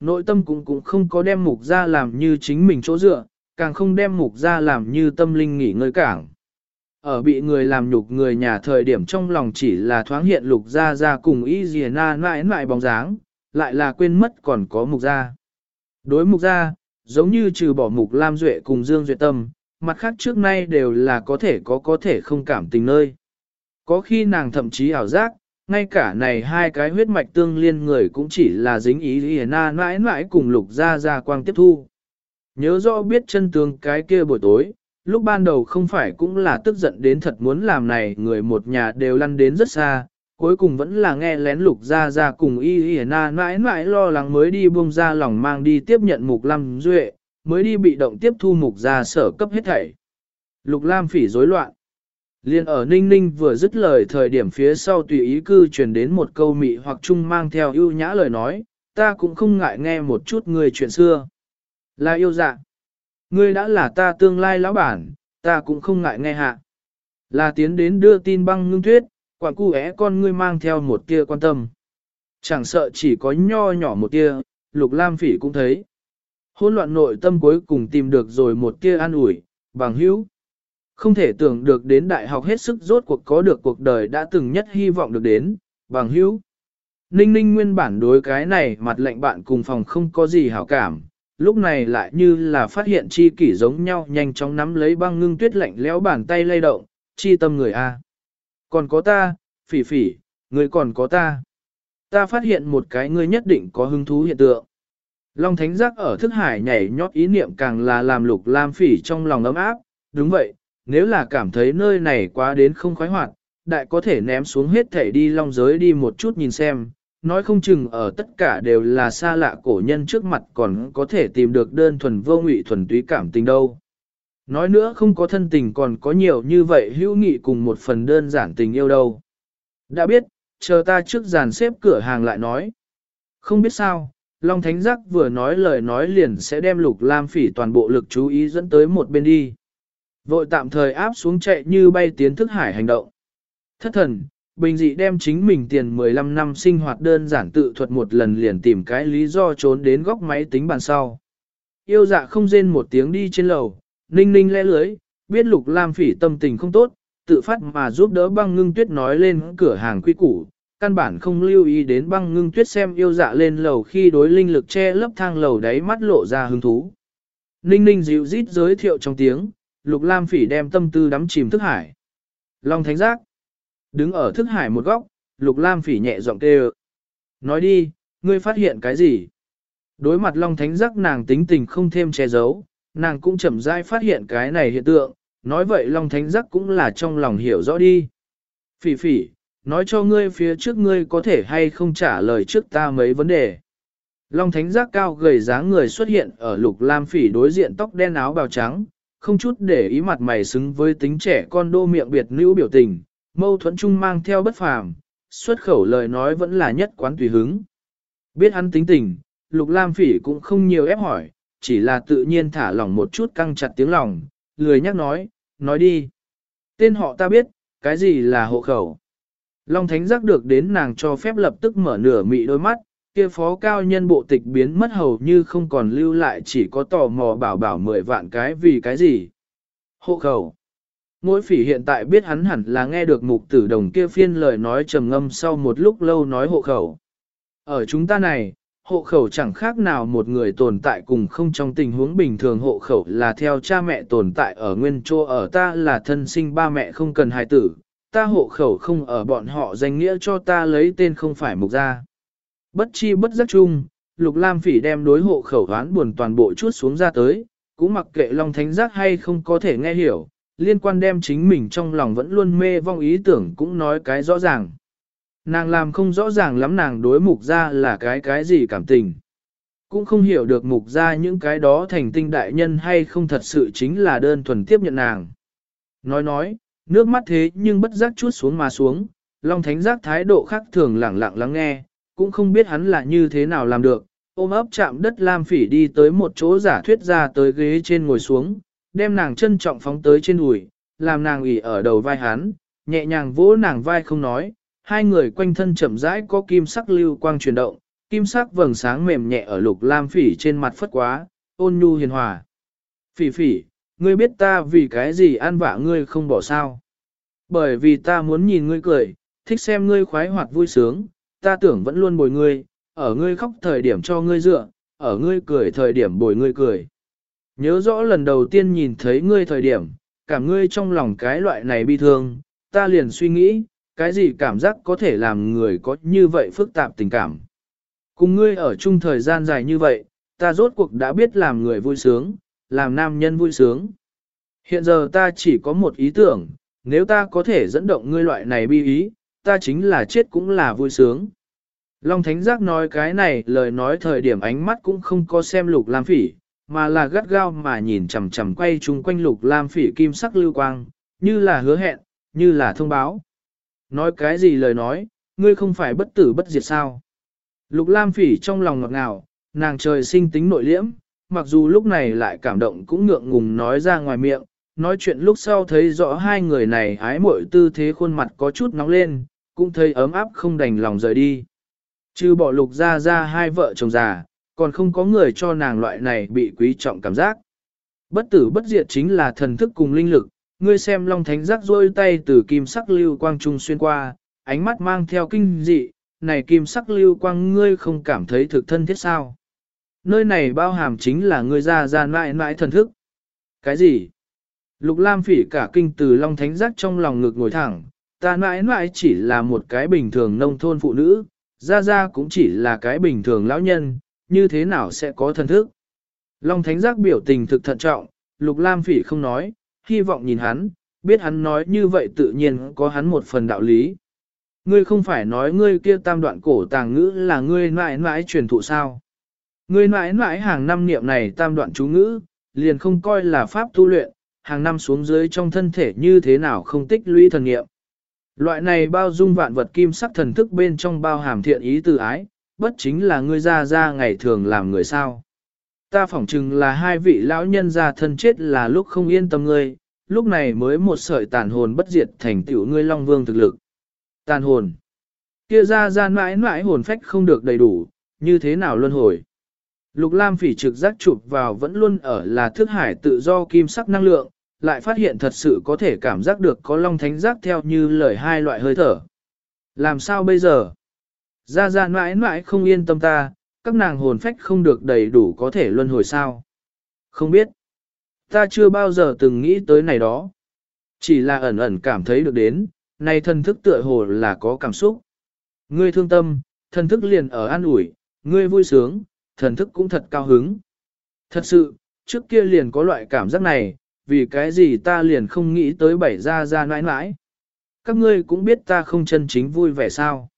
Nội tâm cũng cũng không có đem mục ra làm như chính mình chỗ dựa, càng không đem mục ra làm như tâm linh nghỉ ngơi cảng. Ở bị người làm nhục người nhà thời điểm trong lòng chỉ là thoáng hiện lục ra ra cùng y dì na mãi mãi bóng dáng, lại là quên mất còn có mục ra. Đối mục ra, giống như trừ bỏ mục Lam Duệ cùng Dương Duệ Tâm, mặt khác trước nay đều là có thể có có thể không cảm tình nơi. Có khi nàng thậm chí ảo giác, ngay cả này hai cái huyết mạch tương liên người cũng chỉ là dính ý ý na mãi mãi cùng lục ra ra quang tiếp thu. Nhớ rõ biết chân tướng cái kia buổi tối, lúc ban đầu không phải cũng là tức giận đến thật muốn làm này người một nhà đều lăn đến rất xa, cuối cùng vẫn là nghe lén lục ra ra cùng y y na mãi mãi lo lắng mới đi buông ra lòng mang đi tiếp nhận mục lâm duệ, mới đi bị động tiếp thu mục ra sở cấp hết thảy. Lục lam phỉ rối loạn. Liên ở Ninh Ninh vừa dứt lời thời điểm phía sau tùy ý cư truyền đến một câu mị hoặc chung mang theo ưu nhã lời nói, ta cũng không ngại nghe một chút người chuyện xưa. Là yêu dạ. Ngươi đã là ta tương lai lão bản, ta cũng không ngại nghe hạ. Là tiến đến đưa tin băng ngưng tuyết, quản cu é con ngươi mang theo một tia quan tâm. Chẳng sợ chỉ có nho nhỏ một tia, lục lam phỉ cũng thấy. Hôn loạn nội tâm cuối cùng tìm được rồi một tia an ủi, bằng hữu. Không thể tưởng được đến đại học hết sức rốt cuộc có được cuộc đời đã từng nhất hy vọng được đến, bằng hữu. Ninh ninh nguyên bản đối cái này mặt lệnh bạn cùng phòng không có gì hảo cảm, lúc này lại như là phát hiện chi kỷ giống nhau nhanh chóng nắm lấy băng ngưng tuyết lạnh lẽo bàn tay lay động, chi tâm người A. Còn có ta, phỉ phỉ, người còn có ta. Ta phát hiện một cái ngươi nhất định có hứng thú hiện tượng. Long thánh giác ở thức hải nhảy nhót ý niệm càng là làm lục lam phỉ trong lòng ấm áp, đúng vậy, nếu là cảm thấy nơi này quá đến không khoái hoạt, đại có thể ném xuống hết thể đi long giới đi một chút nhìn xem, nói không chừng ở tất cả đều là xa lạ cổ nhân trước mặt còn có thể tìm được đơn thuần vô ngụy thuần túy cảm tình đâu. Nói nữa không có thân tình còn có nhiều như vậy hữu nghị cùng một phần đơn giản tình yêu đâu. Đã biết, chờ ta trước dàn xếp cửa hàng lại nói. Không biết sao, Long Thánh Giác vừa nói lời nói liền sẽ đem lục lam phỉ toàn bộ lực chú ý dẫn tới một bên đi. Vội tạm thời áp xuống chạy như bay tiến thức hải hành động. Thất thần, Bình dị đem chính mình tiền 15 năm sinh hoạt đơn giản tự thuật một lần liền tìm cái lý do trốn đến góc máy tính bàn sau. Yêu dạ không rên một tiếng đi trên lầu, ninh ninh lẽ lưới, biết lục lam phỉ tâm tình không tốt, tự phát mà giúp đỡ băng ngưng tuyết nói lên cửa hàng quy củ, căn bản không lưu ý đến băng ngưng tuyết xem yêu dạ lên lầu khi đối linh lực che lấp thang lầu đáy mắt lộ ra hứng thú. Ninh ninh dịu rít giới thiệu trong tiếng, lục lam phỉ đem tâm tư đắm chìm thức hải. Long thánh giác, Đứng ở thức hải một góc, Lục Lam phỉ nhẹ giọng kêu. Nói đi, ngươi phát hiện cái gì? Đối mặt Long Thánh giác nàng tính tình không thêm che giấu, nàng cũng chậm rãi phát hiện cái này hiện tượng, nói vậy Long Thánh giác cũng là trong lòng hiểu rõ đi. Phỉ phỉ, nói cho ngươi phía trước ngươi có thể hay không trả lời trước ta mấy vấn đề. Long Thánh giác cao gầy dáng người xuất hiện ở Lục Lam phỉ đối diện tóc đen áo bào trắng, không chút để ý mặt mày xứng với tính trẻ con đô miệng biệt nữ biểu tình, mâu thuẫn chung mang theo bất phàm, xuất khẩu lời nói vẫn là nhất quán tùy hứng. Biết hắn tính tình, Lục Lam Phỉ cũng không nhiều ép hỏi, chỉ là tự nhiên thả lỏng một chút căng chặt tiếng lòng, lười nhắc nói, nói đi. Tên họ ta biết, cái gì là hộ khẩu. Long Thánh giác được đến nàng cho phép lập tức mở nửa mị đôi mắt, kia phó cao nhân bộ tịch biến mất hầu như không còn lưu lại chỉ có tò mò bảo bảo mười vạn cái vì cái gì. Hộ khẩu. Ngôi phỉ hiện tại biết hắn hẳn là nghe được mục tử đồng kia phiên lời nói trầm ngâm sau một lúc lâu nói hộ khẩu. Ở chúng ta này, hộ khẩu chẳng khác nào một người tồn tại cùng không trong tình huống bình thường hộ khẩu là theo cha mẹ tồn tại ở nguyên chỗ ở ta là thân sinh ba mẹ không cần hài tử, ta hộ khẩu không ở bọn họ danh nghĩa cho ta lấy tên không phải mục gia. Bất chi bất giác chung, Lục Lam Phỉ đem đối hộ khẩu hoán buồn toàn bộ chút xuống ra tới, cũng mặc kệ Long Thánh Giác hay không có thể nghe hiểu, liên quan đem chính mình trong lòng vẫn luôn mê vong ý tưởng cũng nói cái rõ ràng. Nàng làm không rõ ràng lắm nàng đối mục ra là cái cái gì cảm tình. Cũng không hiểu được mục ra những cái đó thành tinh đại nhân hay không thật sự chính là đơn thuần tiếp nhận nàng. Nói nói, nước mắt thế nhưng bất giác chút xuống mà xuống, Long Thánh Giác thái độ khác thường lẳng lặng lắng nghe, cũng không biết hắn là như thế nào làm được, ôm ấp chạm đất Lam Phỉ đi tới một chỗ giả thuyết ra tới ghế trên ngồi xuống, đem nàng trân trọng phóng tới trên đùi, làm nàng ủy ở đầu vai hắn, nhẹ nhàng vỗ nàng vai không nói, hai người quanh thân chậm rãi có kim sắc lưu quang chuyển động, kim sắc vầng sáng mềm nhẹ ở lục lam phỉ trên mặt phất quá, ôn nhu hiền hòa. Phỉ phỉ, ngươi biết ta vì cái gì ăn vạ ngươi không bỏ sao. Bởi vì ta muốn nhìn ngươi cười, thích xem ngươi khoái hoạt vui sướng, ta tưởng vẫn luôn bồi ngươi, ở ngươi khóc thời điểm cho ngươi dựa, ở ngươi cười thời điểm bồi ngươi cười. Nhớ rõ lần đầu tiên nhìn thấy ngươi thời điểm, cảm ngươi trong lòng cái loại này bi thương, ta liền suy nghĩ, cái gì cảm giác có thể làm người có như vậy phức tạp tình cảm. Cùng ngươi ở chung thời gian dài như vậy, ta rốt cuộc đã biết làm người vui sướng, làm nam nhân vui sướng. Hiện giờ ta chỉ có một ý tưởng, nếu ta có thể dẫn động ngươi loại này bi ý, ta chính là chết cũng là vui sướng. Long Thánh Giác nói cái này lời nói thời điểm ánh mắt cũng không có xem lục lam phỉ, mà là gắt gao mà nhìn chằm chằm quay chung quanh lục lam phỉ kim sắc lưu quang, như là hứa hẹn, như là thông báo. Nói cái gì lời nói, ngươi không phải bất tử bất diệt sao. Lục lam phỉ trong lòng ngọt ngào, nàng trời sinh tính nội liễm, mặc dù lúc này lại cảm động cũng ngượng ngùng nói ra ngoài miệng, nói chuyện lúc sau thấy rõ hai người này ái mội tư thế khuôn mặt có chút nóng lên, cũng thấy ấm áp không đành lòng rời đi. Chứ bỏ lục ra ra hai vợ chồng già, còn không có người cho nàng loại này bị quý trọng cảm giác. Bất tử bất diệt chính là thần thức cùng linh lực, ngươi xem Long Thánh giác rôi tay từ kim sắc lưu quang trung xuyên qua, ánh mắt mang theo kinh dị, này kim sắc lưu quang ngươi không cảm thấy thực thân thiết sao. Nơi này bao hàm chính là ngươi ra ra mãi mãi thần thức. Cái gì? Lục Lam phỉ cả kinh từ Long Thánh giác trong lòng ngực ngồi thẳng, ta mãi mãi chỉ là một cái bình thường nông thôn phụ nữ, ra ra cũng chỉ là cái bình thường lão nhân, như thế nào sẽ có thần thức. Long Thánh giác biểu tình thực thận trọng, Lục Lam phỉ không nói, hy vọng nhìn hắn, biết hắn nói như vậy tự nhiên có hắn một phần đạo lý. Ngươi không phải nói ngươi kia tam đoạn cổ tàng ngữ là ngươi mãi mãi truyền thụ sao. Ngươi mãi mãi hàng năm niệm này tam đoạn chú ngữ, liền không coi là pháp tu luyện, hàng năm xuống dưới trong thân thể như thế nào không tích lũy thần niệm. Loại này bao dung vạn vật kim sắc thần thức bên trong bao hàm thiện ý từ ái, bất chính là ngươi ra ra ngày thường làm người sao. Ta phỏng chừng là hai vị lão nhân ra thân chết là lúc không yên tâm ngươi, lúc này mới một sợi tàn hồn bất diệt thành tiểu ngươi Long Vương thực lực. Tàn hồn. Kia ra ra mãi mãi hồn phách không được đầy đủ, như thế nào luân hồi. Lục Lam phỉ trực giác chụp vào vẫn luôn ở là thức hải tự do kim sắc năng lượng, lại phát hiện thật sự có thể cảm giác được có long thánh giác theo như lời hai loại hơi thở. Làm sao bây giờ? Gia Gia mãi mãi không yên tâm ta, các nàng hồn phách không được đầy đủ có thể luân hồi sao? Không biết. Ta chưa bao giờ từng nghĩ tới này đó. Chỉ là ẩn ẩn cảm thấy được đến, này thần thức tựa hồ là có cảm xúc. Ngươi thương tâm, thần thức liền ở an ủi, ngươi vui sướng, thần thức cũng thật cao hứng. Thật sự, trước kia liền có loại cảm giác này, vì cái gì ta liền không nghĩ tới bảy ra ra nãi nãi. Các ngươi cũng biết ta không chân chính vui vẻ sao.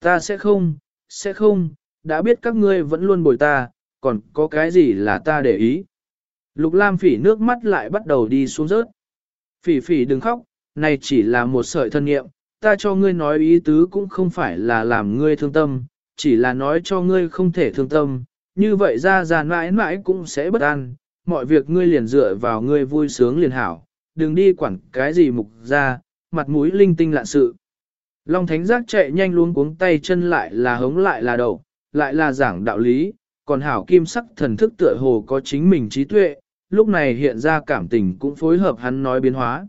Ta sẽ không, sẽ không, đã biết các ngươi vẫn luôn bồi ta, còn có cái gì là ta để ý. Lục Lam phỉ nước mắt lại bắt đầu đi xuống rớt. Phỉ phỉ đừng khóc, này chỉ là một sợi thân nghiệm, ta cho ngươi nói ý tứ cũng không phải là làm ngươi thương tâm, chỉ là nói cho ngươi không thể thương tâm, như vậy ra ra mãi mãi cũng sẽ bất an, mọi việc ngươi liền dựa vào ngươi vui sướng liền hảo, đừng đi quản cái gì mục ra, mặt mũi linh tinh lạ sự. Long Thánh Giác chạy nhanh luôn cuống tay chân lại là hống lại là đầu, lại là giảng đạo lý, còn hảo kim sắc thần thức tựa hồ có chính mình trí tuệ, lúc này hiện ra cảm tình cũng phối hợp hắn nói biến hóa.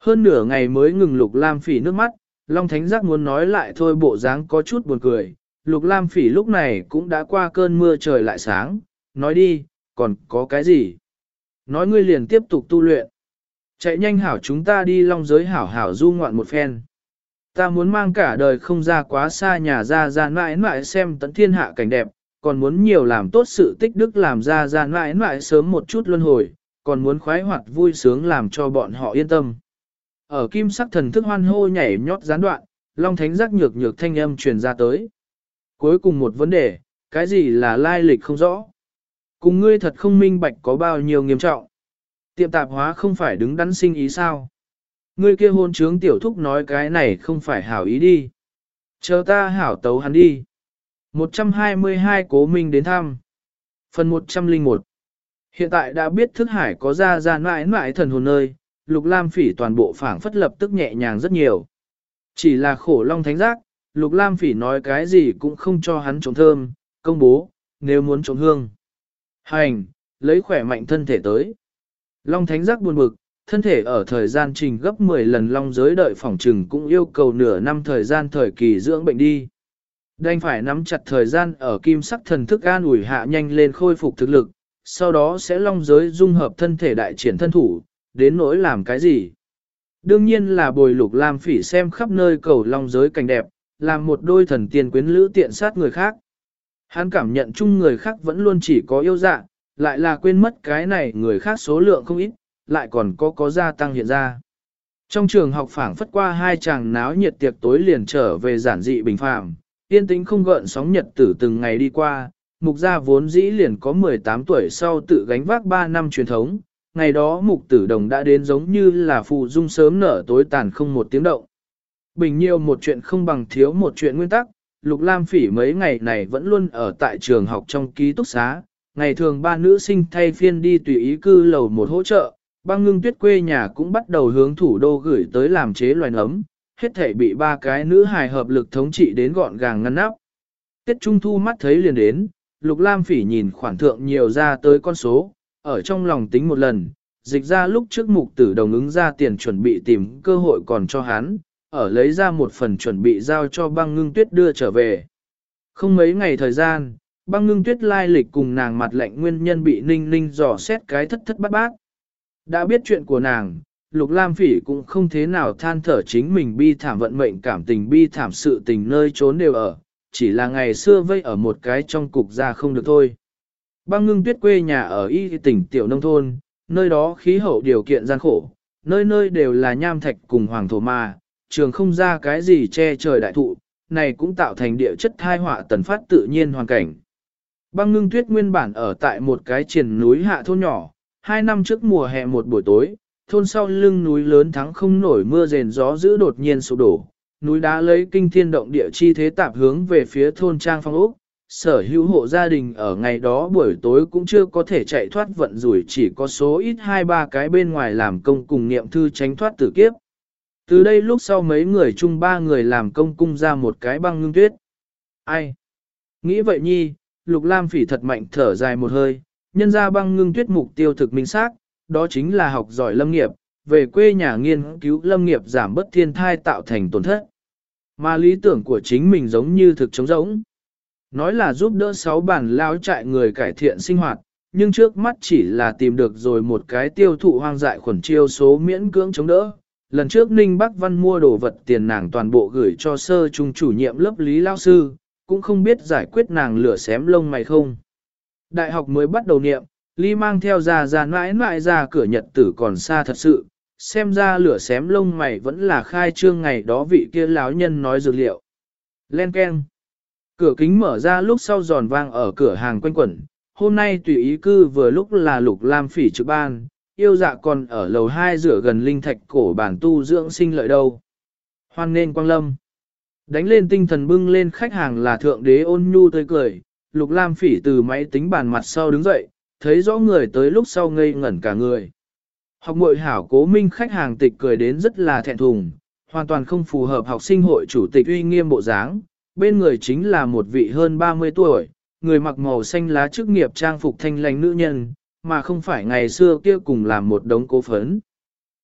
Hơn nửa ngày mới ngừng Lục Lam Phỉ nước mắt, Long Thánh Giác muốn nói lại thôi bộ dáng có chút buồn cười, Lục Lam Phỉ lúc này cũng đã qua cơn mưa trời lại sáng, nói đi, còn có cái gì? Nói ngươi liền tiếp tục tu luyện. Chạy nhanh hảo chúng ta đi long giới hảo hảo du ngoạn một phen. Ta muốn mang cả đời không ra quá xa nhà ra ra mãi mãi xem tận thiên hạ cảnh đẹp, còn muốn nhiều làm tốt sự tích đức làm ra ra mãi mãi sớm một chút luân hồi, còn muốn khoái hoạt vui sướng làm cho bọn họ yên tâm. Ở kim sắc thần thức hoan hô nhảy nhót gián đoạn, long thánh giác nhược nhược thanh âm truyền ra tới. Cuối cùng một vấn đề, cái gì là lai lịch không rõ? Cùng ngươi thật không minh bạch có bao nhiêu nghiêm trọng. Tiệm tạp hóa không phải đứng đắn sinh ý sao. Ngươi kia hôn trướng tiểu thúc nói cái này không phải hảo ý đi. Chờ ta hảo tấu hắn đi. 122 cố minh đến thăm. Phần 101 Hiện tại đã biết thức hải có ra ra mãi mãi thần hồn nơi, lục lam phỉ toàn bộ phảng phất lập tức nhẹ nhàng rất nhiều. Chỉ là khổ long thánh giác, Lục Lam Phỉ nói cái gì cũng không cho hắn trống thơm, công bố, nếu muốn trống hương. Hành, lấy khỏe mạnh thân thể tới. Long Thánh giác buồn bực, thân thể ở thời gian trình gấp 10 lần long giới đợi phòng trừng cũng yêu cầu nửa năm thời gian thời kỳ dưỡng bệnh đi. Đành phải nắm chặt thời gian ở kim sắc thần thức an ủi hạ nhanh lên khôi phục thực lực, sau đó sẽ long giới dung hợp thân thể đại triển thân thủ, đến nỗi làm cái gì. Đương nhiên là bồi lục làm phỉ xem khắp nơi cầu long giới cảnh đẹp, làm một đôi thần tiên quyến lữ tiện sát người khác. Hắn cảm nhận chung người khác vẫn luôn chỉ có yêu dạ, lại là quên mất cái này người khác số lượng không ít, lại còn có có gia tăng hiện ra. Trong trường học phảng phất qua hai chàng náo nhiệt tiệc tối liền trở về giản dị bình phàm, yên tĩnh không gợn sóng nhật tử từng ngày đi qua, mục gia vốn dĩ liền có 18 tuổi sau tự gánh vác 3 năm truyền thống, ngày đó mục tử đồng đã đến giống như là phụ dung sớm nở tối tàn không một tiếng động. Bình nhiều một chuyện không bằng thiếu một chuyện nguyên tắc, Lục Lam Phỉ mấy ngày này vẫn luôn ở tại trường học trong ký túc xá, ngày thường ba nữ sinh thay phiên đi tùy ý cư lầu một hỗ trợ, băng ngưng tuyết quê nhà cũng bắt đầu hướng thủ đô gửi tới làm chế loài nấm, hết thể bị ba cái nữ hài hợp lực thống trị đến gọn gàng ngăn nắp. Tiết Trung Thu mắt thấy liền đến, Lục Lam Phỉ nhìn khoản thượng nhiều ra tới con số, ở trong lòng tính một lần, dịch ra lúc trước mục tử đồng ứng ra tiền chuẩn bị tìm cơ hội còn cho hắn, ở lấy ra một phần chuẩn bị giao cho băng ngưng tuyết đưa trở về. Không mấy ngày thời gian, băng ngưng tuyết lai lịch cùng nàng mặt lệnh nguyên nhân bị ninh ninh dò xét cái thất thất bát bát. Đã biết chuyện của nàng, Lục Lam Phỉ cũng không thế nào than thở chính mình bi thảm vận mệnh cảm tình bi thảm sự tình nơi trốn đều ở, chỉ là ngày xưa vây ở một cái trong cục ra không được thôi. Băng ngưng tuyết quê nhà ở y tỉnh tiểu nông thôn, nơi đó khí hậu điều kiện gian khổ, nơi nơi đều là nham thạch cùng hoàng thổ mà, trường không ra cái gì che trời đại thụ, này cũng tạo thành địa chất thai họa tần phát tự nhiên hoàn cảnh. Băng ngưng tuyết nguyên bản ở tại một cái triển núi hạ thôn nhỏ, hai năm trước mùa hè một buổi tối, thôn sau lưng núi lớn thắng không nổi mưa rền gió giữ đột nhiên sụp đổ, núi đá lấy kinh thiên động địa chi thế tạp hướng về phía thôn trang phong ốc. Sở hữu hộ gia đình ở ngày đó buổi tối cũng chưa có thể chạy thoát vận rủi chỉ có số ít hai ba cái bên ngoài làm công cùng niệm thư tránh thoát tử kiếp. Từ đây lúc sau mấy người chung ba người làm công cung ra một cái băng ngưng tuyết. Ai? Nghĩ vậy nhi, Lục Lam phỉ thật mạnh thở dài một hơi, nhân ra băng ngưng tuyết mục tiêu thực minh xác, đó chính là học giỏi lâm nghiệp, về quê nhà nghiên cứu lâm nghiệp giảm bất thiên thai tạo thành tổn thất. Mà lý tưởng của chính mình giống như thực chống rỗng. Nói là giúp đỡ sáu bản lao trại người cải thiện sinh hoạt, nhưng trước mắt chỉ là tìm được rồi một cái tiêu thụ hoang dại khuẩn chiêu số miễn cưỡng chống đỡ. Lần trước Ninh Bắc Văn mua đồ vật tiền nàng toàn bộ gửi cho sơ trung chủ nhiệm lớp lý lao sư, cũng không biết giải quyết nàng lửa xém lông mày không. Đại học mới bắt đầu niệm, Ly mang theo ra ra mãi mãi ra cửa nhật tử còn xa thật sự, xem ra lửa xém lông mày vẫn là khai trương ngày đó vị kia lão nhân nói dược liệu. Len Ken. Cửa kính mở ra lúc sau giòn vang ở cửa hàng quanh quẩn, hôm nay tùy ý cư vừa lúc là lục lam phỉ trực ban, yêu dạ còn ở lầu 2 rửa gần linh thạch cổ bản tu dưỡng sinh lợi đâu. Hoan nên quang lâm. Đánh lên tinh thần bưng lên khách hàng là thượng đế ôn nhu tươi cười, lục lam phỉ từ máy tính bàn mặt sau đứng dậy, thấy rõ người tới lúc sau ngây ngẩn cả người. Học mội hảo cố minh khách hàng tịch cười đến rất là thẹn thùng, hoàn toàn không phù hợp học sinh hội chủ tịch uy nghiêm bộ dáng, bên người chính là một vị hơn 30 tuổi, người mặc màu xanh lá chức nghiệp trang phục thanh lãnh nữ nhân, mà không phải ngày xưa kia cùng làm một đống cố phấn.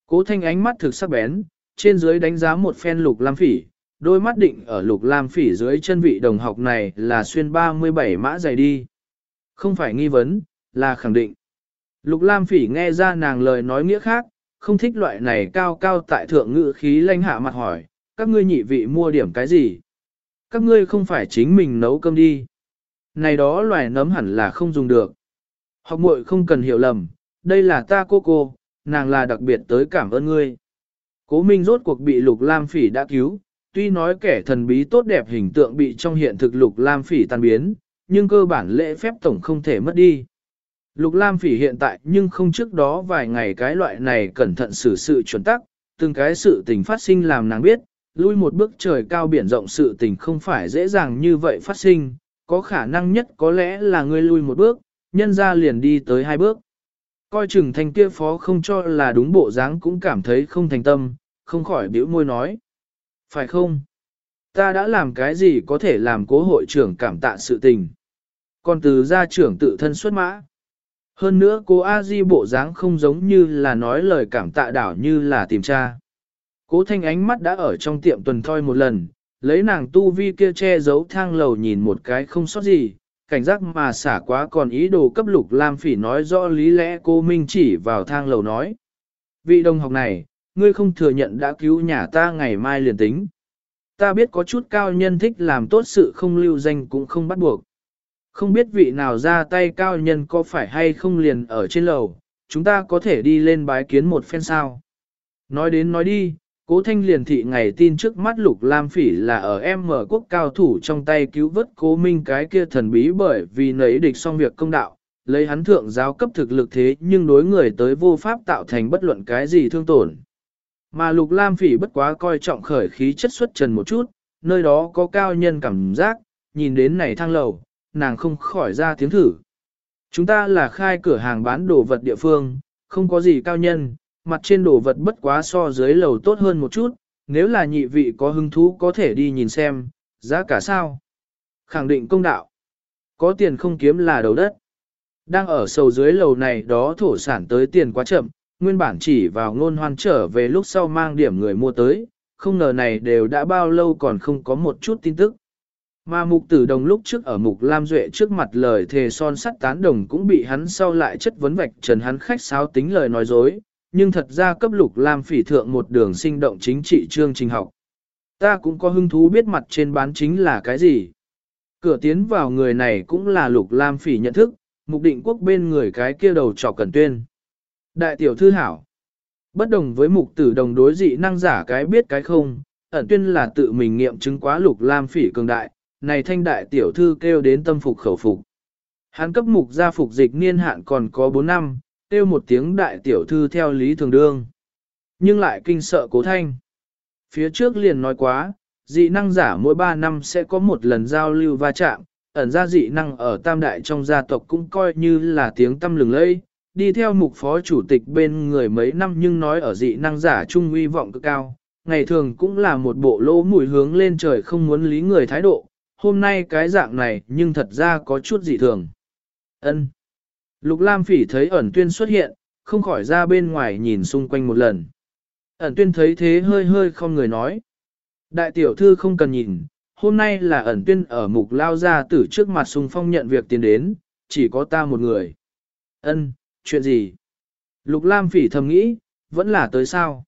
Cố thanh ánh mắt thực sắc bén, trên dưới đánh giá một phen lục lam phỉ, đôi mắt định ở lục lam phỉ dưới chân vị đồng học này là xuyên 37 mã dày đi. Không phải nghi vấn, là khẳng định. Lục lam phỉ nghe ra nàng lời nói nghĩa khác, không thích loại này cao cao tại thượng ngự khí lanh hạ mặt hỏi, các ngươi nhị vị mua điểm cái gì? Các ngươi không phải chính mình nấu cơm đi. Này đó loài nấm hẳn là không dùng được. Học muội không cần hiểu lầm, đây là ta cô cô, nàng là đặc biệt tới cảm ơn ngươi. Cố Minh rốt cuộc bị Lục Lam Phỉ đã cứu, tuy nói kẻ thần bí tốt đẹp hình tượng bị trong hiện thực Lục Lam Phỉ tan biến, nhưng cơ bản lễ phép tổng không thể mất đi. Lục Lam Phỉ hiện tại nhưng không trước đó vài ngày cái loại này cẩn thận xử sự chuẩn tắc, từng cái sự tình phát sinh làm nàng biết, lui một bước trời cao biển rộng sự tình không phải dễ dàng như vậy phát sinh, có khả năng nhất có lẽ là ngươi lui một bước, nhân ra liền đi tới hai bước. Coi chừng thanh kia phó không cho là đúng bộ dáng cũng cảm thấy không thành tâm, không khỏi biểu môi nói. Phải không? Ta đã làm cái gì có thể làm cố hội trưởng cảm tạ sự tình. Còn từ gia trưởng tự thân xuất mã. Hơn nữa cô A Di bộ dáng không giống như là nói lời cảm tạ đảo như là tìm tra. Cố thanh ánh mắt đã ở trong tiệm tuần thoi một lần, lấy nàng tu vi kia che giấu thang lầu nhìn một cái không sót gì, cảnh giác mà xả quá còn ý đồ cấp lục lam phỉ nói rõ lý lẽ cô Minh chỉ vào thang lầu nói. Vị đồng học này, ngươi không thừa nhận đã cứu nhà ta ngày mai liền tính. Ta biết có chút cao nhân thích làm tốt sự không lưu danh cũng không bắt buộc. Không biết vị nào ra tay cao nhân có phải hay không liền ở trên lầu, chúng ta có thể đi lên bái kiến một phen sao. Nói đến nói đi, cố thanh liền thị ngày tin trước mắt lục lam phỉ là ở em mở quốc cao thủ trong tay cứu vớt cố minh cái kia thần bí bởi vì nấy địch xong việc công đạo, lấy hắn thượng giáo cấp thực lực thế nhưng đối người tới vô pháp tạo thành bất luận cái gì thương tổn. Mà lục lam phỉ bất quá coi trọng khởi khí chất xuất trần một chút, nơi đó có cao nhân cảm giác, nhìn đến này thang lầu, nàng không khỏi ra tiếng thử. Chúng ta là khai cửa hàng bán đồ vật địa phương, không có gì cao nhân, mặt trên đồ vật bất quá so dưới lầu tốt hơn một chút, nếu là nhị vị có hứng thú có thể đi nhìn xem, giá cả sao. Khẳng định công đạo. Có tiền không kiếm là đầu đất. Đang ở sầu dưới lầu này đó thổ sản tới tiền quá chậm, nguyên bản chỉ vào ngôn hoan trở về lúc sau mang điểm người mua tới, không ngờ này đều đã bao lâu còn không có một chút tin tức. Mà mục tử đồng lúc trước ở mục Lam Duệ trước mặt lời thề son sắt tán đồng cũng bị hắn sau lại chất vấn vạch trần hắn khách sáo tính lời nói dối, nhưng thật ra cấp lục Lam phỉ thượng một đường sinh động chính trị chương trình học. Ta cũng có hứng thú biết mặt trên bán chính là cái gì. Cửa tiến vào người này cũng là lục Lam phỉ nhận thức, mục định quốc bên người cái kia đầu trò cần tuyên. Đại tiểu thư hảo. Bất đồng với mục tử đồng đối dị năng giả cái biết cái không, ẩn tuyên là tự mình nghiệm chứng quá lục Lam phỉ cường đại, này thanh đại tiểu thư kêu đến tâm phục khẩu phục. Hắn cấp mục gia phục dịch niên hạn còn có 4 năm, kêu một tiếng đại tiểu thư theo lý thường đương. Nhưng lại kinh sợ cố thanh. Phía trước liền nói quá, dị năng giả mỗi 3 năm sẽ có một lần giao lưu va chạm, ẩn ra dị năng ở tam đại trong gia tộc cũng coi như là tiếng tâm lừng lẫy, đi theo mục phó chủ tịch bên người mấy năm nhưng nói ở dị năng giả trung uy vọng cực cao, ngày thường cũng là một bộ lỗ mùi hướng lên trời không muốn lý người thái độ, hôm nay cái dạng này nhưng thật ra có chút dị thường. Ân. Lục Lam Phỉ thấy ẩn tuyên xuất hiện, không khỏi ra bên ngoài nhìn xung quanh một lần. Ẩn tuyên thấy thế hơi hơi không người nói. Đại tiểu thư không cần nhìn, hôm nay là ẩn tuyên ở mục lao gia tử trước mặt xung phong nhận việc tiến đến, chỉ có ta một người. Ân, chuyện gì? Lục Lam Phỉ thầm nghĩ, vẫn là tới sao?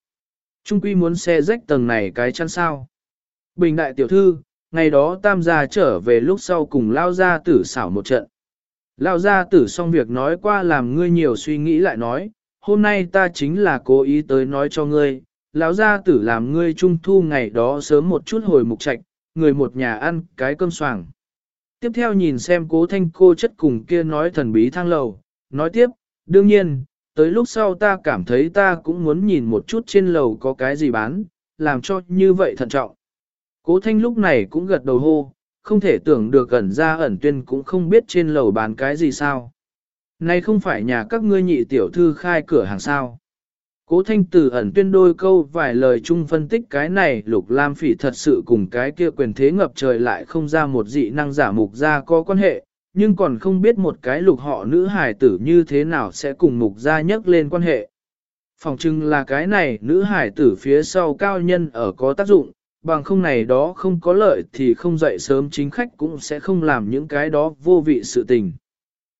Trung quy muốn xe rách tầng này cái chăn sao? Bình đại tiểu thư, ngày đó tam gia trở về lúc sau cùng lao gia tử xảo một trận. Lao gia tử xong việc nói qua làm ngươi nhiều suy nghĩ lại nói, hôm nay ta chính là cố ý tới nói cho ngươi, lão gia tử làm ngươi trung thu ngày đó sớm một chút hồi mục trạch, người một nhà ăn cái cơm soảng. Tiếp theo nhìn xem cố thanh cô chất cùng kia nói thần bí thang lầu, nói tiếp, đương nhiên, tới lúc sau ta cảm thấy ta cũng muốn nhìn một chút trên lầu có cái gì bán, làm cho như vậy thận trọng. Cố thanh lúc này cũng gật đầu hô, không thể tưởng được ẩn ra ẩn tuyên cũng không biết trên lầu bán cái gì sao. Này không phải nhà các ngươi nhị tiểu thư khai cửa hàng sao. Cố thanh tử ẩn tuyên đôi câu vài lời chung phân tích cái này lục lam phỉ thật sự cùng cái kia quyền thế ngập trời lại không ra một dị năng giả mục ra có quan hệ, nhưng còn không biết một cái lục họ nữ hài tử như thế nào sẽ cùng mục ra nhắc lên quan hệ. Phòng trưng là cái này nữ hải tử phía sau cao nhân ở có tác dụng, bằng không này đó không có lợi thì không dậy sớm chính khách cũng sẽ không làm những cái đó vô vị sự tình.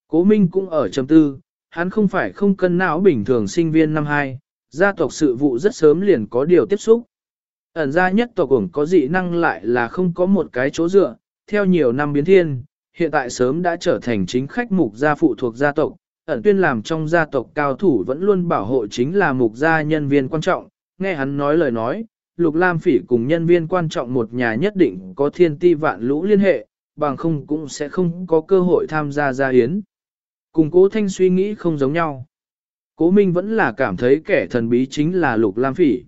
Cố Minh cũng ở trầm tư, hắn không phải không cân não bình thường sinh viên năm 2, gia tộc sự vụ rất sớm liền có điều tiếp xúc. Ẩn ra nhất tộc cũng có dị năng lại là không có một cái chỗ dựa, theo nhiều năm biến thiên, hiện tại sớm đã trở thành chính khách mục gia phụ thuộc gia tộc, ẩn tuyên làm trong gia tộc cao thủ vẫn luôn bảo hộ chính là mục gia nhân viên quan trọng, nghe hắn nói lời nói, Lục Lam Phỉ cùng nhân viên quan trọng một nhà nhất định có thiên ti vạn lũ liên hệ, bằng không cũng sẽ không có cơ hội tham gia gia yến. Cùng Cố Thanh suy nghĩ không giống nhau. Cố Minh vẫn là cảm thấy kẻ thần bí chính là Lục Lam Phỉ.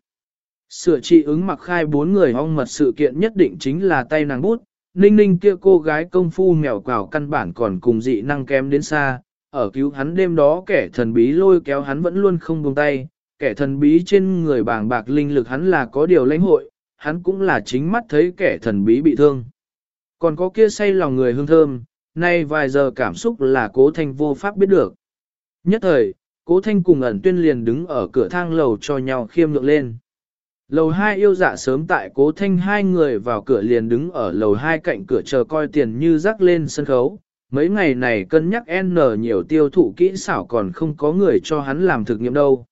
Sửa trị ứng mặc khai bốn người ong mật sự kiện nhất định chính là tay nàng bút, ninh ninh kia cô gái công phu mèo quảo căn bản còn cùng dị năng kém đến xa, ở cứu hắn đêm đó kẻ thần bí lôi kéo hắn vẫn luôn không buông tay, kẻ thần bí trên người bàng bạc linh lực hắn là có điều lãnh hội, hắn cũng là chính mắt thấy kẻ thần bí bị thương. Còn có kia say lòng người hương thơm, nay vài giờ cảm xúc là cố thanh vô pháp biết được. Nhất thời, cố thanh cùng ẩn tuyên liền đứng ở cửa thang lầu cho nhau khiêm nhượng lên. Lầu hai yêu dạ sớm tại cố thanh hai người vào cửa liền đứng ở lầu hai cạnh cửa chờ coi tiền như rắc lên sân khấu. Mấy ngày này cân nhắc N nhiều tiêu thụ kỹ xảo còn không có người cho hắn làm thực nghiệm đâu.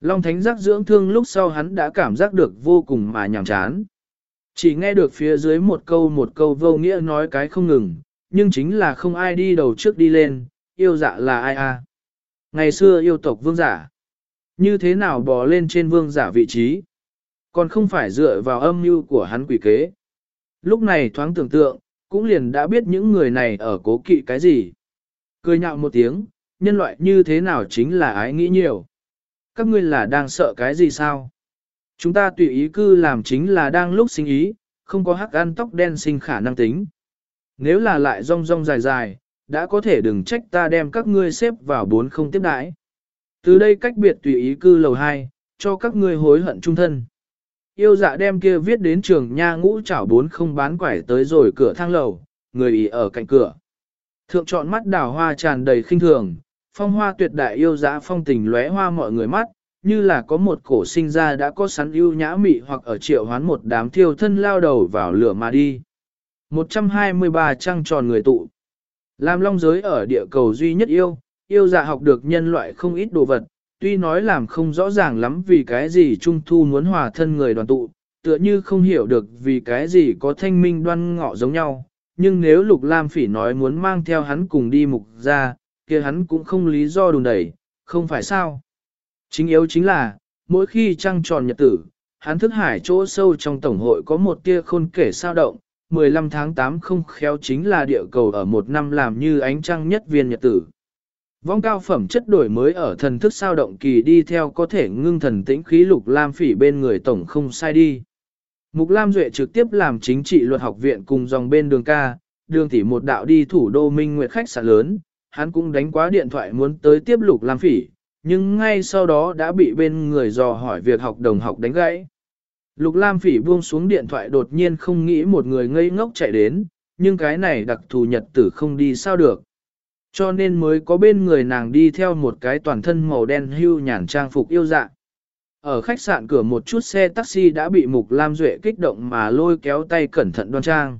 Long thánh giác dưỡng thương lúc sau hắn đã cảm giác được vô cùng mà nhàm chán. Chỉ nghe được phía dưới một câu một câu vô nghĩa nói cái không ngừng, nhưng chính là không ai đi đầu trước đi lên, yêu dạ là ai a? Ngày xưa yêu tộc vương giả. Như thế nào bò lên trên vương giả vị trí? Còn không phải dựa vào âm mưu của hắn quỷ kế. Lúc này thoáng tưởng tượng, cũng liền đã biết những người này ở cố kỵ cái gì. Cười nhạo một tiếng, nhân loại như thế nào chính là ái nghĩ nhiều. Các ngươi là đang sợ cái gì sao? Chúng ta tùy ý cư làm chính là đang lúc sinh ý, không có hắc ăn tóc đen sinh khả năng tính. Nếu là lại rong rong dài dài, đã có thể đừng trách ta đem các ngươi xếp vào bốn không tiếp đãi. Từ đây cách biệt tùy ý cư lầu 2, cho các ngươi hối hận trung thân. Yêu dạ đem kia viết đến trường nha ngũ chảo bốn không bán quải tới rồi cửa thang lầu, người ý ở cạnh cửa. Thượng chọn mắt đào hoa tràn đầy khinh thường, phong hoa tuyệt đại yêu dã phong tình lóe hoa mọi người mắt, như là có một cổ sinh ra đã có sắn ưu nhã mị hoặc ở triệu hoán một đám thiêu thân lao đầu vào lửa mà đi. 123 trăng tròn người tụ. Làm long giới ở địa cầu duy nhất yêu, yêu dạ học được nhân loại không ít đồ vật, tuy nói làm không rõ ràng lắm vì cái gì Trung Thu muốn hòa thân người đoàn tụ, tựa như không hiểu được vì cái gì có thanh minh đoan ngọ giống nhau, nhưng nếu Lục Lam Phỉ nói muốn mang theo hắn cùng đi mục ra, kia hắn cũng không lý do đùn đẩy, không phải sao. Chính yếu chính là, mỗi khi trăng tròn nhật tử, hắn thức hải chỗ sâu trong tổng hội có một tia khôn kể sao động, 15 tháng 8 không khéo chính là địa cầu ở một năm làm như ánh trăng nhất viên nhật tử. Vong cao phẩm chất đổi mới ở thần thức sao động kỳ đi theo có thể ngưng thần tĩnh khí lục lam phỉ bên người tổng không sai đi. Mục Lam Duệ trực tiếp làm chính trị luật học viện cùng dòng bên đường ca, đường tỷ một đạo đi thủ đô Minh Nguyệt khách sạn lớn, hắn cũng đánh quá điện thoại muốn tới tiếp lục Lam Phỉ, nhưng ngay sau đó đã bị bên người dò hỏi việc học đồng học đánh gãy. Lục Lam Phỉ buông xuống điện thoại đột nhiên không nghĩ một người ngây ngốc chạy đến, nhưng cái này đặc thù nhật tử không đi sao được. Cho nên mới có bên người nàng đi theo một cái toàn thân màu đen hưu nhàn trang phục yêu dạ. Ở khách sạn cửa một chút xe taxi đã bị Mục Lam Duệ kích động mà lôi kéo tay cẩn thận đoan trang.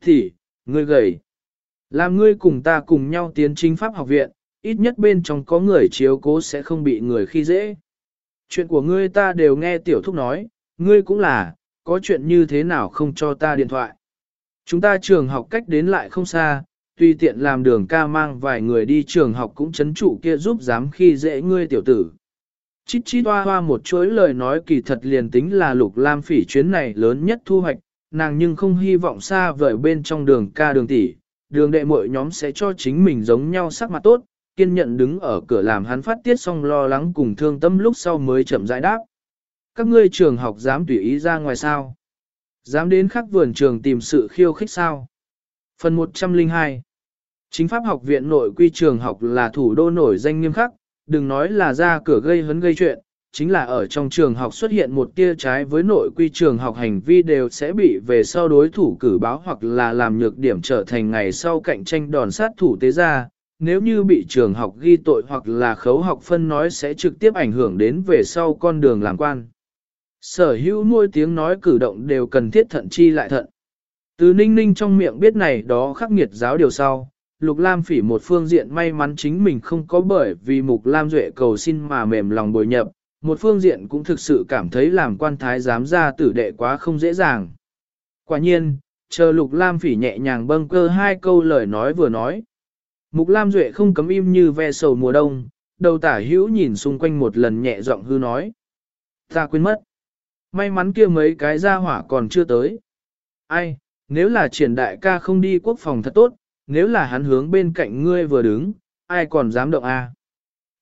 Thì, ngươi gầy. Làm ngươi cùng ta cùng nhau tiến chính pháp học viện, ít nhất bên trong có người chiếu cố sẽ không bị người khi dễ. Chuyện của ngươi ta đều nghe tiểu thúc nói, ngươi cũng là, có chuyện như thế nào không cho ta điện thoại. Chúng ta trường học cách đến lại không xa, tùy tiện làm đường ca mang vài người đi trường học cũng chấn trụ kia giúp dám khi dễ ngươi tiểu tử. Chít chít hoa hoa một chuỗi lời nói kỳ thật liền tính là lục lam phỉ chuyến này lớn nhất thu hoạch, nàng nhưng không hy vọng xa vời bên trong đường ca đường tỷ, đường đệ muội nhóm sẽ cho chính mình giống nhau sắc mặt tốt, kiên nhận đứng ở cửa làm hắn phát tiết xong lo lắng cùng thương tâm lúc sau mới chậm rãi đáp. Các ngươi trường học dám tùy ý ra ngoài sao? Dám đến khắc vườn trường tìm sự khiêu khích sao? Phần 102 Chính pháp học viện nội quy trường học là thủ đô nổi danh nghiêm khắc, đừng nói là ra cửa gây hấn gây chuyện, chính là ở trong trường học xuất hiện một tia trái với nội quy trường học hành vi đều sẽ bị về sau đối thủ cử báo hoặc là làm nhược điểm trở thành ngày sau cạnh tranh đòn sát thủ tế ra Nếu như bị trường học ghi tội hoặc là khấu học phân nói sẽ trực tiếp ảnh hưởng đến về sau con đường làm quan. Sở hữu nuôi tiếng nói cử động đều cần thiết thận chi lại thận. Từ ninh ninh trong miệng biết này đó khắc nghiệt giáo điều sau, Lục Lam phỉ một phương diện may mắn chính mình không có bởi vì Mục Lam Duệ cầu xin mà mềm lòng bồi nhập, một phương diện cũng thực sự cảm thấy làm quan thái giám ra tử đệ quá không dễ dàng. Quả nhiên, chờ Lục Lam phỉ nhẹ nhàng bâng cơ hai câu lời nói vừa nói. Mục Lam Duệ không cấm im như ve sầu mùa đông, đầu tả hữu nhìn xung quanh một lần nhẹ giọng hư nói. Ta quên mất. May mắn kia mấy cái gia hỏa còn chưa tới. Ai, nếu là triển đại ca không đi quốc phòng thật tốt, nếu là hắn hướng bên cạnh ngươi vừa đứng, ai còn dám động a?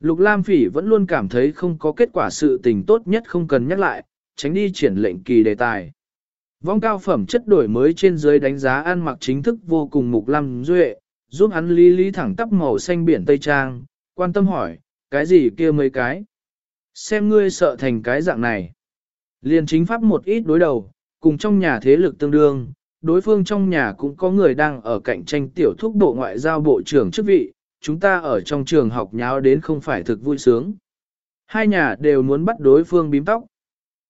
Lục Lam Phỉ vẫn luôn cảm thấy không có kết quả sự tình tốt nhất không cần nhắc lại, tránh đi triển lệnh kỳ đề tài. Vong cao phẩm chất đổi mới trên dưới đánh giá ăn mặc chính thức vô cùng mục lam duệ, giúp hắn lý lý thẳng tắp màu xanh biển Tây Trang, quan tâm hỏi, cái gì kia mấy cái? Xem ngươi sợ thành cái dạng này. Liên chính pháp một ít đối đầu, cùng trong nhà thế lực tương đương, đối phương trong nhà cũng có người đang ở cạnh tranh tiểu thúc bộ ngoại giao bộ trưởng chức vị, chúng ta ở trong trường học nháo đến không phải thực vui sướng. Hai nhà đều muốn bắt đối phương bím tóc.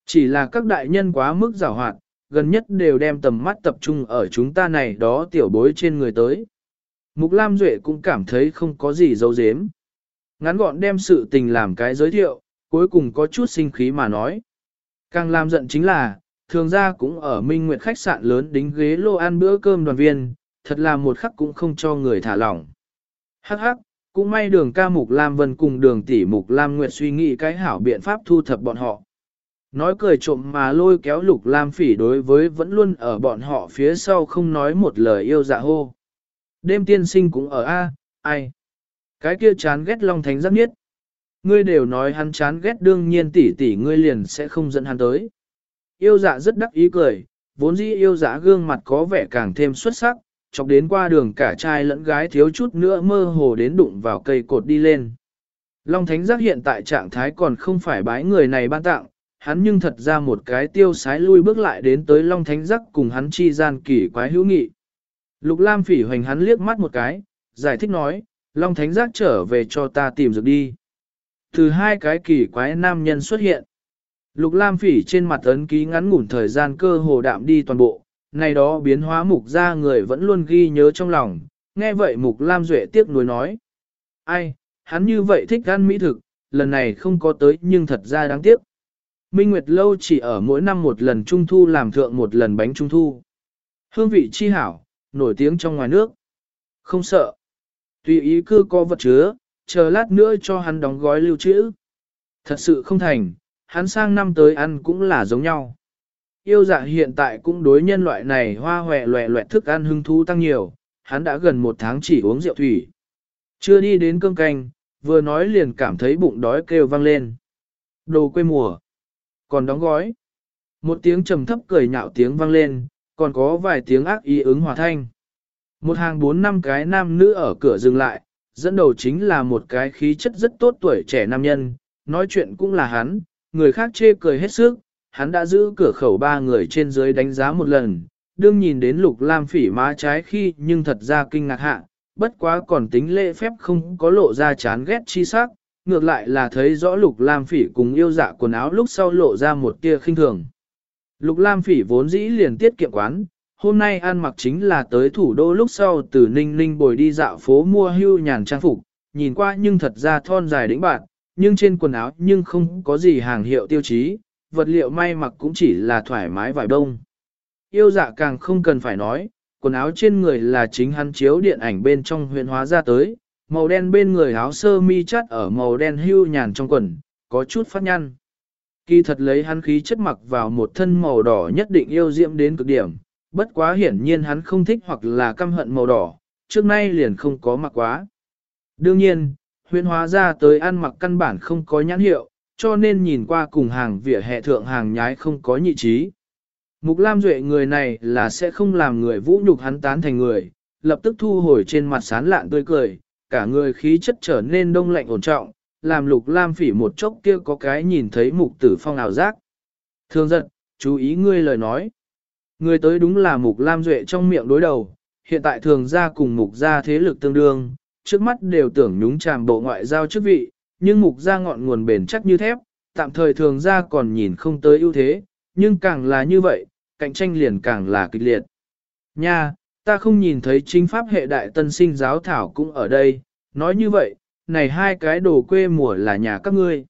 Chỉ là các đại nhân quá mức giảo hoạt, gần nhất đều đem tầm mắt tập trung ở chúng ta này đó tiểu bối trên người tới. Mục Lam Duệ cũng cảm thấy không có gì dấu dếm. Ngắn gọn đem sự tình làm cái giới thiệu, cuối cùng có chút sinh khí mà nói. Càng làm giận chính là, thường ra cũng ở Minh Nguyệt khách sạn lớn đính ghế lô ăn bữa cơm đoàn viên, thật là một khắc cũng không cho người thả lỏng. Hắc hắc, cũng may đường ca Mục Lam Vân cùng đường tỷ Mục Lam Nguyệt suy nghĩ cái hảo biện pháp thu thập bọn họ. Nói cười trộm mà lôi kéo Lục Lam phỉ đối với vẫn luôn ở bọn họ phía sau không nói một lời yêu dạ hô. Đêm tiên sinh cũng ở A, ai? Cái kia chán ghét Long Thánh rất nhất. Ngươi đều nói hắn chán ghét đương nhiên tỷ tỷ ngươi liền sẽ không dẫn hắn tới. Yêu dạ rất đắc ý cười, vốn dĩ yêu dạ gương mặt có vẻ càng thêm xuất sắc, chọc đến qua đường cả trai lẫn gái thiếu chút nữa mơ hồ đến đụng vào cây cột đi lên. Long Thánh giác hiện tại trạng thái còn không phải bái người này ban tặng, hắn nhưng thật ra một cái tiêu sái lui bước lại đến tới Long Thánh giác cùng hắn chi gian kỳ quái hữu nghị. Lục Lam phỉ hoành hắn liếc mắt một cái, giải thích nói, Long Thánh giác trở về cho ta tìm dược đi. Từ hai cái kỳ quái nam nhân xuất hiện. Lục Lam phỉ trên mặt ấn ký ngắn ngủn thời gian cơ hồ đạm đi toàn bộ, này đó biến hóa mục ra người vẫn luôn ghi nhớ trong lòng, nghe vậy mục Lam Duệ tiếc nuối nói. Ai, hắn như vậy thích ăn mỹ thực, lần này không có tới nhưng thật ra đáng tiếc. Minh Nguyệt Lâu chỉ ở mỗi năm một lần trung thu làm thượng một lần bánh trung thu. Hương vị chi hảo, nổi tiếng trong ngoài nước. Không sợ. Tùy ý cư có vật chứa, chờ lát nữa cho hắn đóng gói lưu trữ. Thật sự không thành, hắn sang năm tới ăn cũng là giống nhau. Yêu dạ hiện tại cũng đối nhân loại này hoa hòe loẹ loẹt thức ăn hưng thú tăng nhiều, hắn đã gần một tháng chỉ uống rượu thủy. Chưa đi đến cơm canh, vừa nói liền cảm thấy bụng đói kêu vang lên. Đồ quê mùa. Còn đóng gói. Một tiếng trầm thấp cười nhạo tiếng vang lên, còn có vài tiếng ác ý ứng hòa thanh. Một hàng bốn năm cái nam nữ ở cửa dừng lại, dẫn đầu chính là một cái khí chất rất tốt tuổi trẻ nam nhân, nói chuyện cũng là hắn, người khác chê cười hết sức, hắn đã giữ cửa khẩu ba người trên dưới đánh giá một lần, đương nhìn đến lục lam phỉ má trái khi nhưng thật ra kinh ngạc hạ, bất quá còn tính lễ phép không có lộ ra chán ghét chi sắc, ngược lại là thấy rõ lục lam phỉ cùng yêu dạ quần áo lúc sau lộ ra một tia khinh thường. Lục lam phỉ vốn dĩ liền tiết kiệm quán, hôm nay ăn mặc chính là tới thủ đô lúc sau từ ninh ninh bồi đi dạo phố mua hưu nhàn trang phục, nhìn qua nhưng thật ra thon dài đĩnh bạn, nhưng trên quần áo nhưng không có gì hàng hiệu tiêu chí, vật liệu may mặc cũng chỉ là thoải mái vải đông. Yêu dạ càng không cần phải nói, quần áo trên người là chính hắn chiếu điện ảnh bên trong huyện hóa ra tới, màu đen bên người áo sơ mi chắt ở màu đen hưu nhàn trong quần, có chút phát nhăn. Kỳ thật lấy hắn khí chất mặc vào một thân màu đỏ nhất định yêu diễm đến cực điểm, bất quá hiển nhiên hắn không thích hoặc là căm hận màu đỏ, trước nay liền không có mặc quá. Đương nhiên, huyện hóa ra tới ăn mặc căn bản không có nhãn hiệu, cho nên nhìn qua cùng hàng vỉa hè thượng hàng nhái không có nhị trí. Mục Lam Duệ người này là sẽ không làm người vũ nhục hắn tán thành người, lập tức thu hồi trên mặt sán lạn tươi cười, cả người khí chất trở nên đông lạnh ổn trọng, làm lục lam phỉ một chốc kia có cái nhìn thấy mục tử phong ảo giác. Thương giận, chú ý ngươi lời nói. Người tới đúng là mục lam duệ trong miệng đối đầu, hiện tại thường ra cùng mục gia thế lực tương đương, trước mắt đều tưởng nhúng chàm bộ ngoại giao chức vị, nhưng mục gia ngọn nguồn bền chắc như thép, tạm thời thường ra còn nhìn không tới ưu thế, nhưng càng là như vậy, cạnh tranh liền càng là kịch liệt. Nha, ta không nhìn thấy chính pháp hệ đại tân sinh giáo thảo cũng ở đây, nói như vậy, này hai cái đồ quê mùa là nhà các ngươi.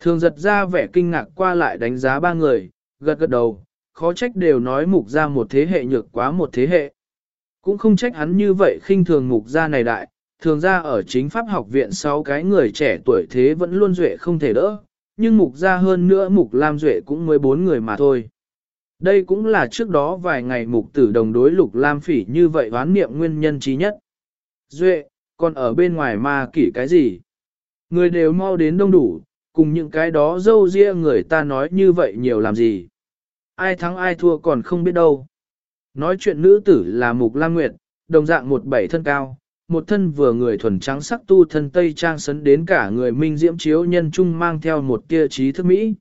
Thường giật ra vẻ kinh ngạc qua lại đánh giá ba người, gật gật đầu, khó trách đều nói mục ra một thế hệ nhược quá một thế hệ. Cũng không trách hắn như vậy khinh thường mục ra này đại, thường ra ở chính pháp học viện sau cái người trẻ tuổi thế vẫn luôn duệ không thể đỡ, nhưng mục ra hơn nữa mục lam duệ cũng mới bốn người mà thôi. Đây cũng là trước đó vài ngày mục tử đồng đối lục lam phỉ như vậy đoán niệm nguyên nhân trí nhất. Duệ, còn ở bên ngoài ma kỷ cái gì? Người đều mau đến đông đủ, cùng những cái đó dâu ria người ta nói như vậy nhiều làm gì? Ai thắng ai thua còn không biết đâu. Nói chuyện nữ tử là Mục Lam Nguyệt, đồng dạng một bảy thân cao, một thân vừa người thuần trắng sắc tu thân tây trang sấn đến cả người minh diễm chiếu nhân trung mang theo một tia trí thức Mỹ.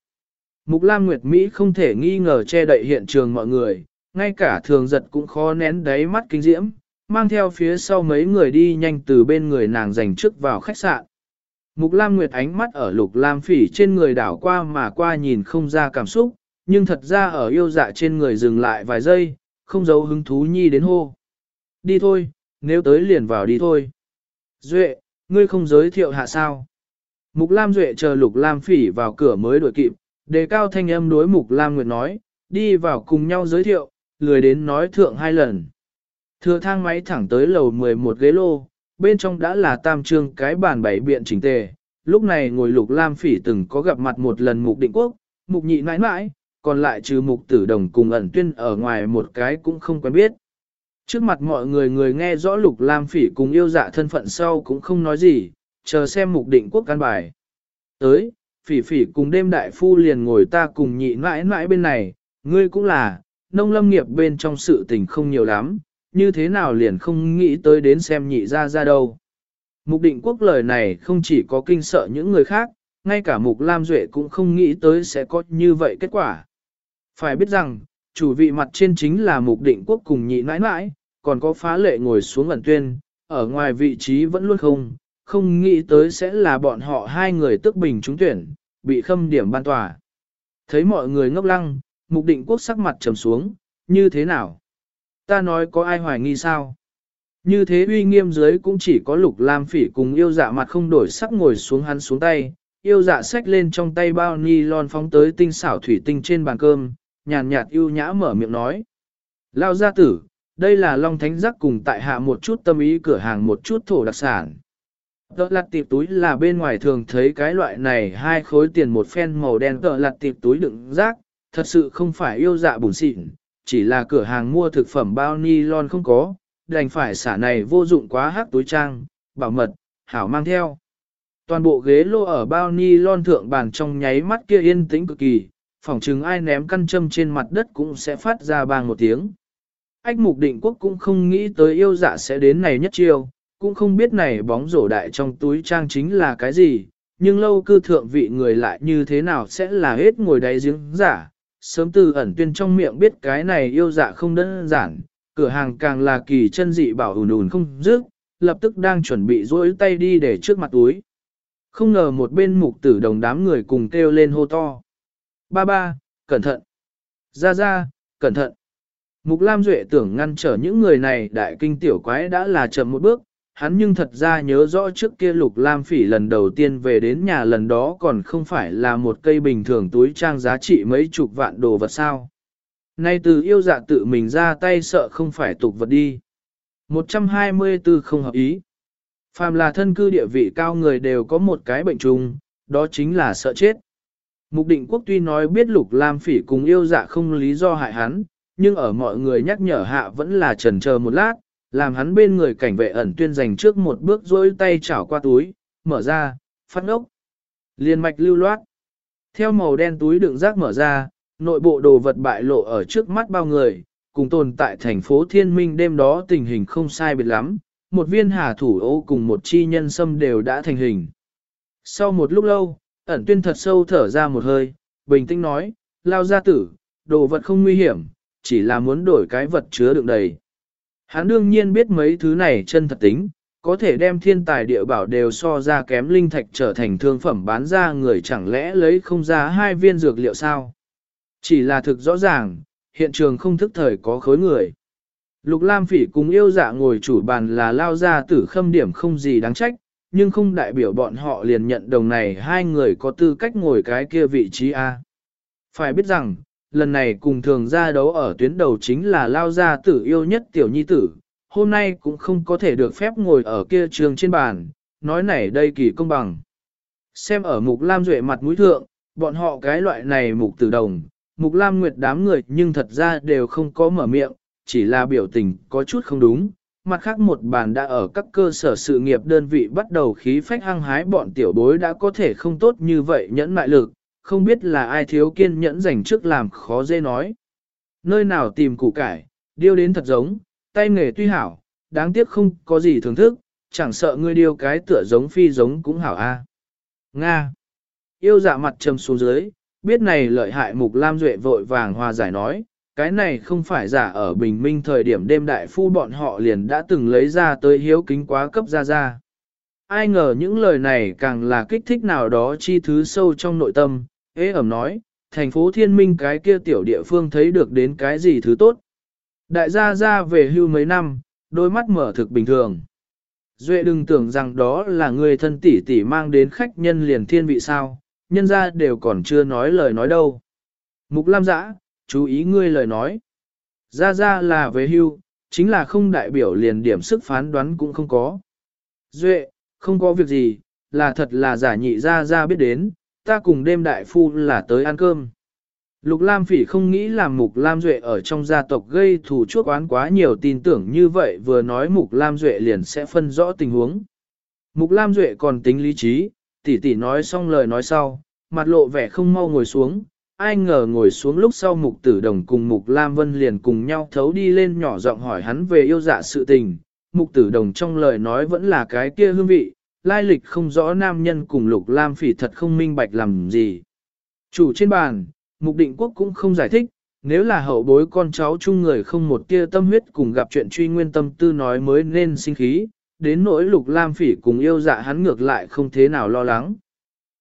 Mục Lam Nguyệt Mỹ không thể nghi ngờ che đậy hiện trường mọi người, ngay cả thường giật cũng khó nén đáy mắt kinh diễm, mang theo phía sau mấy người đi nhanh từ bên người nàng giành trước vào khách sạn. Mục Lam Nguyệt ánh mắt ở lục lam phỉ trên người đảo qua mà qua nhìn không ra cảm xúc, nhưng thật ra ở yêu dạ trên người dừng lại vài giây, không giấu hứng thú nhi đến hô. Đi thôi, nếu tới liền vào đi thôi. Duệ, ngươi không giới thiệu hạ sao. Mục Lam Duệ chờ Lục Lam Phỉ vào cửa mới đuổi kịp, đề cao thanh âm đối Mục Lam Nguyệt nói, đi vào cùng nhau giới thiệu, lười đến nói thượng hai lần. Thừa thang máy thẳng tới lầu 11 ghế lô, bên trong đã là tam trương cái bàn bảy biện chỉnh tề. Lúc này ngồi Lục Lam Phỉ từng có gặp mặt một lần Mục Định Quốc, Mục Nhị mãi mãi, còn lại trừ Mục Tử Đồng cùng ẩn tuyên ở ngoài một cái cũng không quen biết. Trước mặt mọi người người nghe rõ Lục Lam Phỉ cùng yêu dạ thân phận sau cũng không nói gì, chờ xem mục định quốc căn bài. Tới, Phỉ Phỉ cùng đêm đại phu liền ngồi ta cùng nhị mãi mãi bên này, ngươi cũng là, nông lâm nghiệp bên trong sự tình không nhiều lắm, như thế nào liền không nghĩ tới đến xem nhị ra ra đâu. Mục định quốc lời này không chỉ có kinh sợ những người khác, ngay cả mục Lam Duệ cũng không nghĩ tới sẽ có như vậy kết quả. Phải biết rằng, chủ vị mặt trên chính là mục định quốc cùng nhị nãi nãi, còn có phá lệ ngồi xuống ẩn tuyên, ở ngoài vị trí vẫn luôn không, không nghĩ tới sẽ là bọn họ hai người tức bình trúng tuyển, bị khâm điểm ban tòa. Thấy mọi người ngốc lăng, mục định quốc sắc mặt trầm xuống, như thế nào? Ta nói có ai hoài nghi sao? Như thế uy nghiêm dưới cũng chỉ có lục lam phỉ cùng yêu dạ mặt không đổi sắc ngồi xuống hắn xuống tay, yêu dạ xách lên trong tay bao ni lon phóng tới tinh xảo thủy tinh trên bàn cơm, nhàn nhạt yêu nhã mở miệng nói. Lao gia tử, đây là Long Thánh Giác cùng tại hạ một chút tâm ý cửa hàng một chút thổ đặc sản. Tợ lặt tiệp túi là bên ngoài thường thấy cái loại này hai khối tiền một phen màu đen tợ lặt tiệp túi đựng rác, thật sự không phải yêu dạ bùn xịn, chỉ là cửa hàng mua thực phẩm bao ni lon không có, đành phải xả này vô dụng quá hắc túi trang, bảo mật, hảo mang theo. Toàn bộ ghế lô ở bao ni lon thượng bàn trong nháy mắt kia yên tĩnh cực kỳ, phỏng chừng ai ném căn châm trên mặt đất cũng sẽ phát ra bang một tiếng. Ách mục định quốc cũng không nghĩ tới yêu dạ sẽ đến này nhất chiêu, cũng không biết này bóng rổ đại trong túi trang chính là cái gì, nhưng lâu cư thượng vị người lại như thế nào sẽ là hết ngồi đáy giếng giả. Sớm từ ẩn tuyên trong miệng biết cái này yêu dạ không đơn giản, cửa hàng càng là kỳ chân dị bảo ùn ùn không dứt, lập tức đang chuẩn bị duỗi tay đi để trước mặt túi. Không ngờ một bên mục tử đồng đám người cùng kêu lên hô to. Ba ba, cẩn thận. Ra ra, cẩn thận. Mục Lam Duệ tưởng ngăn trở những người này đại kinh tiểu quái đã là chậm một bước, hắn nhưng thật ra nhớ rõ trước kia Lục Lam Phỉ lần đầu tiên về đến nhà lần đó còn không phải là một cây bình thường túi trang giá trị mấy chục vạn đồ vật sao. Nay từ yêu dạ tự mình ra tay sợ không phải tục vật đi. 124 không hợp ý. Phàm là thân cư địa vị cao người đều có một cái bệnh trùng, đó chính là sợ chết. Mục định quốc tuy nói biết Lục Lam Phỉ cùng yêu dạ không lý do hại hắn, nhưng ở mọi người nhắc nhở hạ vẫn là trần chờ một lát, làm hắn bên người cảnh vệ ẩn tuyên dành trước một bước dối tay chảo qua túi, mở ra, phát ốc. Liên mạch lưu loát. Theo màu đen túi đựng rác mở ra, nội bộ đồ vật bại lộ ở trước mắt bao người, cùng tồn tại thành phố Thiên Minh đêm đó tình hình không sai biệt lắm, một viên hà thủ ô cùng một chi nhân sâm đều đã thành hình. Sau một lúc lâu, ẩn tuyên thật sâu thở ra một hơi, bình tĩnh nói, lao ra tử, đồ vật không nguy hiểm, chỉ là muốn đổi cái vật chứa đựng đầy. Hắn đương nhiên biết mấy thứ này chân thật tính, có thể đem thiên tài địa bảo đều so ra kém linh thạch trở thành thương phẩm bán ra người chẳng lẽ lấy không ra hai viên dược liệu sao. Chỉ là thực rõ ràng, hiện trường không thức thời có khối người. Lục Lam Phỉ cùng yêu dạ ngồi chủ bàn là lao ra tử khâm điểm không gì đáng trách, nhưng không đại biểu bọn họ liền nhận đồng này hai người có tư cách ngồi cái kia vị trí A. Phải biết rằng, lần này cùng thường ra đấu ở tuyến đầu chính là lao gia tử yêu nhất tiểu nhi tử, hôm nay cũng không có thể được phép ngồi ở kia trường trên bàn, nói này đây kỳ công bằng. Xem ở mục lam duệ mặt mũi thượng, bọn họ cái loại này mục tử đồng, mục lam nguyệt đám người nhưng thật ra đều không có mở miệng, chỉ là biểu tình có chút không đúng. Mặt khác một bàn đã ở các cơ sở sự nghiệp đơn vị bắt đầu khí phách hăng hái bọn tiểu bối đã có thể không tốt như vậy nhẫn mại lực, không biết là ai thiếu kiên nhẫn dành trước làm khó dễ nói. Nơi nào tìm củ cải, điêu đến thật giống, tay nghề tuy hảo, đáng tiếc không có gì thưởng thức, chẳng sợ ngươi điêu cái tựa giống phi giống cũng hảo a. Nga. Yêu dạ mặt trầm xuống dưới, biết này lợi hại Mục Lam Duệ vội vàng hòa giải nói, cái này không phải giả ở bình minh thời điểm đêm đại phu bọn họ liền đã từng lấy ra tới hiếu kính quá cấp ra ra. Ai ngờ những lời này càng là kích thích nào đó chi thứ sâu trong nội tâm, ế ẩm nói, thành phố thiên minh cái kia tiểu địa phương thấy được đến cái gì thứ tốt. Đại gia ra về hưu mấy năm, đôi mắt mở thực bình thường. Duệ đừng tưởng rằng đó là người thân tỷ tỷ mang đến khách nhân liền thiên vị sao, nhân ra đều còn chưa nói lời nói đâu. Mục Lam Giã, chú ý ngươi lời nói. Ra ra là về hưu, chính là không đại biểu liền điểm sức phán đoán cũng không có. Duệ, không có việc gì, là thật là giả nhị ra ra biết đến, ta cùng đêm đại phu là tới ăn cơm. Lục Lam Phỉ không nghĩ làm Mục Lam Duệ ở trong gia tộc gây thù chuốc oán quá nhiều tin tưởng như vậy vừa nói Mục Lam Duệ liền sẽ phân rõ tình huống. Mục Lam Duệ còn tính lý trí, tỷ tỷ nói xong lời nói sau, mặt lộ vẻ không mau ngồi xuống, ai ngờ ngồi xuống lúc sau Mục Tử Đồng cùng Mục Lam Vân liền cùng nhau thấu đi lên nhỏ giọng hỏi hắn về yêu dạ sự tình. Mục Tử Đồng trong lời nói vẫn là cái kia hương vị, lai lịch không rõ nam nhân cùng Lục Lam Phỉ thật không minh bạch làm gì. Chủ trên bàn, Mục định quốc cũng không giải thích, nếu là hậu bối con cháu chung người không một tia tâm huyết cùng gặp chuyện truy nguyên tâm tư nói mới nên sinh khí, đến nỗi lục lam phỉ cùng yêu dạ hắn ngược lại không thế nào lo lắng.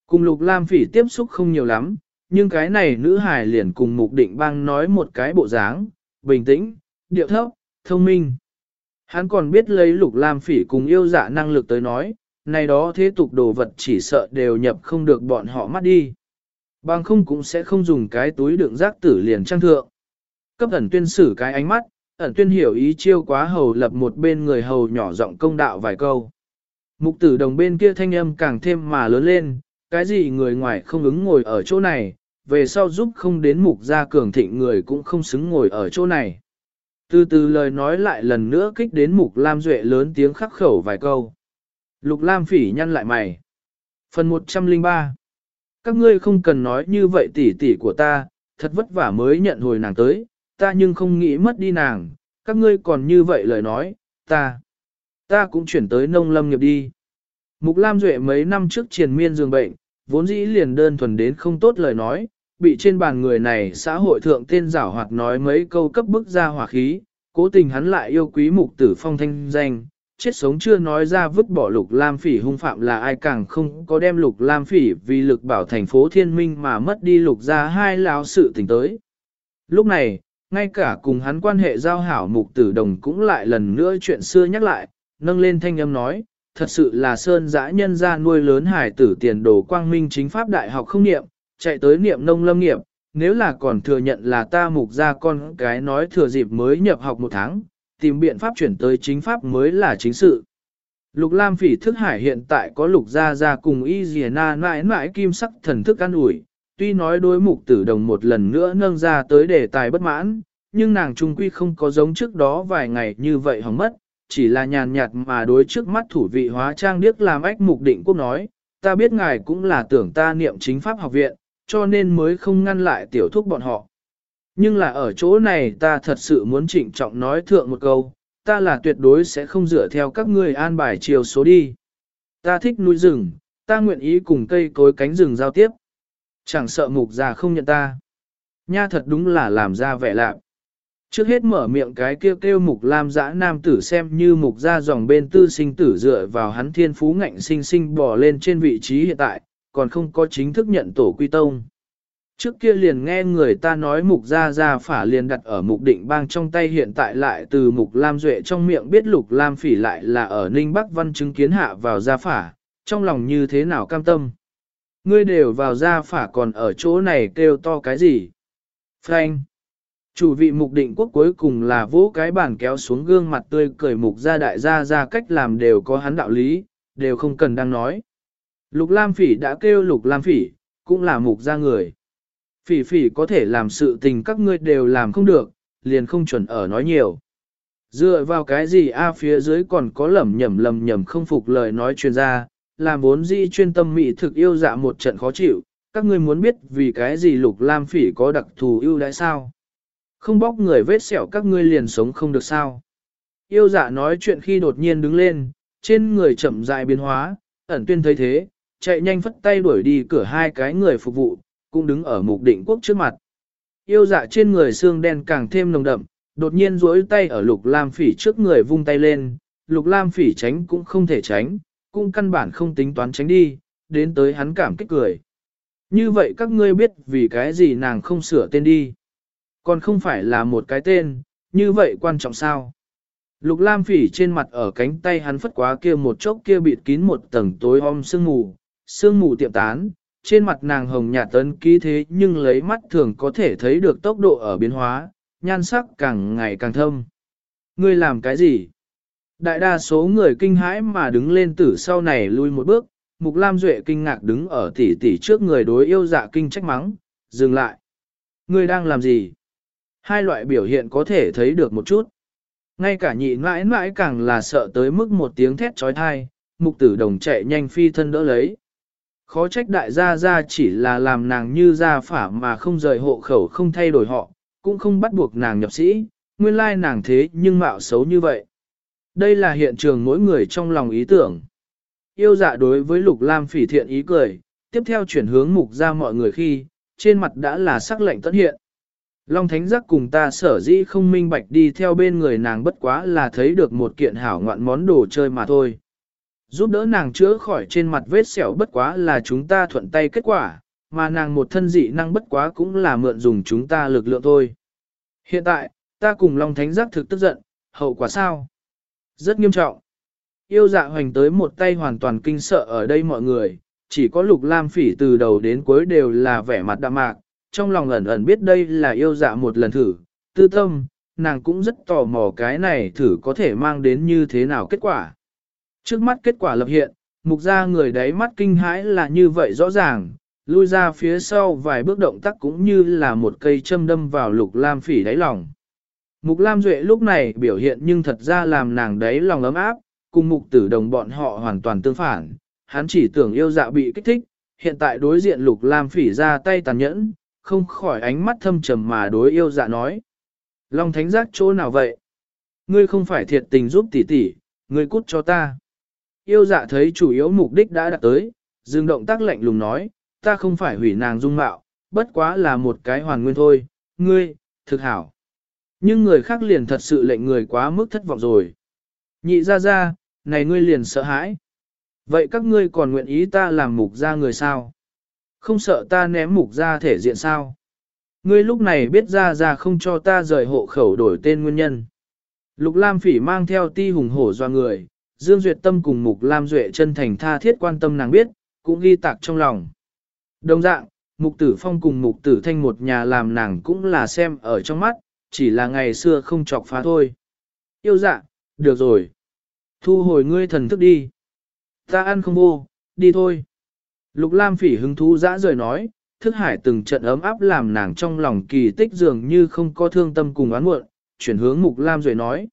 Cùng lục lam phỉ tiếp xúc không nhiều lắm, nhưng cái này nữ hài liền cùng mục định bang nói một cái bộ dáng, bình tĩnh, điệu thấp, thông minh. Hắn còn biết lấy lục lam phỉ cùng yêu dạ năng lực tới nói, này đó thế tục đồ vật chỉ sợ đều nhập không được bọn họ mắt đi. Bằng không cũng sẽ không dùng cái túi đựng rác tử liền trang thượng. Cấp ẩn tuyên xử cái ánh mắt, ẩn tuyên hiểu ý chiêu quá hầu lập một bên người hầu nhỏ giọng công đạo vài câu. Mục tử đồng bên kia thanh âm càng thêm mà lớn lên, cái gì người ngoài không ứng ngồi ở chỗ này, về sau giúp không đến mục gia cường thịnh người cũng không xứng ngồi ở chỗ này. Từ từ lời nói lại lần nữa kích đến mục Lam Duệ lớn tiếng khắc khẩu vài câu. Lục Lam phỉ nhăn lại mày. Phần 103 các ngươi không cần nói như vậy tỷ tỷ của ta, thật vất vả mới nhận hồi nàng tới, ta nhưng không nghĩ mất đi nàng, các ngươi còn như vậy lời nói, ta, ta cũng chuyển tới nông lâm nghiệp đi. Mục Lam Duệ mấy năm trước triền miên giường bệnh, vốn dĩ liền đơn thuần đến không tốt lời nói, bị trên bàn người này xã hội thượng tên giảo hoạt nói mấy câu cấp bức ra hỏa khí, cố tình hắn lại yêu quý mục tử phong thanh danh, chết sống chưa nói ra vứt bỏ lục lam phỉ hung phạm là ai càng không có đem lục lam phỉ vì lực bảo thành phố thiên minh mà mất đi lục ra hai lão sự tình tới. Lúc này, ngay cả cùng hắn quan hệ giao hảo mục tử đồng cũng lại lần nữa chuyện xưa nhắc lại, nâng lên thanh âm nói, thật sự là sơn dã nhân ra nuôi lớn hải tử tiền đồ quang minh chính pháp đại học không niệm, chạy tới niệm nông lâm nghiệp, nếu là còn thừa nhận là ta mục ra con cái nói thừa dịp mới nhập học một tháng, tìm biện pháp chuyển tới chính pháp mới là chính sự. Lục Lam phỉ thức hải hiện tại có lục gia gia cùng y Dì na mãi mãi kim sắc thần thức an ủi, tuy nói đối mục tử đồng một lần nữa nâng ra tới đề tài bất mãn, nhưng nàng trung quy không có giống trước đó vài ngày như vậy hỏng mất, chỉ là nhàn nhạt mà đối trước mắt thủ vị hóa trang điếc làm ách mục định quốc nói, ta biết ngài cũng là tưởng ta niệm chính pháp học viện, cho nên mới không ngăn lại tiểu thúc bọn họ. Nhưng là ở chỗ này ta thật sự muốn trịnh trọng nói thượng một câu, ta là tuyệt đối sẽ không dựa theo các ngươi an bài chiều số đi. Ta thích núi rừng, ta nguyện ý cùng cây cối cánh rừng giao tiếp. Chẳng sợ mục già không nhận ta. Nha thật đúng là làm ra vẻ lạc. Trước hết mở miệng cái kêu kêu mục lam dã nam tử xem như mục ra dòng bên tư sinh tử dựa vào hắn thiên phú ngạnh sinh sinh bỏ lên trên vị trí hiện tại, còn không có chính thức nhận tổ quy tông. Trước kia liền nghe người ta nói mục gia gia phả liền đặt ở mục định bang trong tay hiện tại lại từ mục lam duệ trong miệng biết lục lam phỉ lại là ở ninh bắc văn chứng kiến hạ vào gia phả, trong lòng như thế nào cam tâm. Ngươi đều vào gia phả còn ở chỗ này kêu to cái gì? Frank! Chủ vị mục định quốc cuối cùng là vỗ cái bàn kéo xuống gương mặt tươi cười mục gia đại gia ra cách làm đều có hắn đạo lý, đều không cần đang nói. Lục Lam Phỉ đã kêu Lục Lam Phỉ, cũng là mục gia người. Phỉ phỉ có thể làm sự tình các ngươi đều làm không được, liền không chuẩn ở nói nhiều. Dựa vào cái gì a phía dưới còn có lầm nhầm lầm nhầm không phục lời nói chuyên gia, làm vốn dĩ chuyên tâm mỹ thực yêu dạ một trận khó chịu, các ngươi muốn biết vì cái gì lục lam phỉ có đặc thù ưu đãi sao? Không bóc người vết sẹo các ngươi liền sống không được sao? Yêu dạ nói chuyện khi đột nhiên đứng lên, trên người chậm rãi biến hóa, ẩn tuyên thấy thế, chạy nhanh phất tay đuổi đi cửa hai cái người phục vụ, cũng đứng ở mục định quốc trước mặt. Yêu dạ trên người xương đen càng thêm nồng đậm, đột nhiên duỗi tay ở lục lam phỉ trước người vung tay lên, lục lam phỉ tránh cũng không thể tránh, cũng căn bản không tính toán tránh đi, đến tới hắn cảm kích cười. Như vậy các ngươi biết vì cái gì nàng không sửa tên đi. Còn không phải là một cái tên, như vậy quan trọng sao? Lục lam phỉ trên mặt ở cánh tay hắn phất quá kia một chốc kia bịt kín một tầng tối om sương mù, sương mù tiệm tán, trên mặt nàng hồng nhạt tấn ký thế nhưng lấy mắt thường có thể thấy được tốc độ ở biến hóa, nhan sắc càng ngày càng thâm. Ngươi làm cái gì? Đại đa số người kinh hãi mà đứng lên tử sau này lui một bước, Mục Lam Duệ kinh ngạc đứng ở tỉ tỉ trước người đối yêu dạ kinh trách mắng, dừng lại. Ngươi đang làm gì? Hai loại biểu hiện có thể thấy được một chút. Ngay cả nhị mãi mãi càng là sợ tới mức một tiếng thét trói thai, mục tử đồng chạy nhanh phi thân đỡ lấy. Khó trách đại gia gia chỉ là làm nàng như gia phả mà không rời hộ khẩu không thay đổi họ, cũng không bắt buộc nàng nhập sĩ, nguyên lai nàng thế nhưng mạo xấu như vậy. Đây là hiện trường mỗi người trong lòng ý tưởng. Yêu dạ đối với lục lam phỉ thiện ý cười, tiếp theo chuyển hướng mục ra mọi người khi, trên mặt đã là sắc lệnh tất hiện. Long Thánh Giác cùng ta sở dĩ không minh bạch đi theo bên người nàng bất quá là thấy được một kiện hảo ngoạn món đồ chơi mà thôi. Giúp đỡ nàng chữa khỏi trên mặt vết sẹo bất quá là chúng ta thuận tay kết quả, mà nàng một thân dị năng bất quá cũng là mượn dùng chúng ta lực lượng thôi. Hiện tại, ta cùng Long Thánh Giác thực tức giận, hậu quả sao? Rất nghiêm trọng. Yêu dạ hoành tới một tay hoàn toàn kinh sợ ở đây mọi người, chỉ có lục lam phỉ từ đầu đến cuối đều là vẻ mặt đạm mạc, trong lòng ẩn ẩn biết đây là yêu dạ một lần thử, tư tâm, nàng cũng rất tò mò cái này thử có thể mang đến như thế nào kết quả. Trước mắt kết quả lập hiện, mục ra người đấy mắt kinh hãi là như vậy rõ ràng, lui ra phía sau vài bước động tác cũng như là một cây châm đâm vào lục lam phỉ đáy lòng. Mục lam duệ lúc này biểu hiện nhưng thật ra làm nàng đáy lòng ấm áp, cùng mục tử đồng bọn họ hoàn toàn tương phản, hắn chỉ tưởng yêu dạ bị kích thích, hiện tại đối diện lục lam phỉ ra tay tàn nhẫn, không khỏi ánh mắt thâm trầm mà đối yêu dạ nói. Long thánh giác chỗ nào vậy? Ngươi không phải thiệt tình giúp tỷ tỷ, ngươi cút cho ta. Yêu dạ thấy chủ yếu mục đích đã đạt tới, dừng động tác lạnh lùng nói, ta không phải hủy nàng dung mạo, bất quá là một cái hoàn nguyên thôi, ngươi, thực hảo. Nhưng người khác liền thật sự lệnh người quá mức thất vọng rồi. Nhị ra ra, này ngươi liền sợ hãi. Vậy các ngươi còn nguyện ý ta làm mục ra người sao? Không sợ ta ném mục ra thể diện sao? Ngươi lúc này biết ra ra không cho ta rời hộ khẩu đổi tên nguyên nhân. Lục Lam Phỉ mang theo ti hùng hổ doa người, Dương Duyệt Tâm cùng Mục Lam Duệ chân thành tha thiết quan tâm nàng biết, cũng ghi tạc trong lòng. Đồng dạng, Mục Tử Phong cùng Mục Tử Thanh một nhà làm nàng cũng là xem ở trong mắt, chỉ là ngày xưa không chọc phá thôi. Yêu dạ, được rồi. Thu hồi ngươi thần thức đi. Ta ăn không vô, đi thôi. Lục Lam phỉ hứng thú dã rời nói, thức hải từng trận ấm áp làm nàng trong lòng kỳ tích dường như không có thương tâm cùng oán muộn, chuyển hướng Mục Lam rồi nói.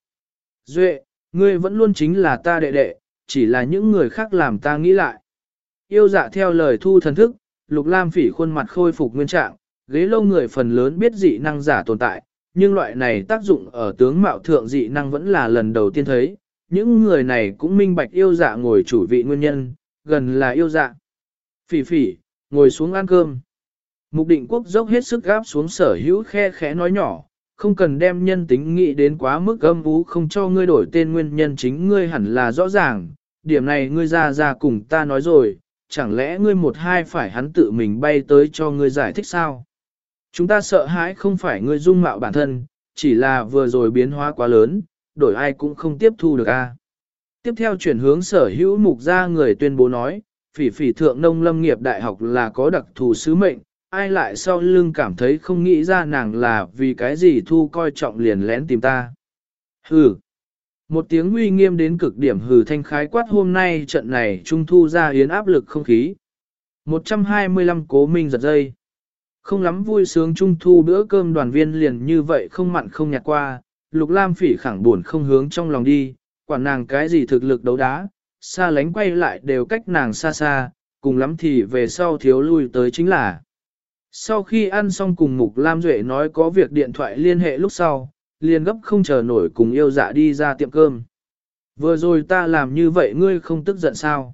Duệ, ngươi vẫn luôn chính là ta đệ đệ, chỉ là những người khác làm ta nghĩ lại. Yêu dạ theo lời thu thần thức, Lục Lam phỉ khuôn mặt khôi phục nguyên trạng, ghế lâu người phần lớn biết dị năng giả tồn tại, nhưng loại này tác dụng ở tướng mạo thượng dị năng vẫn là lần đầu tiên thấy, những người này cũng minh bạch yêu dạ ngồi chủ vị nguyên nhân, gần là yêu dạ. Phỉ phỉ, ngồi xuống ăn cơm. Mục định quốc dốc hết sức gáp xuống sở hữu khe khẽ nói nhỏ, không cần đem nhân tính nghĩ đến quá mức âm ú không cho ngươi đổi tên nguyên nhân chính ngươi hẳn là rõ ràng, điểm này ngươi ra ra cùng ta nói rồi, chẳng lẽ ngươi một hai phải hắn tự mình bay tới cho ngươi giải thích sao? Chúng ta sợ hãi không phải ngươi dung mạo bản thân, chỉ là vừa rồi biến hóa quá lớn, đổi ai cũng không tiếp thu được a. À? Tiếp theo chuyển hướng sở hữu mục ra người tuyên bố nói, phỉ phỉ thượng nông lâm nghiệp đại học là có đặc thù sứ mệnh, ai lại sau lưng cảm thấy không nghĩ ra nàng là vì cái gì thu coi trọng liền lén tìm ta. Hừ. Một tiếng uy nghiêm đến cực điểm hừ thanh khái quát hôm nay trận này trung thu ra yến áp lực không khí. 125 cố minh giật dây. Không lắm vui sướng trung thu bữa cơm đoàn viên liền như vậy không mặn không nhạt qua, Lục Lam phỉ khẳng buồn không hướng trong lòng đi, Quả nàng cái gì thực lực đấu đá, xa lánh quay lại đều cách nàng xa xa, cùng lắm thì về sau thiếu lui tới chính là. Sau khi ăn xong cùng Mục Lam Duệ nói có việc điện thoại liên hệ lúc sau, liền gấp không chờ nổi cùng yêu dạ đi ra tiệm cơm. Vừa rồi ta làm như vậy ngươi không tức giận sao?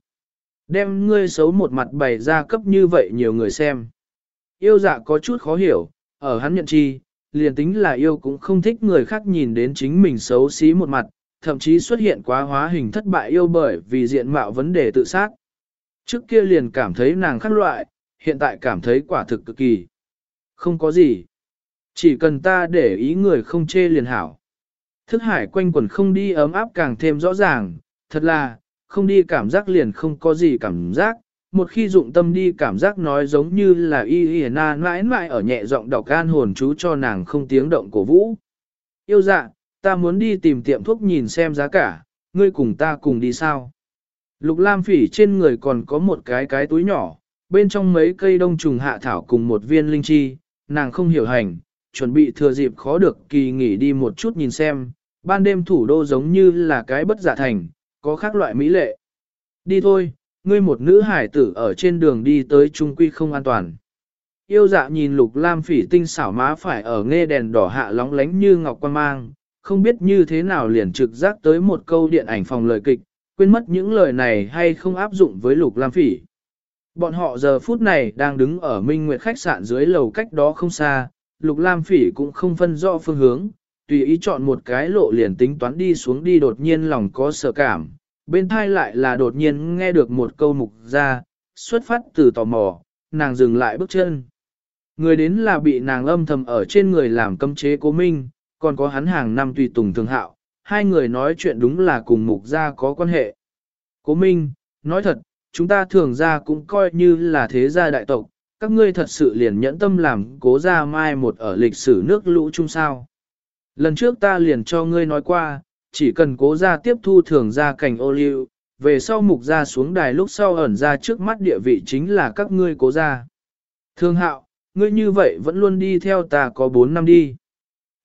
Đem ngươi xấu một mặt bày ra cấp như vậy nhiều người xem. Yêu dạ có chút khó hiểu, ở hắn nhận chi, liền tính là yêu cũng không thích người khác nhìn đến chính mình xấu xí một mặt, thậm chí xuất hiện quá hóa hình thất bại yêu bởi vì diện mạo vấn đề tự sát. Trước kia liền cảm thấy nàng khác loại, hiện tại cảm thấy quả thực cực kỳ. Không có gì. Chỉ cần ta để ý người không chê liền hảo. Thức hải quanh quần không đi ấm áp càng thêm rõ ràng, thật là, không đi cảm giác liền không có gì cảm giác. Một khi dụng tâm đi cảm giác nói giống như là y y na mãi mãi ở nhẹ giọng đọc an hồn chú cho nàng không tiếng động cổ vũ. Yêu dạ, ta muốn đi tìm tiệm thuốc nhìn xem giá cả, ngươi cùng ta cùng đi sao? Lục Lam Phỉ trên người còn có một cái cái túi nhỏ, bên trong mấy cây đông trùng hạ thảo cùng một viên linh chi, nàng không hiểu hành, chuẩn bị thừa dịp khó được kỳ nghỉ đi một chút nhìn xem, ban đêm thủ đô giống như là cái bất giả thành, có khác loại mỹ lệ. Đi thôi, ngươi một nữ hải tử ở trên đường đi tới trung quy không an toàn. Yêu dạ nhìn lục lam phỉ tinh xảo má phải ở nghe đèn đỏ hạ lóng lánh như ngọc quan mang, không biết như thế nào liền trực giác tới một câu điện ảnh phòng lời kịch, quên mất những lời này hay không áp dụng với lục lam phỉ. Bọn họ giờ phút này đang đứng ở Minh Nguyệt khách sạn dưới lầu cách đó không xa, lục lam phỉ cũng không phân rõ phương hướng, tùy ý chọn một cái lộ liền tính toán đi xuống đi đột nhiên lòng có sợ cảm, bên tai lại là đột nhiên nghe được một câu mục ra, xuất phát từ tò mò, nàng dừng lại bước chân. Người đến là bị nàng âm thầm ở trên người làm cấm chế cố minh, còn có hắn hàng năm tùy tùng thường hạo, hai người nói chuyện đúng là cùng mục gia có quan hệ. Cố minh, nói thật, chúng ta thường ra cũng coi như là thế gia đại tộc, các ngươi thật sự liền nhẫn tâm làm cố gia mai một ở lịch sử nước lũ chung sao. Lần trước ta liền cho ngươi nói qua, chỉ cần cố gia tiếp thu thường gia cảnh ô liu, về sau mục gia xuống đài lúc sau ẩn ra trước mắt địa vị chính là các ngươi cố gia. Thương hạo, ngươi như vậy vẫn luôn đi theo ta có 4 năm đi.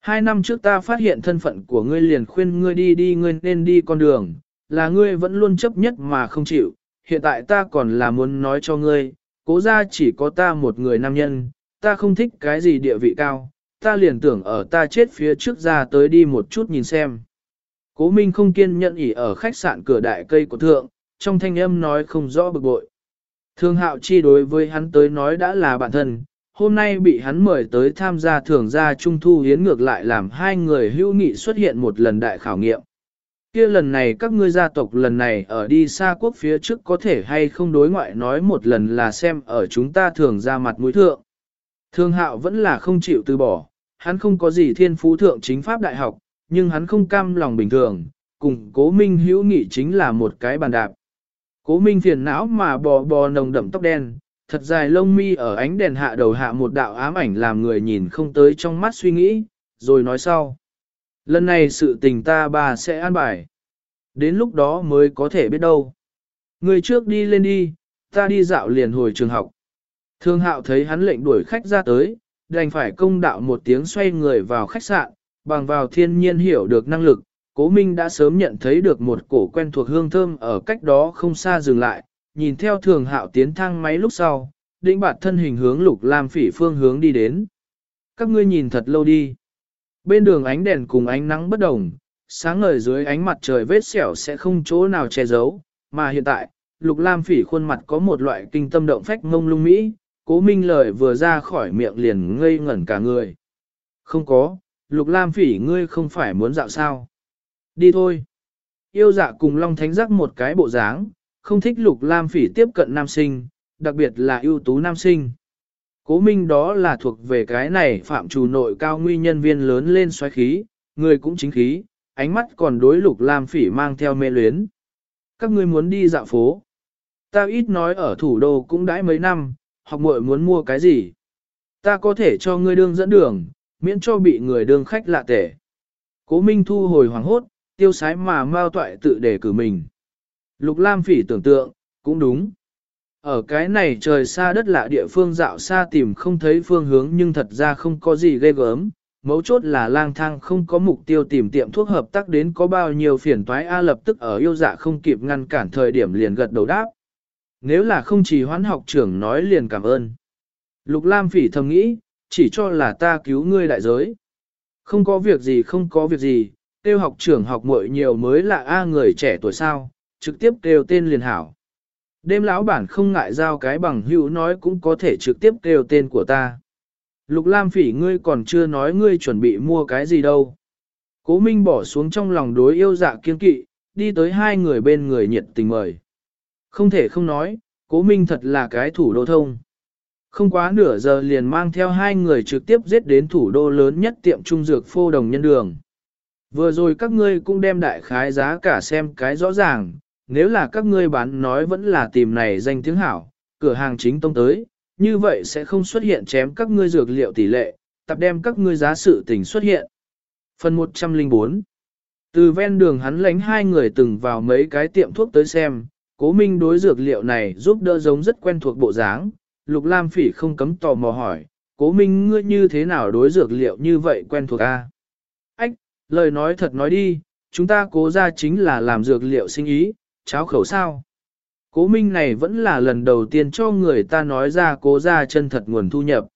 Hai năm trước ta phát hiện thân phận của ngươi liền khuyên ngươi đi đi ngươi nên đi con đường, là ngươi vẫn luôn chấp nhất mà không chịu, hiện tại ta còn là muốn nói cho ngươi, cố gia chỉ có ta một người nam nhân, ta không thích cái gì địa vị cao, ta liền tưởng ở ta chết phía trước ra tới đi một chút nhìn xem. Cố Minh không kiên nhẫn ỉ ở khách sạn cửa đại cây của thượng, trong thanh âm nói không rõ bực bội. Thương hạo chi đối với hắn tới nói đã là bạn thân, hôm nay bị hắn mời tới tham gia thưởng gia trung thu hiến ngược lại làm hai người hữu nghị xuất hiện một lần đại khảo nghiệm kia lần này các ngươi gia tộc lần này ở đi xa quốc phía trước có thể hay không đối ngoại nói một lần là xem ở chúng ta thường ra mặt mũi thượng. Thương hạo vẫn là không chịu từ bỏ, hắn không có gì thiên phú thượng chính pháp đại học, nhưng hắn không cam lòng bình thường, cùng cố minh hữu nghị chính là một cái bàn đạp. Cố minh phiền não mà bò bò nồng đậm tóc đen, thật dài lông mi ở ánh đèn hạ đầu hạ một đạo ám ảnh làm người nhìn không tới trong mắt suy nghĩ, rồi nói sau. Lần này sự tình ta bà sẽ an bài. Đến lúc đó mới có thể biết đâu. Người trước đi lên đi, ta đi dạo liền hồi trường học. Thương hạo thấy hắn lệnh đuổi khách ra tới, đành phải công đạo một tiếng xoay người vào khách sạn, bằng vào thiên nhiên hiểu được năng lực. Cố Minh đã sớm nhận thấy được một cổ quen thuộc hương thơm ở cách đó không xa dừng lại, nhìn theo thường hạo tiến thang máy lúc sau, định bản thân hình hướng lục lam phỉ phương hướng đi đến. Các ngươi nhìn thật lâu đi. Bên đường ánh đèn cùng ánh nắng bất đồng, sáng ngời dưới ánh mặt trời vết sẹo sẽ không chỗ nào che giấu, mà hiện tại, lục lam phỉ khuôn mặt có một loại kinh tâm động phách ngông lung mỹ, cố minh lời vừa ra khỏi miệng liền ngây ngẩn cả người. Không có, lục lam phỉ ngươi không phải muốn dạo sao. Đi thôi. Yêu dạ cùng Long Thánh giác một cái bộ dáng, không thích lục lam phỉ tiếp cận nam sinh, đặc biệt là ưu tú nam sinh. Cố minh đó là thuộc về cái này phạm Chủ nội cao nguy nhân viên lớn lên xoáy khí, người cũng chính khí, ánh mắt còn đối lục lam phỉ mang theo mê luyến. Các ngươi muốn đi dạo phố. Ta ít nói ở thủ đô cũng đãi mấy năm, học muội muốn mua cái gì. Ta có thể cho ngươi đương dẫn đường, miễn cho bị người đương khách lạ tể. Cố Minh thu hồi hoàng hốt, tiêu sái mà mau toại tự để cử mình. Lục Lam phỉ tưởng tượng, cũng đúng. Ở cái này trời xa đất lạ địa phương dạo xa tìm không thấy phương hướng nhưng thật ra không có gì ghê gớm. Mấu chốt là lang thang không có mục tiêu tìm tiệm thuốc hợp tác đến có bao nhiêu phiền toái A lập tức ở yêu dạ không kịp ngăn cản thời điểm liền gật đầu đáp. Nếu là không chỉ hoán học trưởng nói liền cảm ơn. Lục Lam phỉ thầm nghĩ, chỉ cho là ta cứu ngươi đại giới. Không có việc gì không có việc gì, tiêu học trưởng học muội nhiều mới là A người trẻ tuổi sao, trực tiếp kêu tên liền hảo. Đêm lão bản không ngại giao cái bằng hữu nói cũng có thể trực tiếp kêu tên của ta. Lục Lam phỉ ngươi còn chưa nói ngươi chuẩn bị mua cái gì đâu. Cố Minh bỏ xuống trong lòng đối yêu dạ kiên kỵ, đi tới hai người bên người nhiệt tình mời. Không thể không nói, Cố Minh thật là cái thủ đô thông. Không quá nửa giờ liền mang theo hai người trực tiếp giết đến thủ đô lớn nhất tiệm trung dược phô đồng nhân đường. Vừa rồi các ngươi cũng đem đại khái giá cả xem cái rõ ràng, nếu là các ngươi bán nói vẫn là tìm này danh tiếng hảo, cửa hàng chính tông tới, như vậy sẽ không xuất hiện chém các ngươi dược liệu tỷ lệ, tập đem các ngươi giá sự tình xuất hiện. Phần 104 Từ ven đường hắn lánh hai người từng vào mấy cái tiệm thuốc tới xem, cố minh đối dược liệu này giúp đỡ giống rất quen thuộc bộ dáng, Lục Lam Phỉ không cấm tò mò hỏi, cố minh ngươi như thế nào đối dược liệu như vậy quen thuộc a? Ách, lời nói thật nói đi, chúng ta cố ra chính là làm dược liệu sinh ý, cháo khẩu sao. Cố minh này vẫn là lần đầu tiên cho người ta nói ra cố ra chân thật nguồn thu nhập.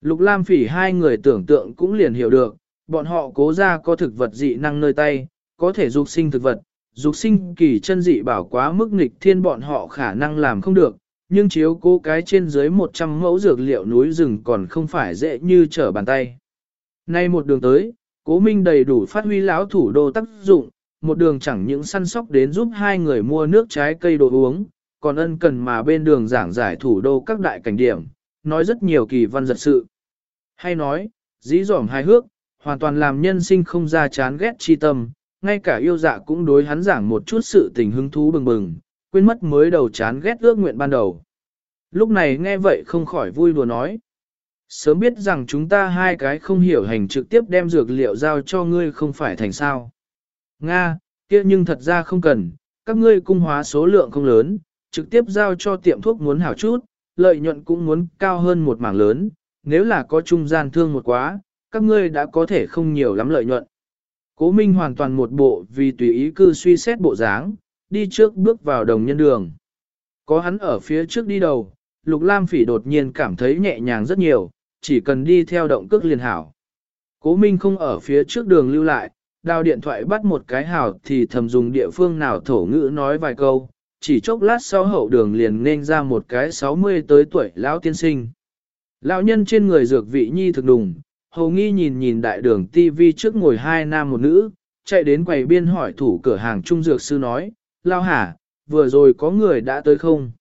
Lục Lam Phỉ hai người tưởng tượng cũng liền hiểu được, bọn họ cố ra có thực vật dị năng nơi tay, có thể dục sinh thực vật, dục sinh kỳ chân dị bảo quá mức nghịch thiên bọn họ khả năng làm không được, nhưng chiếu cố cái trên dưới 100 mẫu dược liệu núi rừng còn không phải dễ như trở bàn tay. Nay một đường tới, cố minh đầy đủ phát huy lão thủ đô tác dụng, một đường chẳng những săn sóc đến giúp hai người mua nước trái cây đồ uống, còn ân cần mà bên đường giảng giải thủ đô các đại cảnh điểm, nói rất nhiều kỳ văn giật sự. Hay nói, dĩ dỏm hài hước, hoàn toàn làm nhân sinh không ra chán ghét chi tâm, ngay cả yêu dạ cũng đối hắn giảng một chút sự tình hứng thú bừng bừng, quên mất mới đầu chán ghét ước nguyện ban đầu. Lúc này nghe vậy không khỏi vui đùa nói. Sớm biết rằng chúng ta hai cái không hiểu hành trực tiếp đem dược liệu giao cho ngươi không phải thành sao. Nga, kia nhưng thật ra không cần, các ngươi cung hóa số lượng không lớn, trực tiếp giao cho tiệm thuốc muốn hảo chút, lợi nhuận cũng muốn cao hơn một mảng lớn, nếu là có trung gian thương một quá, các ngươi đã có thể không nhiều lắm lợi nhuận. Cố Minh hoàn toàn một bộ vì tùy ý cư suy xét bộ dáng, đi trước bước vào đồng nhân đường. Có hắn ở phía trước đi đầu, Lục Lam Phỉ đột nhiên cảm thấy nhẹ nhàng rất nhiều, chỉ cần đi theo động cước liền hảo. Cố Minh không ở phía trước đường lưu lại, đào điện thoại bắt một cái hào thì thầm dùng địa phương nào thổ ngữ nói vài câu, chỉ chốc lát sau hậu đường liền nên ra một cái 60 tới tuổi lão tiên sinh. Lão nhân trên người dược vị nhi thực đùng, hầu nghi nhìn nhìn đại đường TV trước ngồi hai nam một nữ, chạy đến quầy biên hỏi thủ cửa hàng trung dược sư nói, lao hả, vừa rồi có người đã tới không?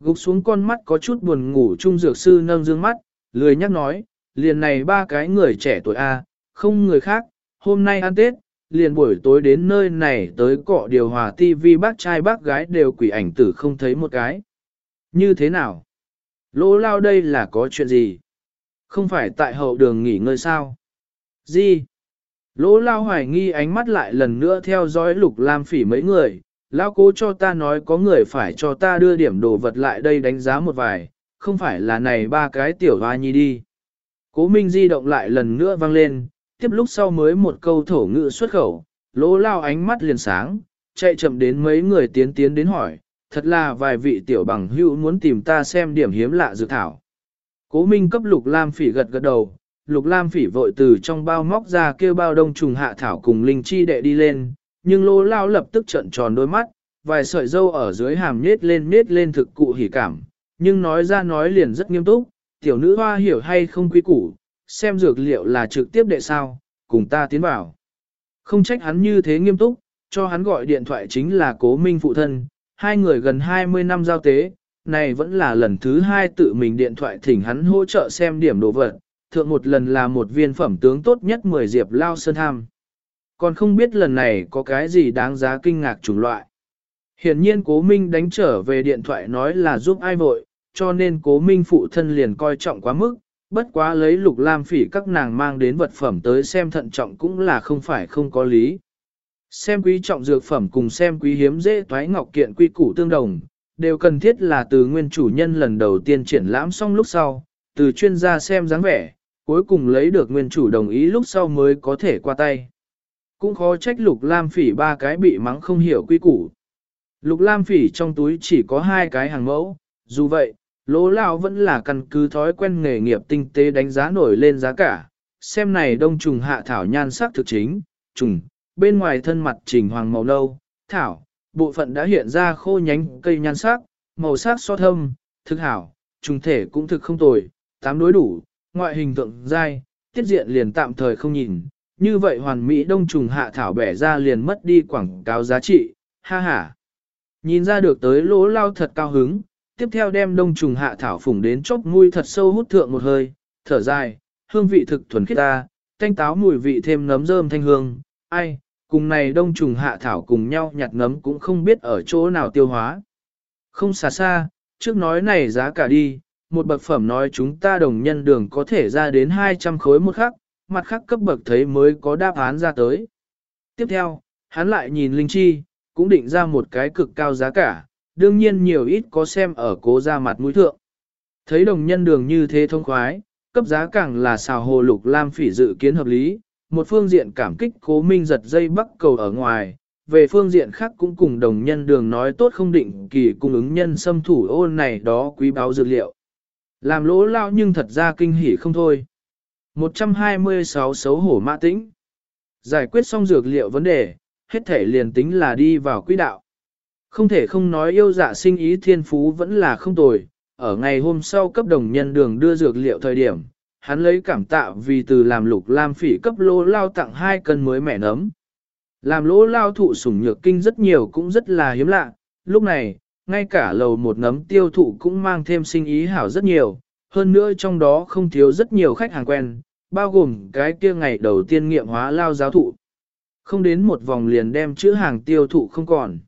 Gục xuống con mắt có chút buồn ngủ trung dược sư nâng dương mắt, lười nhắc nói, liền này ba cái người trẻ tuổi A, không người khác, hôm nay ăn Tết, liền buổi tối đến nơi này tới cọ điều hòa tivi bác trai bác gái đều quỷ ảnh tử không thấy một cái. Như thế nào? Lỗ lao đây là có chuyện gì? Không phải tại hậu đường nghỉ ngơi sao? Gì? Lỗ lao hoài nghi ánh mắt lại lần nữa theo dõi lục lam phỉ mấy người, lao cố cho ta nói có người phải cho ta đưa điểm đồ vật lại đây đánh giá một vài, không phải là này ba cái tiểu hoa nhi đi. Cố Minh di động lại lần nữa vang lên, tiếp lúc sau mới một câu thổ ngữ xuất khẩu, lỗ lao ánh mắt liền sáng, chạy chậm đến mấy người tiến tiến đến hỏi, thật là vài vị tiểu bằng hữu muốn tìm ta xem điểm hiếm lạ dược thảo. Cố Minh cấp Lục Lam Phỉ gật gật đầu, Lục Lam Phỉ vội từ trong bao móc ra kêu bao đông trùng hạ thảo cùng linh chi đệ đi lên, nhưng lô lao lập tức trợn tròn đôi mắt, vài sợi râu ở dưới hàm nhếch lên nhếch lên thực cụ hỉ cảm, nhưng nói ra nói liền rất nghiêm túc, tiểu nữ hoa hiểu hay không quý củ, xem dược liệu là trực tiếp đệ sao, cùng ta tiến vào. Không trách hắn như thế nghiêm túc, cho hắn gọi điện thoại chính là cố minh phụ thân, hai người gần 20 năm giao tế, này vẫn là lần thứ hai tự mình điện thoại thỉnh hắn hỗ trợ xem điểm đồ vật, thượng một lần là một viên phẩm tướng tốt nhất 10 diệp lao sơn tham. Còn không biết lần này có cái gì đáng giá kinh ngạc chủng loại. Hiển nhiên cố minh đánh trở về điện thoại nói là giúp ai vội, cho nên cố minh phụ thân liền coi trọng quá mức, bất quá lấy lục lam phỉ các nàng mang đến vật phẩm tới xem thận trọng cũng là không phải không có lý. Xem quý trọng dược phẩm cùng xem quý hiếm dễ toái ngọc kiện quy củ tương đồng, đều cần thiết là từ nguyên chủ nhân lần đầu tiên triển lãm xong lúc sau, từ chuyên gia xem dáng vẻ, cuối cùng lấy được nguyên chủ đồng ý lúc sau mới có thể qua tay. Cũng khó trách lục lam phỉ ba cái bị mắng không hiểu quy củ. Lục lam phỉ trong túi chỉ có hai cái hàng mẫu, dù vậy, lỗ lao vẫn là căn cứ thói quen nghề nghiệp tinh tế đánh giá nổi lên giá cả. Xem này đông trùng hạ thảo nhan sắc thực chính, trùng, bên ngoài thân mặt trình hoàng màu nâu, thảo, bộ phận đã hiện ra khô nhánh cây nhan sắc, màu sắc so thâm, thực hảo, trùng thể cũng thực không tồi, tám đối đủ, ngoại hình tượng dai, tiết diện liền tạm thời không nhìn, như vậy hoàn mỹ đông trùng hạ thảo bẻ ra liền mất đi quảng cáo giá trị, ha ha. Nhìn ra được tới lỗ lao thật cao hứng, tiếp theo đem đông trùng hạ thảo phủng đến chốc mũi thật sâu hút thượng một hơi, thở dài, hương vị thực thuần khiết ta, thanh táo mùi vị thêm nấm rơm thanh hương, ai, cùng này đông trùng hạ thảo cùng nhau nhặt nấm cũng không biết ở chỗ nào tiêu hóa. Không xa xa, trước nói này giá cả đi, một bậc phẩm nói chúng ta đồng nhân đường có thể ra đến 200 khối một khắc, mặt khác cấp bậc thấy mới có đáp án ra tới. Tiếp theo, hắn lại nhìn Linh Chi, cũng định ra một cái cực cao giá cả, đương nhiên nhiều ít có xem ở cố ra mặt mũi thượng. Thấy đồng nhân đường như thế thông khoái, cấp giá càng là xào hồ lục lam phỉ dự kiến hợp lý, một phương diện cảm kích cố minh giật dây bắc cầu ở ngoài, về phương diện khác cũng cùng đồng nhân đường nói tốt không định kỳ cung ứng nhân xâm thủ ôn này đó quý báo dược liệu. Làm lỗ lao nhưng thật ra kinh hỉ không thôi. 126 xấu hổ mã tĩnh. Giải quyết xong dược liệu vấn đề, hết thể liền tính là đi vào quỹ đạo. Không thể không nói yêu dạ sinh ý thiên phú vẫn là không tồi, ở ngày hôm sau cấp đồng nhân đường đưa dược liệu thời điểm, hắn lấy cảm tạ vì từ làm lục lam phỉ cấp lô lao tặng hai cân mới mẻ nấm. Làm lỗ lao thụ sủng nhược kinh rất nhiều cũng rất là hiếm lạ, lúc này, ngay cả lầu một nấm tiêu thụ cũng mang thêm sinh ý hảo rất nhiều, hơn nữa trong đó không thiếu rất nhiều khách hàng quen, bao gồm cái kia ngày đầu tiên nghiệm hóa lao giáo thụ. Không đến một vòng liền đem chữ hàng tiêu thụ không còn.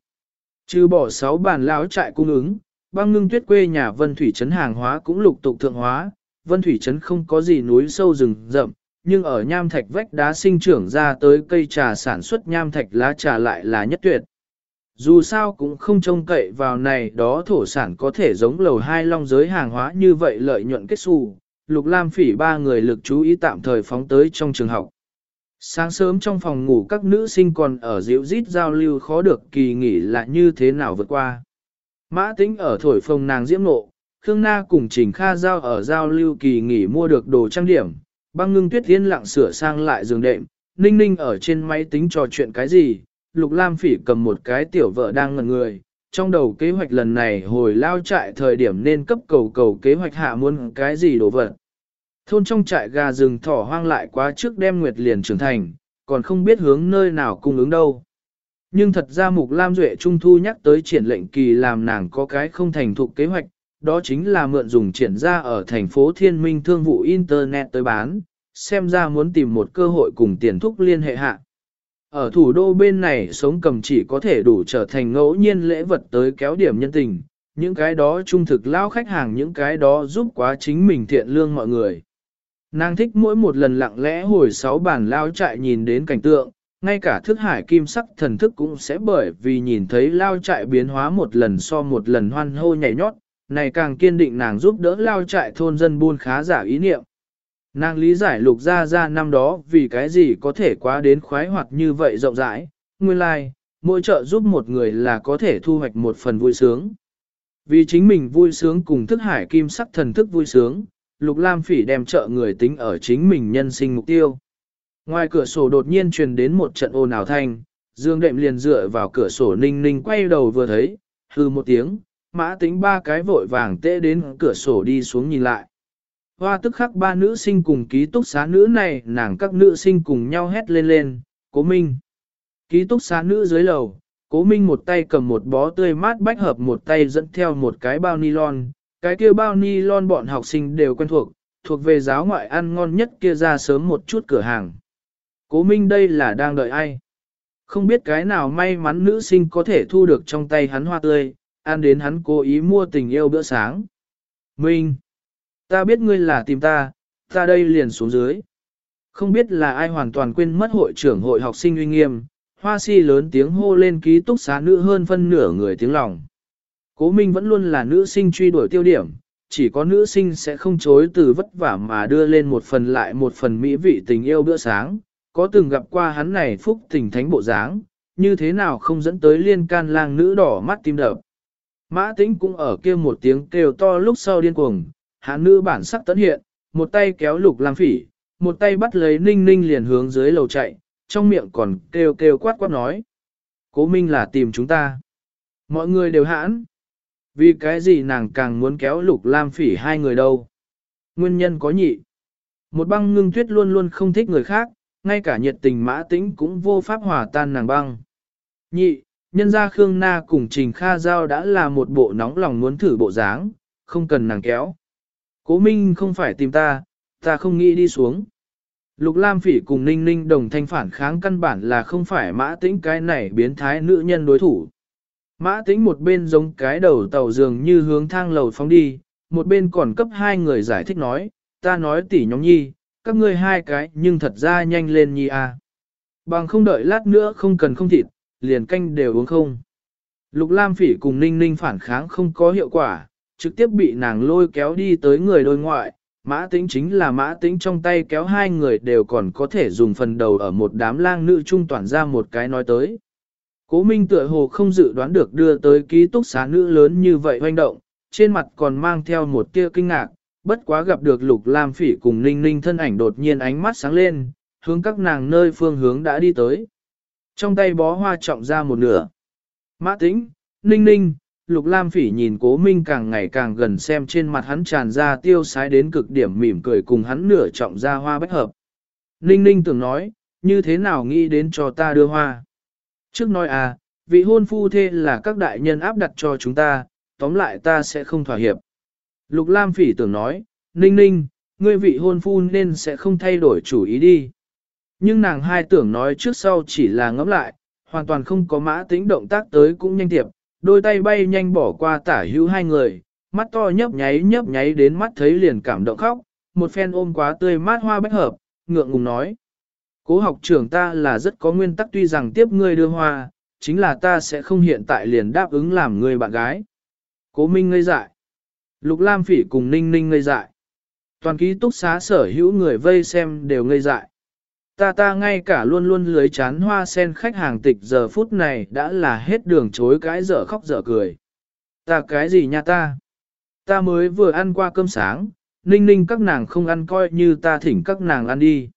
Trừ bỏ sáu bàn lão trại cung ứng, băng ngưng tuyết quê nhà Vân Thủy Trấn hàng hóa cũng lục tục thượng hóa, Vân Thủy Trấn không có gì núi sâu rừng rậm, nhưng ở nham thạch vách đá sinh trưởng ra tới cây trà sản xuất nham thạch lá trà lại là nhất tuyệt. Dù sao cũng không trông cậy vào này đó thổ sản có thể giống lầu hai long giới hàng hóa như vậy lợi nhuận kết xu, Lục Lam phỉ ba người lực chú ý tạm thời phóng tới trong trường học. Sáng sớm trong phòng ngủ các nữ sinh còn ở dịu rít giao lưu khó được kỳ nghỉ là như thế nào vượt qua. Mã tính ở thổi phồng nàng diễm nộ, Khương Na cùng Trình Kha Giao ở giao lưu kỳ nghỉ mua được đồ trang điểm, băng ngưng tuyết Thiên lặng sửa sang lại giường đệm, ninh ninh ở trên máy tính trò chuyện cái gì, Lục Lam Phỉ cầm một cái tiểu vợ đang ngẩn người, trong đầu kế hoạch lần này hồi lao trại thời điểm nên cấp cầu cầu kế hoạch hạ muốn cái gì đồ vật. Thôn trong trại gà rừng thỏ hoang lại quá trước đem Nguyệt liền trưởng thành, còn không biết hướng nơi nào cung ứng đâu. Nhưng thật ra Mục Lam Duệ Trung Thu nhắc tới triển lệnh kỳ làm nàng có cái không thành thục kế hoạch, đó chính là mượn dùng triển ra ở thành phố Thiên Minh thương vụ Internet tới bán, xem ra muốn tìm một cơ hội cùng tiền thúc liên hệ hạ. Ở thủ đô bên này sống cầm chỉ có thể đủ trở thành ngẫu nhiên lễ vật tới kéo điểm nhân tình, những cái đó trung thực lao khách hàng những cái đó giúp quá chính mình thiện lương mọi người. Nàng thích mỗi một lần lặng lẽ hồi sáu bản lao trại nhìn đến cảnh tượng, ngay cả thức hải kim sắc thần thức cũng sẽ bởi vì nhìn thấy lao trại biến hóa một lần so một lần hoan hô nhảy nhót, này càng kiên định nàng giúp đỡ lao trại thôn dân buôn khá giả ý niệm. Nàng lý giải lục ra ra năm đó vì cái gì có thể quá đến khoái hoạt như vậy rộng rãi, nguyên lai, like, mỗi trợ giúp một người là có thể thu hoạch một phần vui sướng. Vì chính mình vui sướng cùng thức hải kim sắc thần thức vui sướng, Lục Lam Phỉ đem trợ người tính ở chính mình nhân sinh mục tiêu. Ngoài cửa sổ đột nhiên truyền đến một trận ồn ào thanh, Dương Đệm liền dựa vào cửa sổ ninh ninh quay đầu vừa thấy, hừ một tiếng, mã tính ba cái vội vàng tê đến cửa sổ đi xuống nhìn lại. Hoa tức khắc ba nữ sinh cùng ký túc xá nữ này, nàng các nữ sinh cùng nhau hét lên lên, cố minh. Ký túc xá nữ dưới lầu, cố minh một tay cầm một bó tươi mát bách hợp một tay dẫn theo một cái bao nylon, cái kia bao nylon bọn học sinh đều quen thuộc, thuộc về giáo ngoại ăn ngon nhất kia ra sớm một chút cửa hàng. Cố minh đây là đang đợi ai? Không biết cái nào may mắn nữ sinh có thể thu được trong tay hắn hoa tươi, ăn đến hắn cố ý mua tình yêu bữa sáng. Minh! Ta biết ngươi là tìm ta, ta đây liền xuống dưới. Không biết là ai hoàn toàn quên mất hội trưởng hội học sinh uy nghiêm, hoa si lớn tiếng hô lên ký túc xá nữ hơn phân nửa người tiếng lòng. Cố Minh vẫn luôn là nữ sinh truy đuổi tiêu điểm, chỉ có nữ sinh sẽ không chối từ vất vả mà đưa lên một phần lại một phần mỹ vị tình yêu bữa sáng, có từng gặp qua hắn này phúc tình thánh bộ dáng, như thế nào không dẫn tới liên can lang nữ đỏ mắt tim đập. Mã tĩnh cũng ở kia một tiếng kêu to lúc sau điên cuồng, hắn nữ bản sắc tấn hiện, một tay kéo lục lam phỉ, một tay bắt lấy ninh ninh liền hướng dưới lầu chạy, trong miệng còn kêu kêu quát quát nói. Cố minh là tìm chúng ta. Mọi người đều hãn. Vì cái gì nàng càng muốn kéo lục lam phỉ hai người đâu? Nguyên nhân có nhị. Một băng ngưng tuyết luôn luôn không thích người khác, ngay cả nhiệt tình mã tĩnh cũng vô pháp hòa tan nàng băng. Nhị, nhân gia Khương Na cùng Trình Kha Giao đã là một bộ nóng lòng muốn thử bộ dáng, không cần nàng kéo. Cố Minh không phải tìm ta, ta không nghĩ đi xuống. Lục Lam Phỉ cùng Ninh Ninh đồng thanh phản kháng căn bản là không phải mã tĩnh cái này biến thái nữ nhân đối thủ. Mã tĩnh một bên giống cái đầu tàu dường như hướng thang lầu phóng đi, một bên còn cấp hai người giải thích nói, ta nói tỷ nhóm nhi, các ngươi hai cái nhưng thật ra nhanh lên nhi à. Bằng không đợi lát nữa không cần không thịt, liền canh đều uống không. Lục Lam Phỉ cùng Ninh Ninh phản kháng không có hiệu quả, trực tiếp bị nàng lôi kéo đi tới người đôi ngoại. Mã tính chính là mã tính trong tay kéo hai người đều còn có thể dùng phần đầu ở một đám lang nữ trung toàn ra một cái nói tới. Cố Minh tựa hồ không dự đoán được đưa tới ký túc xá nữ lớn như vậy hoành động, trên mặt còn mang theo một tia kinh ngạc, bất quá gặp được Lục Lam Phỉ cùng Ninh Ninh thân ảnh đột nhiên ánh mắt sáng lên, hướng các nàng nơi phương hướng đã đi tới. Trong tay bó hoa trọng ra một nửa. Mã Tĩnh, Ninh Ninh, Lục Lam Phỉ nhìn Cố Minh càng ngày càng gần xem trên mặt hắn tràn ra tiêu sái đến cực điểm mỉm cười cùng hắn nửa trọng ra hoa bách hợp. Ninh Ninh tưởng nói, như thế nào nghĩ đến cho ta đưa hoa. Trước nói à, vị hôn phu thê là các đại nhân áp đặt cho chúng ta, tóm lại ta sẽ không thỏa hiệp. Lục Lam Phỉ tưởng nói, Ninh Ninh, ngươi vị hôn phu nên sẽ không thay đổi chủ ý đi. Nhưng nàng hai tưởng nói trước sau chỉ là ngẫm lại, hoàn toàn không có mã tính động tác tới cũng nhanh tiệp, đôi tay bay nhanh bỏ qua tả hữu hai người, mắt to nhấp nháy nhấp nháy đến mắt thấy liền cảm động khóc, một phen ôm quá tươi mát hoa bách hợp, ngượng ngùng nói. Cố học trưởng ta là rất có nguyên tắc tuy rằng tiếp ngươi đưa hoa, chính là ta sẽ không hiện tại liền đáp ứng làm người bạn gái. Cố Minh ngây dại. Lục Lam Phỉ cùng Ninh Ninh ngây dại. Toàn ký túc xá sở hữu người vây xem đều ngây dại. Ta ta ngay cả luôn luôn lưới chán hoa sen khách hàng tịch giờ phút này đã là hết đường chối cái dở khóc dở cười. Ta cái gì nha ta? Ta mới vừa ăn qua cơm sáng, ninh ninh các nàng không ăn coi như ta thỉnh các nàng ăn đi.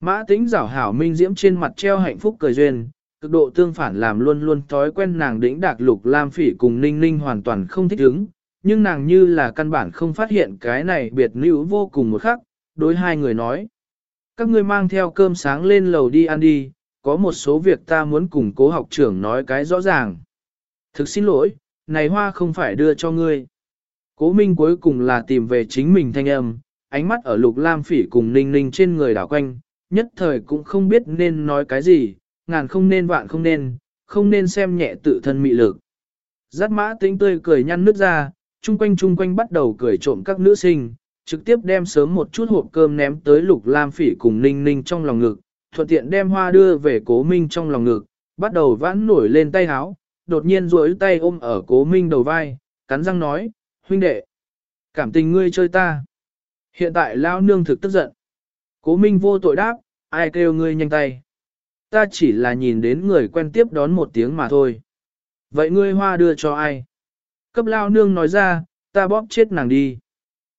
Mã tính rảo hảo minh diễm trên mặt treo hạnh phúc cười duyên, cực độ tương phản làm luôn luôn thói quen nàng đỉnh đạc lục lam phỉ cùng ninh ninh hoàn toàn không thích ứng, nhưng nàng như là căn bản không phát hiện cái này biệt nữ vô cùng một khắc, đối hai người nói. Các ngươi mang theo cơm sáng lên lầu đi ăn đi, có một số việc ta muốn cùng cố học trưởng nói cái rõ ràng. Thực xin lỗi, này hoa không phải đưa cho ngươi. Cố Minh cuối cùng là tìm về chính mình thanh âm, ánh mắt ở lục lam phỉ cùng ninh ninh trên người đảo quanh, nhất thời cũng không biết nên nói cái gì, ngàn không nên vạn không nên, không nên xem nhẹ tự thân mị lực. Giác mã tính tươi cười nhăn nước ra, chung quanh chung quanh bắt đầu cười trộm các nữ sinh, trực tiếp đem sớm một chút hộp cơm ném tới lục lam phỉ cùng ninh ninh trong lòng ngực, thuận tiện đem hoa đưa về cố minh trong lòng ngực, bắt đầu vãn nổi lên tay háo, đột nhiên duỗi tay ôm ở cố minh đầu vai, cắn răng nói, huynh đệ, cảm tình ngươi chơi ta. Hiện tại lao nương thực tức giận. Cố minh vô tội đáp, ai kêu ngươi nhanh tay. Ta chỉ là nhìn đến người quen tiếp đón một tiếng mà thôi. Vậy ngươi hoa đưa cho ai? Cấp lao nương nói ra, ta bóp chết nàng đi.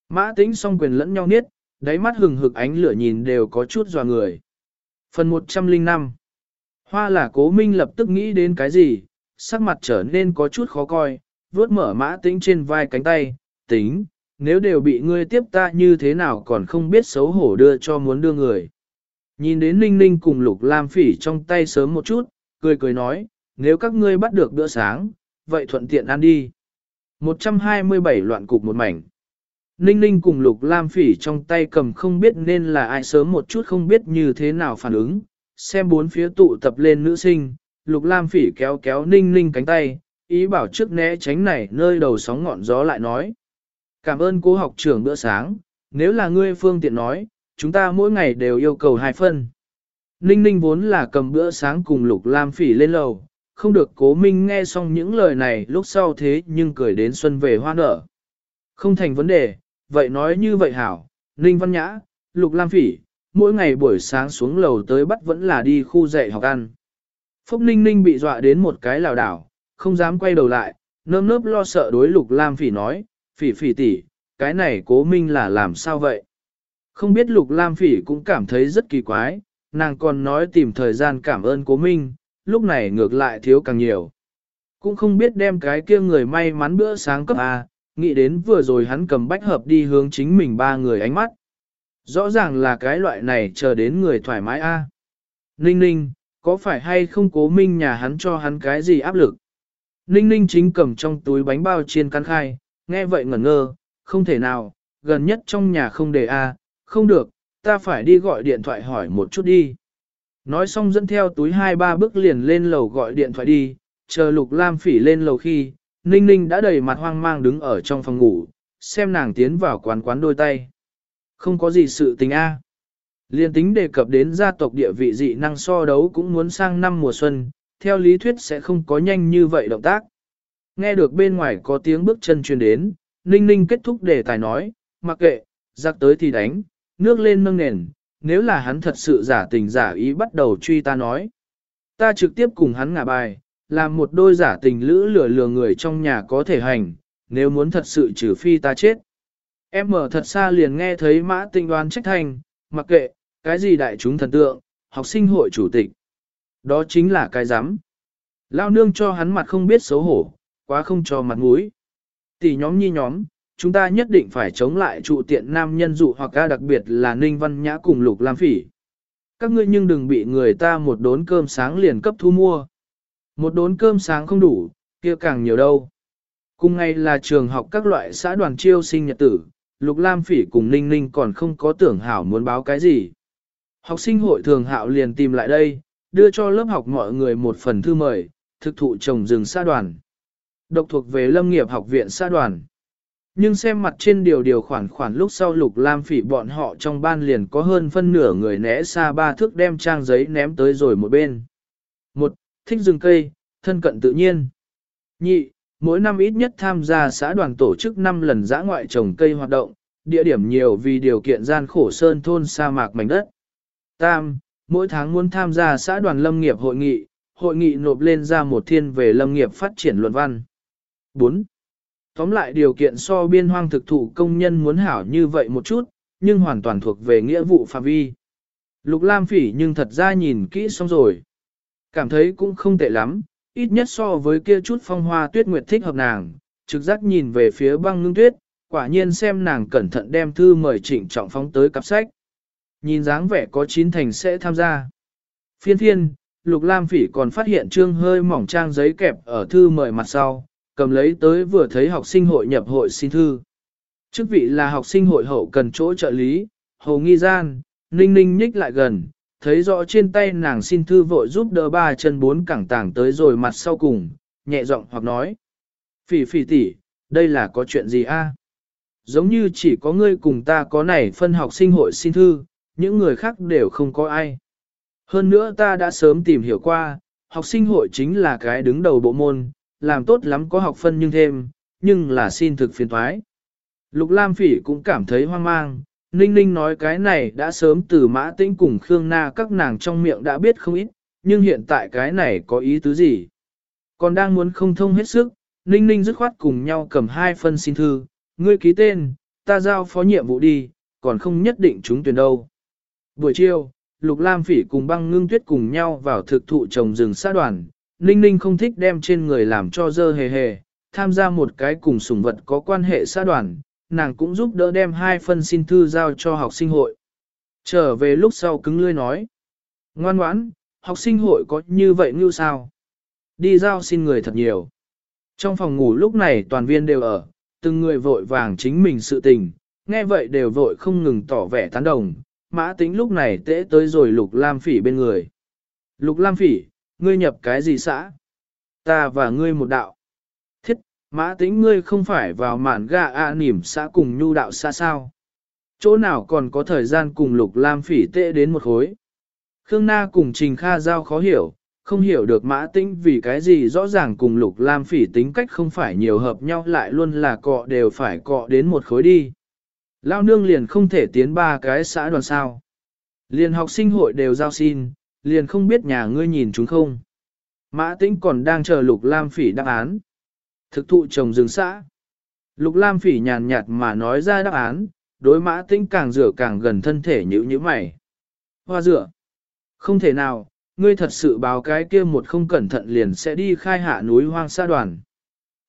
Mã tĩnh song quyền lẫn nhau niết, đáy mắt hừng hực ánh lửa nhìn đều có chút dò người. Phần 105 Hoa là cố minh lập tức nghĩ đến cái gì, sắc mặt trở nên có chút khó coi, vuốt mở mã tĩnh trên vai cánh tay, tính, nếu đều bị ngươi tiếp ta như thế nào còn không biết xấu hổ đưa cho muốn đưa người. Nhìn đến Ninh Ninh cùng Lục Lam Phỉ trong tay sớm một chút, cười cười nói, nếu các ngươi bắt được bữa sáng, vậy thuận tiện ăn đi. 127 loạn cục một mảnh. Ninh Ninh cùng Lục Lam Phỉ trong tay cầm không biết nên là ai sớm một chút không biết như thế nào phản ứng, xem bốn phía tụ tập lên nữ sinh, Lục Lam Phỉ kéo kéo Ninh Ninh cánh tay, ý bảo trước né tránh này nơi đầu sóng ngọn gió lại nói. Cảm ơn cô học trưởng bữa sáng, nếu là ngươi phương tiện nói, chúng ta mỗi ngày đều yêu cầu hai phân. Ninh Ninh vốn là cầm bữa sáng cùng Lục Lam Phỉ lên lầu, không được cố minh nghe xong những lời này lúc sau thế nhưng cười đến xuân về hoa nở. Không thành vấn đề, vậy nói như vậy hảo, Ninh Văn Nhã, Lục Lam Phỉ, mỗi ngày buổi sáng xuống lầu tới bắt vẫn là đi khu dạy học ăn. Phúc Ninh Ninh bị dọa đến một cái lảo đảo, không dám quay đầu lại, nơm nớp lo sợ đối Lục Lam Phỉ nói, Phỉ Phỉ tỷ, cái này cố minh là làm sao vậy? Không biết Lục Lam Phỉ cũng cảm thấy rất kỳ quái, nàng còn nói tìm thời gian cảm ơn cố minh, lúc này ngược lại thiếu càng nhiều. Cũng không biết đem cái kia người may mắn bữa sáng cấp A, nghĩ đến vừa rồi hắn cầm bách hợp đi hướng chính mình ba người ánh mắt. Rõ ràng là cái loại này chờ đến người thoải mái A. Ninh ninh, có phải hay không cố minh nhà hắn cho hắn cái gì áp lực? Ninh ninh chính cầm trong túi bánh bao chiên căn khai, nghe vậy ngẩn ngơ, không thể nào, gần nhất trong nhà không để A, không được, ta phải đi gọi điện thoại hỏi một chút đi. Nói xong dẫn theo túi hai ba bước liền lên lầu gọi điện thoại đi, chờ lục lam phỉ lên lầu khi, ninh ninh đã đầy mặt hoang mang đứng ở trong phòng ngủ, xem nàng tiến vào quán quán đôi tay. Không có gì sự tình a. Liên tính đề cập đến gia tộc địa vị dị năng so đấu cũng muốn sang năm mùa xuân, theo lý thuyết sẽ không có nhanh như vậy động tác. Nghe được bên ngoài có tiếng bước chân truyền đến, Ninh Ninh kết thúc đề tài nói, mặc kệ, giặc tới thì đánh, nước lên nâng nền, nếu là hắn thật sự giả tình giả ý bắt đầu truy ta nói. Ta trực tiếp cùng hắn ngả bài, làm một đôi giả tình lữ lừa lừa người trong nhà có thể hành, nếu muốn thật sự trừ phi ta chết. Em mở thật xa liền nghe thấy mã tinh đoán trách thành, mặc kệ, cái gì đại chúng thần tượng, học sinh hội chủ tịch. Đó chính là cái giám. Lao nương cho hắn mặt không biết xấu hổ, quá không cho mặt mũi. Tỷ nhóm nhi nhóm, chúng ta nhất định phải chống lại trụ tiện nam nhân dụ hoặc ca đặc biệt là Ninh Văn Nhã cùng Lục Lam Phỉ. Các ngươi nhưng đừng bị người ta một đốn cơm sáng liền cấp thu mua. Một đốn cơm sáng không đủ, kia càng nhiều đâu. Cùng ngày là trường học các loại xã đoàn chiêu sinh nhật tử, Lục Lam Phỉ cùng Ninh Ninh còn không có tưởng hảo muốn báo cái gì. Học sinh hội thường hạo liền tìm lại đây, đưa cho lớp học mọi người một phần thư mời, thực thụ trồng rừng xã đoàn. Độc thuộc về lâm nghiệp học viện xã đoàn. Nhưng xem mặt trên điều điều khoản khoản lúc sau lục lam phỉ bọn họ trong ban liền có hơn phân nửa người né xa ba thước đem trang giấy ném tới rồi một bên. Một, thích rừng cây, thân cận tự nhiên. Nhị, mỗi năm ít nhất tham gia xã đoàn tổ chức 5 lần giã ngoại trồng cây hoạt động, địa điểm nhiều vì điều kiện gian khổ sơn thôn sa mạc mảnh đất. Tam, mỗi tháng muốn tham gia xã đoàn lâm nghiệp hội nghị, hội nghị nộp lên ra một thiên về lâm nghiệp phát triển luận văn. 4. Tóm lại điều kiện so biên hoang thực thụ công nhân muốn hảo như vậy một chút, nhưng hoàn toàn thuộc về nghĩa vụ phạm vi. Lục Lam phỉ nhưng thật ra nhìn kỹ xong rồi. Cảm thấy cũng không tệ lắm, ít nhất so với kia chút phong hoa tuyết nguyệt thích hợp nàng, trực giác nhìn về phía băng ngưng tuyết, quả nhiên xem nàng cẩn thận đem thư mời trịnh trọng phóng tới cặp sách. Nhìn dáng vẻ có chín thành sẽ tham gia. Phiên thiên Lục Lam Phỉ còn phát hiện trương hơi mỏng trang giấy kẹp ở thư mời mặt sau, cầm lấy tới vừa thấy học sinh hội nhập hội xin thư. Chức vị là học sinh hội hậu cần chỗ trợ lý, hồ nghi gian, ninh ninh nhích lại gần, thấy rõ trên tay nàng xin thư vội giúp đỡ ba chân bốn cẳng tảng tới rồi mặt sau cùng, nhẹ giọng hoặc nói. Phỉ phỉ tỷ, đây là có chuyện gì a? Giống như chỉ có ngươi cùng ta có này phân học sinh hội xin thư, những người khác đều không có ai. Hơn nữa ta đã sớm tìm hiểu qua, học sinh hội chính là cái đứng đầu bộ môn, làm tốt lắm có học phân nhưng thêm, nhưng là xin thực phiền thoái. Lục Lam Phỉ cũng cảm thấy hoang mang, Ninh Ninh nói cái này đã sớm từ mã tĩnh cùng Khương Na các nàng trong miệng đã biết không ít, nhưng hiện tại cái này có ý tứ gì? Còn đang muốn không thông hết sức, Ninh Ninh dứt khoát cùng nhau cầm hai phân xin thư, ngươi ký tên, ta giao phó nhiệm vụ đi, còn không nhất định chúng tuyển đâu. Buổi chiều, Lục Lam Phỉ cùng băng ngưng tuyết cùng nhau vào thực thụ trồng rừng xã đoàn, Ninh Ninh không thích đem trên người làm cho dơ hề hề, tham gia một cái cùng sủng vật có quan hệ xã đoàn, nàng cũng giúp đỡ đem hai phân xin thư giao cho học sinh hội. Trở về lúc sau cứng lươi nói. Ngoan ngoãn, học sinh hội có như vậy như sao? Đi giao xin người thật nhiều. Trong phòng ngủ lúc này toàn viên đều ở, từng người vội vàng chính mình sự tình, nghe vậy đều vội không ngừng tỏ vẻ tán đồng. Mã tính lúc này tễ tới rồi Lục Lam Phỉ bên người. Lục Lam Phỉ, ngươi nhập cái gì xã? Ta và ngươi một đạo. Thiết, mã tính ngươi không phải vào mạn gà a à nỉm xã cùng nhu đạo xã sao? Chỗ nào còn có thời gian cùng lục lam phỉ tệ đến một khối? Khương Na cùng Trình Kha Giao khó hiểu, không hiểu được mã tĩnh vì cái gì rõ ràng cùng lục lam phỉ tính cách không phải nhiều hợp nhau lại luôn là cọ đều phải cọ đến một khối đi. Lao nương liền không thể tiến ba cái xã đoàn sao. Liền học sinh hội đều giao xin, liền không biết nhà ngươi nhìn chúng không. Mã tĩnh còn đang chờ lục lam phỉ đáp án. Thực thụ trồng rừng xã. Lục lam phỉ nhàn nhạt mà nói ra đáp án, đối mã tĩnh càng rửa càng gần thân thể nhữ như mày. Hoa rửa. Không thể nào, ngươi thật sự báo cái kia một không cẩn thận liền sẽ đi khai hạ núi hoang sa đoàn.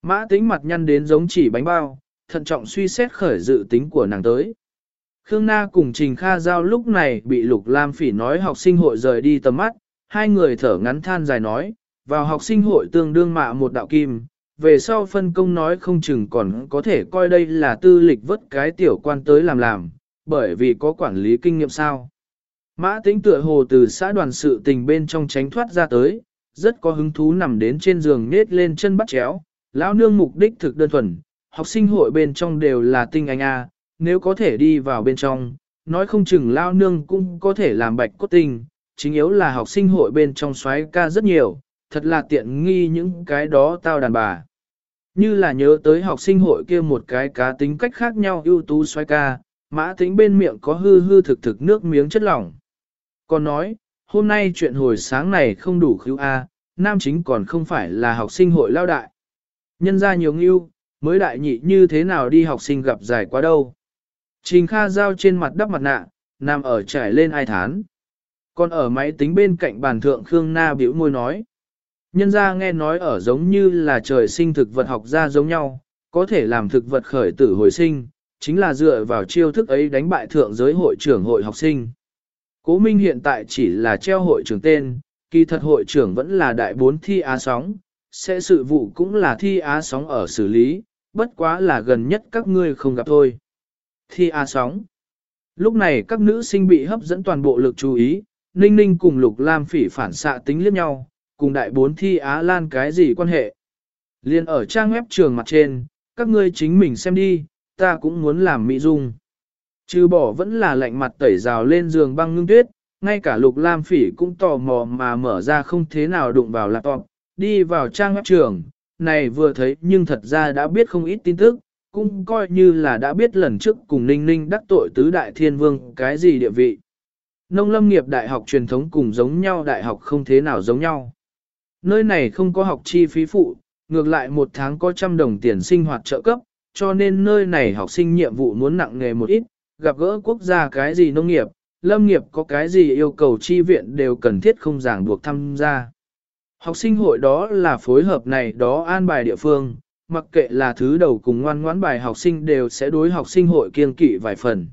Mã Tĩnh mặt nhăn đến giống chỉ bánh bao, thận trọng suy xét khởi dự tính của nàng tới. Khương Na cùng Trình Kha Giao lúc này bị Lục Lam Phỉ nói học sinh hội rời đi tầm mắt, hai người thở ngắn than dài nói, vào học sinh hội tương đương mạ một đạo kim, về sau phân công nói không chừng còn có thể coi đây là tư lịch vất cái tiểu quan tới làm làm, bởi vì có quản lý kinh nghiệm sao. Mã tĩnh tựa hồ từ xã đoàn sự tình bên trong tránh thoát ra tới, rất có hứng thú nằm đến trên giường nết lên chân bắt chéo, lão nương mục đích thực đơn thuần, học sinh hội bên trong đều là tinh anh A, nếu có thể đi vào bên trong, nói không chừng lao nương cũng có thể làm bạch cốt tinh, chính yếu là học sinh hội bên trong xoáy ca rất nhiều, thật là tiện nghi những cái đó tao đàn bà. Như là nhớ tới học sinh hội kia một cái cá tính cách khác nhau ưu tú xoáy ca, mã tính bên miệng có hư hư thực thực nước miếng chất lỏng. Còn nói, hôm nay chuyện hồi sáng này không đủ khíu A, nam chính còn không phải là học sinh hội lao đại. Nhân ra nhiều ngưu, mới đại nhị như thế nào đi học sinh gặp giải quá đâu. Trình Kha giao trên mặt đắp mặt nạ, nằm ở trải lên ai thán. Còn ở máy tính bên cạnh bàn thượng Khương Na biểu môi nói. Nhân ra nghe nói ở giống như là trời sinh thực vật học ra giống nhau, có thể làm thực vật khởi tử hồi sinh, chính là dựa vào chiêu thức ấy đánh bại thượng giới hội trưởng hội học sinh. Cố Minh hiện tại chỉ là treo hội trưởng tên, kỳ thật hội trưởng vẫn là đại bốn thi á sóng, sẽ sự vụ cũng là thi á sóng ở xử lý, bất quá là gần nhất các ngươi không gặp thôi. Thi á sóng. Lúc này các nữ sinh bị hấp dẫn toàn bộ lực chú ý, Ninh Ninh cùng Lục Lam phỉ phản xạ tính liếc nhau, cùng đại bốn thi Á Lan cái gì quan hệ. Liên ở trang web trường mặt trên, các ngươi chính mình xem đi, ta cũng muốn làm mỹ dung. Chứ bỏ vẫn là lạnh mặt tẩy rào lên giường băng ngưng tuyết, ngay cả lục lam phỉ cũng tò mò mà mở ra không thế nào đụng vào laptop, đi vào trang web trường, này vừa thấy nhưng thật ra đã biết không ít tin tức, cũng coi như là đã biết lần trước cùng Ninh Ninh đắc tội tứ đại thiên vương cái gì địa vị. Nông lâm nghiệp đại học truyền thống cùng giống nhau đại học không thế nào giống nhau. Nơi này không có học chi phí phụ, ngược lại một tháng có trăm đồng tiền sinh hoạt trợ cấp, cho nên nơi này học sinh nhiệm vụ muốn nặng nghề một ít, gặp gỡ quốc gia cái gì nông nghiệp, lâm nghiệp có cái gì yêu cầu chi viện đều cần thiết không ràng buộc tham gia. Học sinh hội đó là phối hợp này đó an bài địa phương, mặc kệ là thứ đầu cùng ngoan ngoãn bài học sinh đều sẽ đối học sinh hội kiên kỵ vài phần.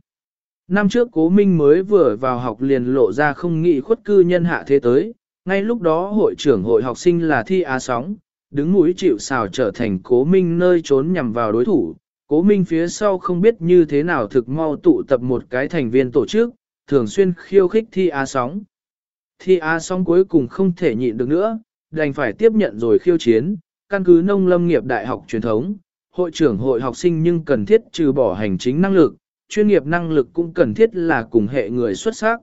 Năm trước cố minh mới vừa vào học liền lộ ra không nghĩ khuất cư nhân hạ thế tới, ngay lúc đó hội trưởng hội học sinh là thi á sóng, đứng mũi chịu xào trở thành cố minh nơi trốn nhằm vào đối thủ. Cố minh phía sau không biết như thế nào thực mau tụ tập một cái thành viên tổ chức, thường xuyên khiêu khích thi á sóng. Thi á sóng cuối cùng không thể nhịn được nữa, đành phải tiếp nhận rồi khiêu chiến, căn cứ nông lâm nghiệp đại học truyền thống, hội trưởng hội học sinh nhưng cần thiết trừ bỏ hành chính năng lực, chuyên nghiệp năng lực cũng cần thiết là cùng hệ người xuất sắc.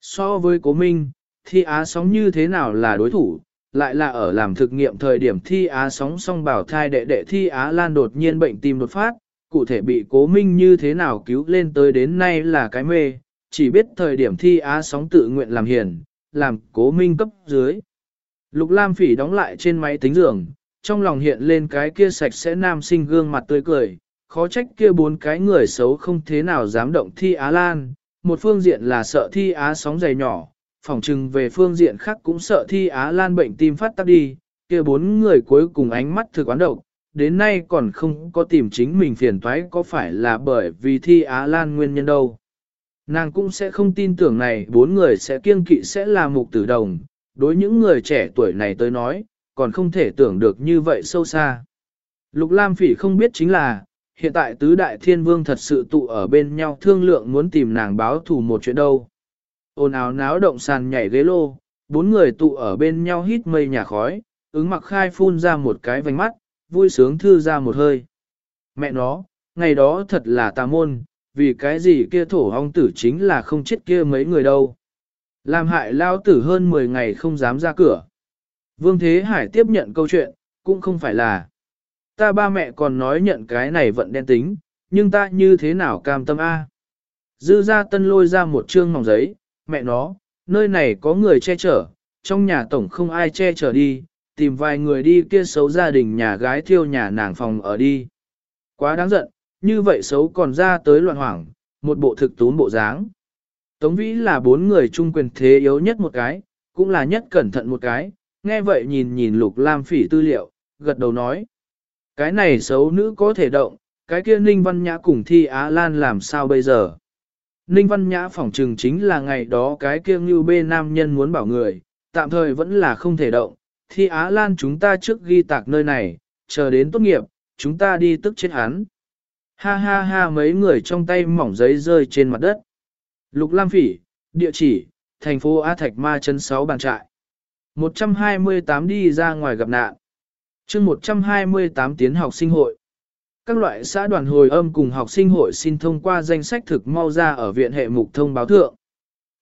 So với cố minh, thi á sóng như thế nào là đối thủ, lại là ở làm thực nghiệm thời điểm thi á sóng song bảo thai đệ đệ thi á lan đột nhiên bệnh tim đột phát, cụ thể bị cố minh như thế nào cứu lên tới đến nay là cái mê, chỉ biết thời điểm thi á sóng tự nguyện làm hiền, làm cố minh cấp dưới. Lục Lam Phỉ đóng lại trên máy tính giường, trong lòng hiện lên cái kia sạch sẽ nam sinh gương mặt tươi cười, khó trách kia bốn cái người xấu không thế nào dám động thi Á Lan, một phương diện là sợ thi Á sóng dày nhỏ, phỏng chừng về phương diện khác cũng sợ thi Á Lan bệnh tim phát tác đi, kia bốn người cuối cùng ánh mắt thực quán độc, đến nay còn không có tìm chính mình phiền toái có phải là bởi vì thi Á Lan nguyên nhân đâu. Nàng cũng sẽ không tin tưởng này bốn người sẽ kiêng kỵ sẽ là mục tử đồng, đối những người trẻ tuổi này tới nói, còn không thể tưởng được như vậy sâu xa. Lục Lam Phỉ không biết chính là, hiện tại tứ đại thiên vương thật sự tụ ở bên nhau thương lượng muốn tìm nàng báo thù một chuyện đâu ồn ào náo động sàn nhảy ghế lô, bốn người tụ ở bên nhau hít mây nhà khói, ứng mặc khai phun ra một cái vành mắt, vui sướng thư ra một hơi. Mẹ nó, ngày đó thật là tà môn, vì cái gì kia thổ hong tử chính là không chết kia mấy người đâu. Làm hại lao tử hơn 10 ngày không dám ra cửa. Vương Thế Hải tiếp nhận câu chuyện, cũng không phải là. Ta ba mẹ còn nói nhận cái này vận đen tính, nhưng ta như thế nào cam tâm A. Dư ra tân lôi ra một chương mỏng giấy, mẹ nó, nơi này có người che chở, trong nhà tổng không ai che chở đi, tìm vài người đi kia xấu gia đình nhà gái thiêu nhà nàng phòng ở đi. Quá đáng giận, như vậy xấu còn ra tới loạn hoảng, một bộ thực tún bộ dáng. Tống Vĩ là bốn người trung quyền thế yếu nhất một cái, cũng là nhất cẩn thận một cái, nghe vậy nhìn nhìn Lục Lam Phỉ tư liệu, gật đầu nói. Cái này xấu nữ có thể động, cái kia Ninh Văn Nhã cùng Thi Á Lan làm sao bây giờ? Ninh Văn Nhã phỏng trừng chính là ngày đó cái kia như bê nam nhân muốn bảo người, tạm thời vẫn là không thể động. Thi Á Lan chúng ta trước ghi tạc nơi này, chờ đến tốt nghiệp, chúng ta đi tức chết hắn. Ha ha ha mấy người trong tay mỏng giấy rơi trên mặt đất. Lục Lam Phỉ, địa chỉ, thành phố A Thạch Ma chân 6 bàn trại. 128 đi ra ngoài gặp nạn. chương 128 tiến học sinh hội. Các loại xã đoàn hồi âm cùng học sinh hội xin thông qua danh sách thực mau ra ở viện hệ mục thông báo thượng.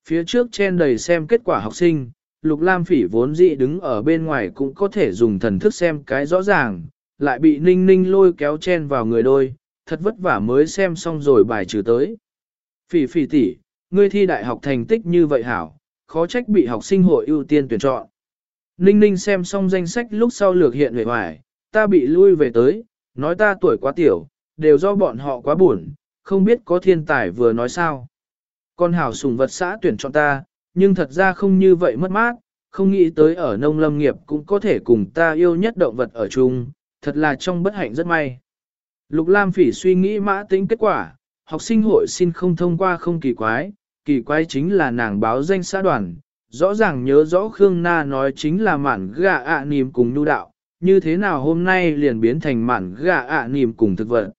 Phía trước trên đầy xem kết quả học sinh, Lục Lam Phỉ vốn dĩ đứng ở bên ngoài cũng có thể dùng thần thức xem cái rõ ràng, lại bị Ninh Ninh lôi kéo chen vào người đôi, thật vất vả mới xem xong rồi bài trừ tới. Phỉ phỉ tỷ, ngươi thi đại học thành tích như vậy hảo, khó trách bị học sinh hội ưu tiên tuyển chọn. Ninh ninh xem xong danh sách lúc sau lược hiện về hoài, ta bị lui về tới, nói ta tuổi quá tiểu, đều do bọn họ quá buồn, không biết có thiên tài vừa nói sao. Con hảo sùng vật xã tuyển chọn ta, nhưng thật ra không như vậy mất mát, không nghĩ tới ở nông lâm nghiệp cũng có thể cùng ta yêu nhất động vật ở chung, thật là trong bất hạnh rất may. Lục Lam Phỉ suy nghĩ mã tính kết quả, học sinh hội xin không thông qua không kỳ quái, kỳ quái chính là nàng báo danh xã đoàn, rõ ràng nhớ rõ Khương Na nói chính là mản gà ạ à nìm cùng nhu đạo, như thế nào hôm nay liền biến thành mản gà ạ à nìm cùng thực vật.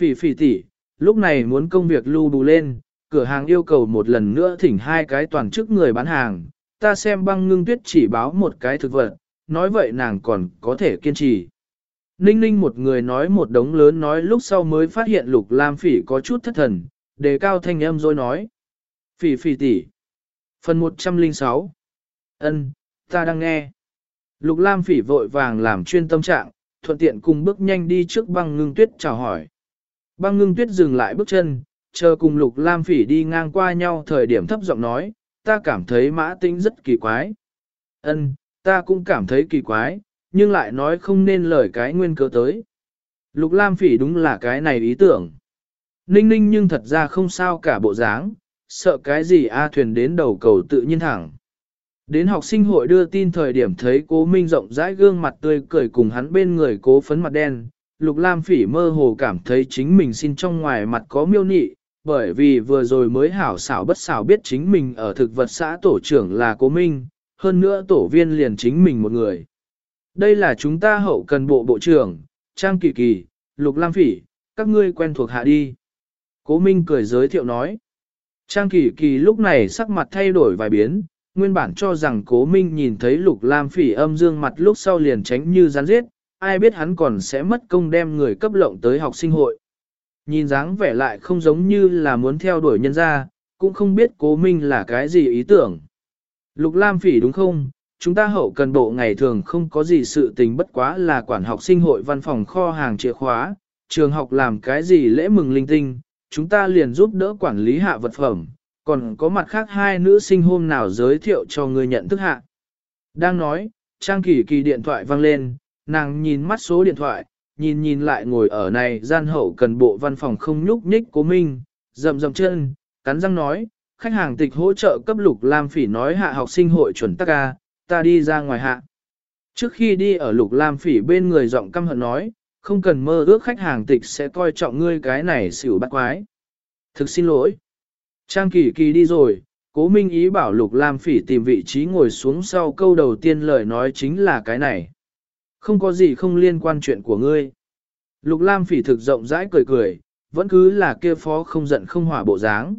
Phỉ phỉ tỷ, lúc này muốn công việc lưu bù lên, cửa hàng yêu cầu một lần nữa thỉnh hai cái toàn chức người bán hàng, ta xem băng ngưng tuyết chỉ báo một cái thực vật, nói vậy nàng còn có thể kiên trì. Ninh ninh một người nói một đống lớn nói lúc sau mới phát hiện lục lam phỉ có chút thất thần, đề cao thanh âm rồi nói. Phỉ phỉ tỷ. Phần 106. Ân, ta đang nghe. Lục lam phỉ vội vàng làm chuyên tâm trạng, thuận tiện cùng bước nhanh đi trước băng ngưng tuyết chào hỏi. Băng ngưng tuyết dừng lại bước chân, chờ cùng lục lam phỉ đi ngang qua nhau thời điểm thấp giọng nói, ta cảm thấy mã tính rất kỳ quái. Ân, ta cũng cảm thấy kỳ quái, nhưng lại nói không nên lời cái nguyên cớ tới. Lục Lam Phỉ đúng là cái này ý tưởng. Ninh ninh nhưng thật ra không sao cả bộ dáng, sợ cái gì A thuyền đến đầu cầu tự nhiên thẳng. Đến học sinh hội đưa tin thời điểm thấy cố Minh rộng rãi gương mặt tươi cười cùng hắn bên người cố phấn mặt đen, Lục Lam Phỉ mơ hồ cảm thấy chính mình xin trong ngoài mặt có miêu nị, bởi vì vừa rồi mới hảo xảo bất xảo biết chính mình ở thực vật xã tổ trưởng là cố Minh, hơn nữa tổ viên liền chính mình một người. Đây là chúng ta hậu cần bộ bộ trưởng, Trang Kỳ Kỳ, Lục Lam Phỉ, các ngươi quen thuộc hạ đi. Cố Minh cười giới thiệu nói. Trang Kỳ Kỳ lúc này sắc mặt thay đổi vài biến, nguyên bản cho rằng Cố Minh nhìn thấy Lục Lam Phỉ âm dương mặt lúc sau liền tránh như rắn giết, ai biết hắn còn sẽ mất công đem người cấp lộng tới học sinh hội. Nhìn dáng vẻ lại không giống như là muốn theo đuổi nhân gia, cũng không biết Cố Minh là cái gì ý tưởng. Lục Lam Phỉ đúng không? chúng ta hậu cần bộ ngày thường không có gì sự tình bất quá là quản học sinh hội văn phòng kho hàng chìa khóa, trường học làm cái gì lễ mừng linh tinh, chúng ta liền giúp đỡ quản lý hạ vật phẩm, còn có mặt khác hai nữ sinh hôm nào giới thiệu cho người nhận thức hạ. Đang nói, Trang Kỳ Kỳ điện thoại vang lên, nàng nhìn mắt số điện thoại, nhìn nhìn lại ngồi ở này gian hậu cần bộ văn phòng không nhúc nhích của minh, rầm rầm chân, cắn răng nói, khách hàng tịch hỗ trợ cấp lục Lam Phỉ nói hạ học sinh hội chuẩn tắc ca, ta đi ra ngoài hạ. Trước khi đi ở lục lam phỉ bên người giọng căm hận nói, không cần mơ ước khách hàng tịch sẽ coi trọng ngươi cái này xỉu bắt quái. Thực xin lỗi. Trang kỳ kỳ đi rồi, cố minh ý bảo lục lam phỉ tìm vị trí ngồi xuống sau câu đầu tiên lời nói chính là cái này. Không có gì không liên quan chuyện của ngươi. Lục lam phỉ thực rộng rãi cười cười, vẫn cứ là kia phó không giận không hỏa bộ dáng.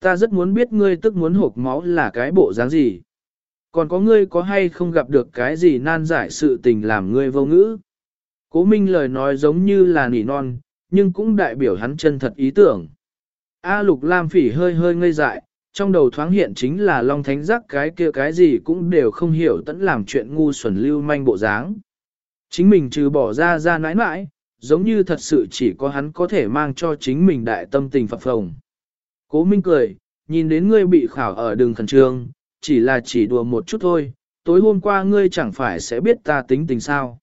Ta rất muốn biết ngươi tức muốn hộp máu là cái bộ dáng gì. Còn có ngươi có hay không gặp được cái gì nan giải sự tình làm ngươi vô ngữ? Cố Minh lời nói giống như là nỉ non, nhưng cũng đại biểu hắn chân thật ý tưởng. A Lục Lam Phỉ hơi hơi ngây dại, trong đầu thoáng hiện chính là Long Thánh Giác cái kia cái gì cũng đều không hiểu tẫn làm chuyện ngu xuẩn lưu manh bộ dáng. Chính mình trừ bỏ ra ra nãi nãi, giống như thật sự chỉ có hắn có thể mang cho chính mình đại tâm tình phập phồng. Cố Minh cười, nhìn đến ngươi bị khảo ở đường khẩn trương, chỉ là chỉ đùa một chút thôi, tối hôm qua ngươi chẳng phải sẽ biết ta tính tình sao.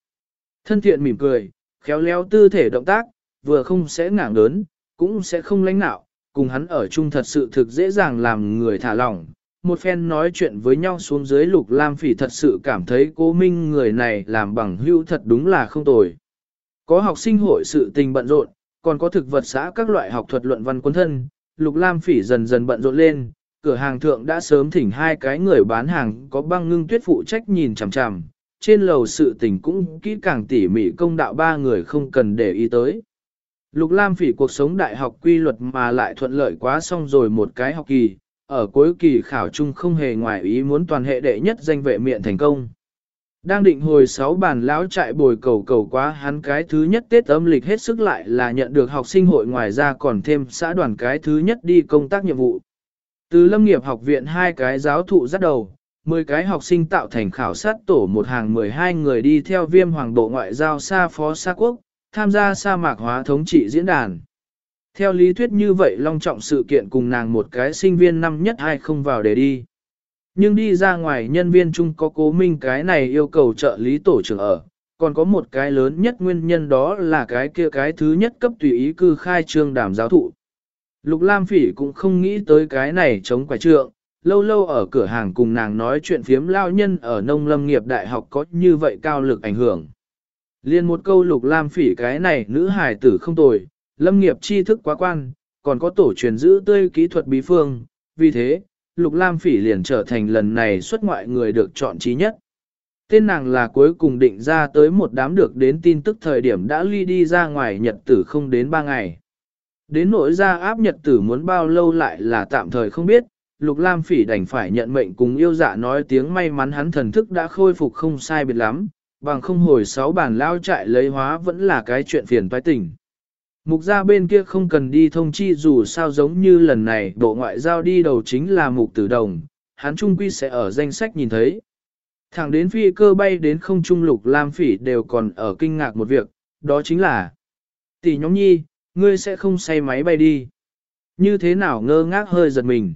Thân thiện mỉm cười, khéo léo tư thể động tác, vừa không sẽ ngảng lớn, cũng sẽ không lãnh nạo, cùng hắn ở chung thật sự thực dễ dàng làm người thả lỏng, một phen nói chuyện với nhau xuống dưới lục lam phỉ thật sự cảm thấy cố minh người này làm bằng hữu thật đúng là không tồi. Có học sinh hội sự tình bận rộn, còn có thực vật xã các loại học thuật luận văn quân thân, lục lam phỉ dần dần bận rộn lên, cửa hàng thượng đã sớm thỉnh hai cái người bán hàng có băng ngưng tuyết phụ trách nhìn chằm chằm, trên lầu sự tình cũng kỹ càng tỉ mỉ công đạo ba người không cần để ý tới. Lục Lam phỉ cuộc sống đại học quy luật mà lại thuận lợi quá xong rồi một cái học kỳ, ở cuối kỳ khảo chung không hề ngoài ý muốn toàn hệ đệ nhất danh vệ miệng thành công. Đang định hồi sáu bàn lão trại bồi cầu cầu quá hắn cái thứ nhất Tết âm lịch hết sức lại là nhận được học sinh hội ngoài ra còn thêm xã đoàn cái thứ nhất đi công tác nhiệm vụ. Từ lâm nghiệp học viện hai cái giáo thụ dắt đầu, 10 cái học sinh tạo thành khảo sát tổ một hàng 12 người đi theo viêm hoàng bộ ngoại giao xa phó xa quốc, tham gia sa mạc hóa thống trị diễn đàn. Theo lý thuyết như vậy long trọng sự kiện cùng nàng một cái sinh viên năm nhất hay không vào để đi. Nhưng đi ra ngoài nhân viên chung có cố minh cái này yêu cầu trợ lý tổ trưởng ở, còn có một cái lớn nhất nguyên nhân đó là cái kia cái thứ nhất cấp tùy ý cư khai trương đàm giáo thụ. Lục Lam Phỉ cũng không nghĩ tới cái này chống quả trượng, lâu lâu ở cửa hàng cùng nàng nói chuyện phiếm lao nhân ở nông lâm nghiệp đại học có như vậy cao lực ảnh hưởng. Liên một câu Lục Lam Phỉ cái này nữ hài tử không tồi, lâm nghiệp tri thức quá quan, còn có tổ truyền giữ tươi kỹ thuật bí phương, vì thế, Lục Lam Phỉ liền trở thành lần này xuất ngoại người được chọn trí nhất. Tên nàng là cuối cùng định ra tới một đám được đến tin tức thời điểm đã ly đi ra ngoài nhật tử không đến 3 ngày. Đến nỗi ra áp nhật tử muốn bao lâu lại là tạm thời không biết, Lục Lam Phỉ đành phải nhận mệnh cùng yêu dạ nói tiếng may mắn hắn thần thức đã khôi phục không sai biệt lắm, bằng không hồi sáu bản lao trại lấy hóa vẫn là cái chuyện phiền toái tình. Mục gia bên kia không cần đi thông chi dù sao giống như lần này bộ ngoại giao đi đầu chính là mục tử đồng, hắn trung quy sẽ ở danh sách nhìn thấy. Thẳng đến phi cơ bay đến không trung lục lam phỉ đều còn ở kinh ngạc một việc, đó chính là tỷ nhóm nhi, ngươi sẽ không say máy bay đi. Như thế nào ngơ ngác hơi giật mình.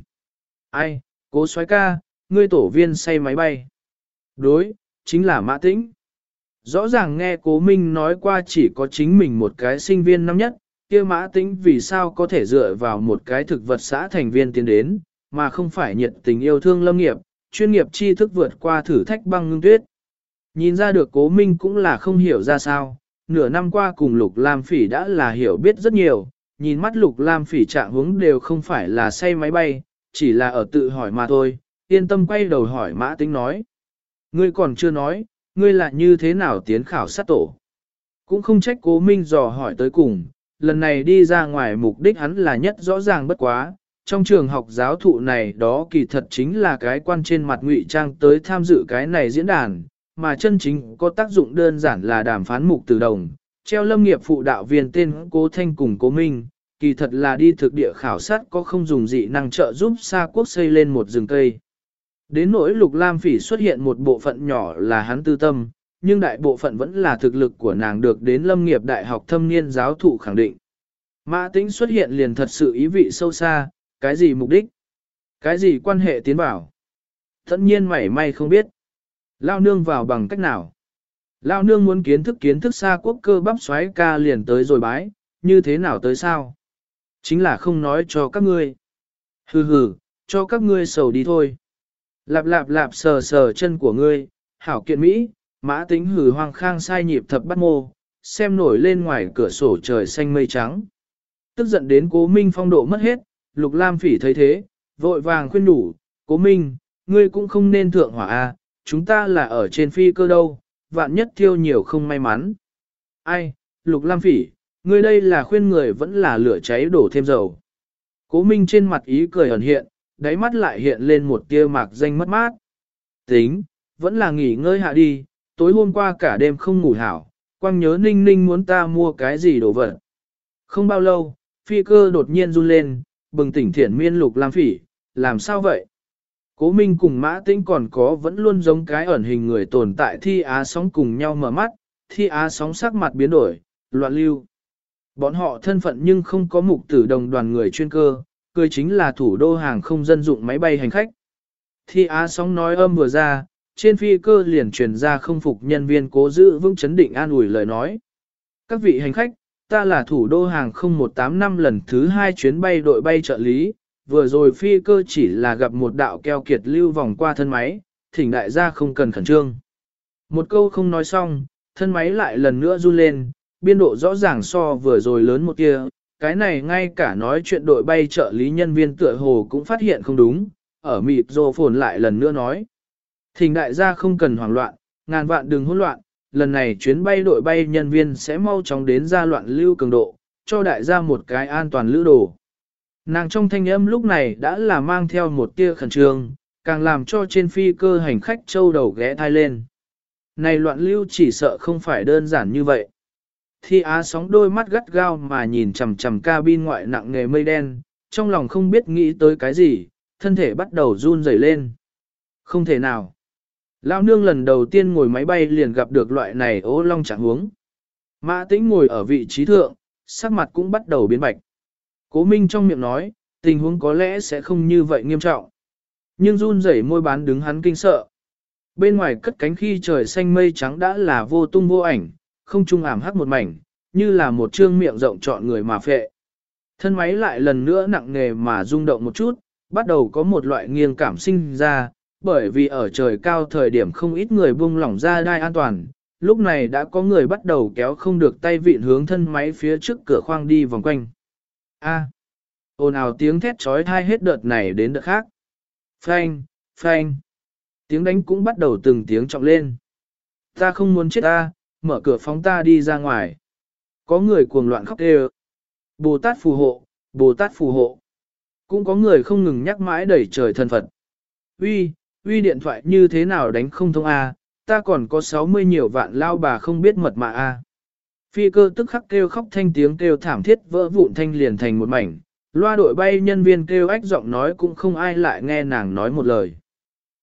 Ai, cố xoái ca, ngươi tổ viên say máy bay. Đối, chính là mã tĩnh. Rõ ràng nghe cố minh nói qua chỉ có chính mình một cái sinh viên năm nhất, kia mã tĩnh vì sao có thể dựa vào một cái thực vật xã thành viên tiến đến, mà không phải nhiệt tình yêu thương lâm nghiệp, chuyên nghiệp tri thức vượt qua thử thách băng ngưng tuyết. Nhìn ra được cố minh cũng là không hiểu ra sao, nửa năm qua cùng Lục Lam Phỉ đã là hiểu biết rất nhiều, nhìn mắt Lục Lam Phỉ trạng hướng đều không phải là say máy bay, chỉ là ở tự hỏi mà thôi, yên tâm quay đầu hỏi Mã tính nói. Ngươi còn chưa nói, ngươi là như thế nào tiến khảo sát tổ? Cũng không trách Cố Minh dò hỏi tới cùng, lần này đi ra ngoài mục đích hắn là nhất rõ ràng bất quá, trong trường học giáo thụ này đó kỳ thật chính là cái quan trên mặt ngụy trang tới tham dự cái này diễn đàn, mà chân chính có tác dụng đơn giản là đàm phán mục từ đồng, treo lâm nghiệp phụ đạo viên tên Cố Thanh cùng Cố Minh, kỳ thật là đi thực địa khảo sát có không dùng dị năng trợ giúp xa quốc xây lên một rừng cây. Đến nỗi lục lam phỉ xuất hiện một bộ phận nhỏ là hắn tư tâm, nhưng đại bộ phận vẫn là thực lực của nàng được đến lâm nghiệp đại học thâm niên giáo thụ khẳng định. Mã tĩnh xuất hiện liền thật sự ý vị sâu xa, cái gì mục đích, cái gì quan hệ tiến bảo. Tất nhiên mảy may không biết. Lao nương vào bằng cách nào? Lao nương muốn kiến thức kiến thức xa quốc cơ bắp xoáy ca liền tới rồi bái, như thế nào tới sao? Chính là không nói cho các ngươi. Hừ hừ, cho các ngươi sầu đi thôi. Lạp lạp lạp sờ sờ chân của ngươi, hảo kiện Mỹ, mã tính hừ hoang khang sai nhịp thập bắt mô, xem nổi lên ngoài cửa sổ trời xanh mây trắng. Tức giận đến cố minh phong độ mất hết, lục lam phỉ thấy thế, vội vàng khuyên đủ, cố minh, ngươi cũng không nên thượng hỏa a, chúng ta là ở trên phi cơ đâu, vạn nhất thiêu nhiều không may mắn. Ai, lục lam phỉ, ngươi đây là khuyên người vẫn là lửa cháy đổ thêm dầu. Cố minh trên mặt ý cười ẩn hiện, đáy mắt lại hiện lên một tia mạc danh mất mát. Tính, vẫn là nghỉ ngơi hạ đi, tối hôm qua cả đêm không ngủ hảo, quang nhớ ninh ninh muốn ta mua cái gì đồ vật. Không bao lâu, phi cơ đột nhiên run lên, bừng tỉnh thiển miên lục lam phỉ, làm sao vậy? Cố Minh cùng Mã Tĩnh còn có vẫn luôn giống cái ẩn hình người tồn tại thi á sóng cùng nhau mở mắt, thi á sóng sắc mặt biến đổi, loạn lưu. Bọn họ thân phận nhưng không có mục tử đồng đoàn người chuyên cơ, cười chính là thủ đô hàng không dân dụng máy bay hành khách. Thi á sóng nói âm vừa ra, trên phi cơ liền truyền ra không phục nhân viên cố giữ vững chấn định an ủi lời nói. Các vị hành khách, ta là thủ đô hàng không 185 lần thứ hai chuyến bay đội bay trợ lý, vừa rồi phi cơ chỉ là gặp một đạo keo kiệt lưu vòng qua thân máy, thỉnh đại gia không cần khẩn trương. Một câu không nói xong, thân máy lại lần nữa run lên, biên độ rõ ràng so vừa rồi lớn một kia, cái này ngay cả nói chuyện đội bay trợ lý nhân viên tựa hồ cũng phát hiện không đúng, ở mịt rồ phồn lại lần nữa nói. Thỉnh đại gia không cần hoảng loạn, ngàn vạn đừng hỗn loạn, lần này chuyến bay đội bay nhân viên sẽ mau chóng đến ra loạn lưu cường độ, cho đại gia một cái an toàn lữ đồ. Nàng trong thanh âm lúc này đã là mang theo một tia khẩn trương, càng làm cho trên phi cơ hành khách châu đầu ghé thai lên. Này loạn lưu chỉ sợ không phải đơn giản như vậy. Thi á sóng đôi mắt gắt gao mà nhìn chằm chằm cabin ngoại nặng nghề mây đen, trong lòng không biết nghĩ tới cái gì, thân thể bắt đầu run rẩy lên. Không thể nào. Lão nương lần đầu tiên ngồi máy bay liền gặp được loại này ố long chẳng huống. Mã tĩnh ngồi ở vị trí thượng, sắc mặt cũng bắt đầu biến bạch. Cố Minh trong miệng nói, tình huống có lẽ sẽ không như vậy nghiêm trọng. Nhưng run rẩy môi bán đứng hắn kinh sợ. Bên ngoài cất cánh khi trời xanh mây trắng đã là vô tung vô ảnh, không trung ảm hắc một mảnh, như là một trương miệng rộng trọn người mà phệ. Thân máy lại lần nữa nặng nề mà rung động một chút, bắt đầu có một loại nghiêng cảm sinh ra, bởi vì ở trời cao thời điểm không ít người buông lỏng ra đai an toàn, lúc này đã có người bắt đầu kéo không được tay vịn hướng thân máy phía trước cửa khoang đi vòng quanh. A. À. ồn ào tiếng thét trói thai hết đợt này đến đợt khác. Phanh, phanh. Tiếng đánh cũng bắt đầu từng tiếng trọng lên. Ta không muốn chết ta, mở cửa phóng ta đi ra ngoài. Có người cuồng loạn khóc kêu. Bồ Tát phù hộ, Bồ Tát phù hộ. Cũng có người không ngừng nhắc mãi đẩy trời thần Phật. Uy, uy điện thoại như thế nào đánh không thông A, ta còn có 60 nhiều vạn lao bà không biết mật mạ A. Phi cơ tức khắc kêu khóc thanh tiếng kêu thảm thiết vỡ vụn thanh liền thành một mảnh, loa đội bay nhân viên kêu ách giọng nói cũng không ai lại nghe nàng nói một lời.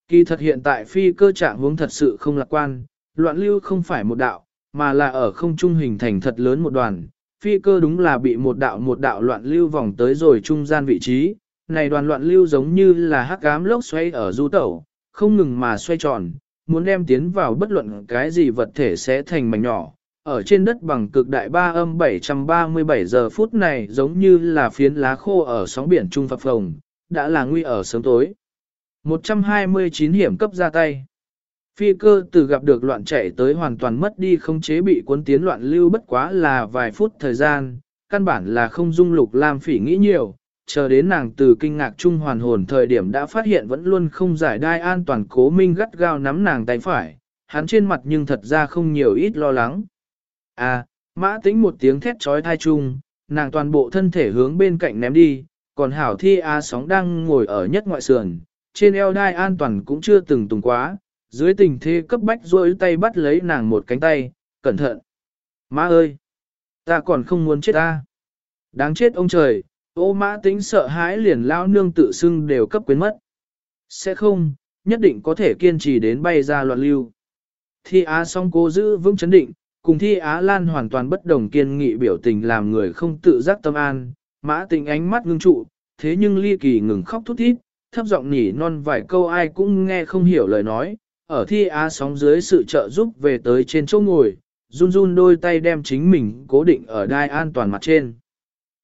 Kỳ thật hiện tại phi cơ trạng hướng thật sự không lạc quan, loạn lưu không phải một đạo, mà là ở không trung hình thành thật lớn một đoàn. Phi cơ đúng là bị một đạo một đạo loạn lưu vòng tới rồi trung gian vị trí, này đoàn loạn lưu giống như là hắc ám lốc xoay ở du tẩu, không ngừng mà xoay tròn, muốn đem tiến vào bất luận cái gì vật thể sẽ thành mảnh nhỏ. Ở trên đất bằng cực đại ba âm 737 giờ phút này giống như là phiến lá khô ở sóng biển trung phập phồng, đã là nguy ở sớm tối. 129 hiểm cấp ra tay. Phi cơ từ gặp được loạn chạy tới hoàn toàn mất đi không chế bị cuốn tiến loạn lưu bất quá là vài phút thời gian, căn bản là không dung lục lam phỉ nghĩ nhiều, chờ đến nàng từ kinh ngạc trung hoàn hồn thời điểm đã phát hiện vẫn luôn không giải đai an toàn cố minh gắt gao nắm nàng tay phải, hắn trên mặt nhưng thật ra không nhiều ít lo lắng. À, mã tính một tiếng thét trói thai chung, nàng toàn bộ thân thể hướng bên cạnh ném đi, còn hảo thi A sóng đang ngồi ở nhất ngoại sườn, trên eo đai an toàn cũng chưa từng tùng quá, dưới tình thế cấp bách rôi tay bắt lấy nàng một cánh tay, cẩn thận. Má ơi! Ta còn không muốn chết ta. Đáng chết ông trời, ô mã tính sợ hãi liền lao nương tự xưng đều cấp quyến mất. Sẽ không, nhất định có thể kiên trì đến bay ra loạn lưu. Thi Á song cố giữ vững chấn định, cùng Thi Á Lan hoàn toàn bất đồng kiên nghị biểu tình làm người không tự giác tâm an, mã tình ánh mắt ngưng trụ, thế nhưng ly kỳ ngừng khóc thút thít, thấp giọng nhỉ non vài câu ai cũng nghe không hiểu lời nói, ở thi á sóng dưới sự trợ giúp về tới trên chỗ ngồi, run run đôi tay đem chính mình cố định ở đai an toàn mặt trên.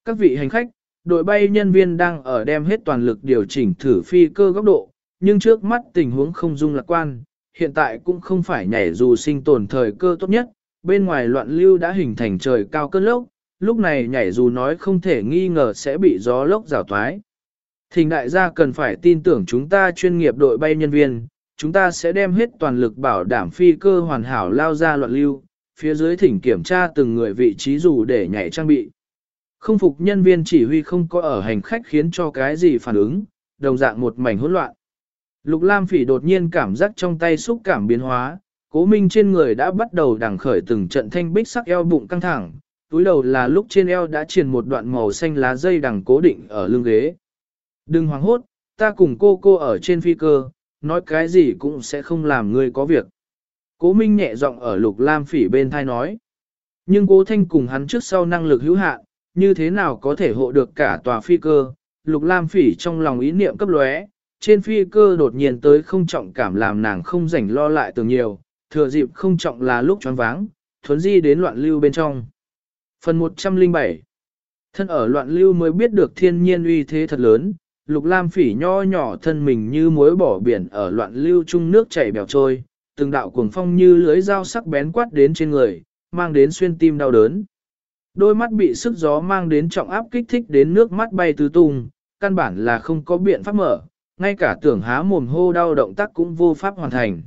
Các vị hành khách, đội bay nhân viên đang ở đem hết toàn lực điều chỉnh thử phi cơ góc độ, nhưng trước mắt tình huống không dung lạc quan, hiện tại cũng không phải nhảy dù sinh tồn thời cơ tốt nhất, bên ngoài loạn lưu đã hình thành trời cao cơn lốc, lúc này nhảy dù nói không thể nghi ngờ sẽ bị gió lốc rào thoái. Thình đại gia cần phải tin tưởng chúng ta chuyên nghiệp đội bay nhân viên, chúng ta sẽ đem hết toàn lực bảo đảm phi cơ hoàn hảo lao ra loạn lưu, phía dưới thỉnh kiểm tra từng người vị trí dù để nhảy trang bị. Không phục nhân viên chỉ huy không có ở hành khách khiến cho cái gì phản ứng, đồng dạng một mảnh hỗn loạn. Lục Lam Phỉ đột nhiên cảm giác trong tay xúc cảm biến hóa, Cố Minh trên người đã bắt đầu đằng khởi từng trận thanh bích sắc eo bụng căng thẳng, túi đầu là lúc trên eo đã truyền một đoạn màu xanh lá dây đằng cố định ở lưng ghế. Đừng hoảng hốt, ta cùng cô cô ở trên phi cơ, nói cái gì cũng sẽ không làm ngươi có việc. Cố Minh nhẹ giọng ở Lục Lam Phỉ bên thai nói. Nhưng Cố Thanh cùng hắn trước sau năng lực hữu hạn, như thế nào có thể hộ được cả tòa phi cơ? Lục Lam Phỉ trong lòng ý niệm cấp lóe, trên phi cơ đột nhiên tới không trọng cảm làm nàng không rảnh lo lại tưởng nhiều, thừa dịp không trọng là lúc choáng váng, thuấn di đến loạn lưu bên trong. Phần 107 Thân ở loạn lưu mới biết được thiên nhiên uy thế thật lớn, lục lam phỉ nho nhỏ thân mình như muối bỏ biển ở loạn lưu trung nước chảy bèo trôi, từng đạo cuồng phong như lưới dao sắc bén quát đến trên người, mang đến xuyên tim đau đớn. Đôi mắt bị sức gió mang đến trọng áp kích thích đến nước mắt bay tứ tung, căn bản là không có biện pháp mở, ngay cả tưởng há mồm hô đau động tác cũng vô pháp hoàn thành.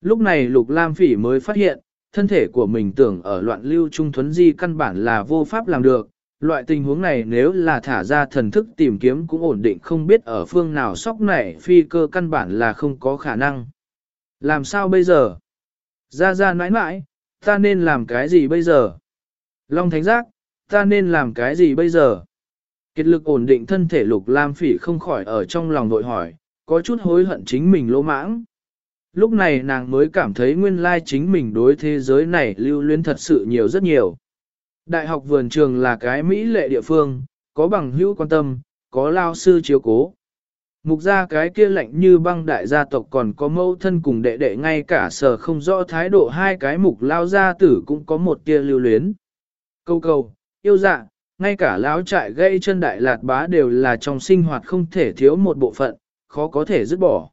Lúc này Lục Lam Phỉ mới phát hiện, thân thể của mình tưởng ở loạn lưu trung thuấn di căn bản là vô pháp làm được, loại tình huống này nếu là thả ra thần thức tìm kiếm cũng ổn định không biết ở phương nào sóc này phi cơ căn bản là không có khả năng. Làm sao bây giờ? Ra ra nãi nãi, ta nên làm cái gì bây giờ? Long Thánh Giác, ta nên làm cái gì bây giờ? Kiệt lực ổn định thân thể lục lam phỉ không khỏi ở trong lòng vội hỏi, có chút hối hận chính mình lỗ mãng. Lúc này nàng mới cảm thấy nguyên lai chính mình đối thế giới này lưu luyến thật sự nhiều rất nhiều. Đại học vườn trường là cái Mỹ lệ địa phương, có bằng hữu quan tâm, có lao sư chiếu cố. Mục ra cái kia lạnh như băng đại gia tộc còn có mâu thân cùng đệ đệ ngay cả sở không rõ thái độ hai cái mục lao gia tử cũng có một tia lưu luyến. Câu cầu, yêu dạ, ngay cả lão trại gây chân đại lạt bá đều là trong sinh hoạt không thể thiếu một bộ phận, khó có thể dứt bỏ.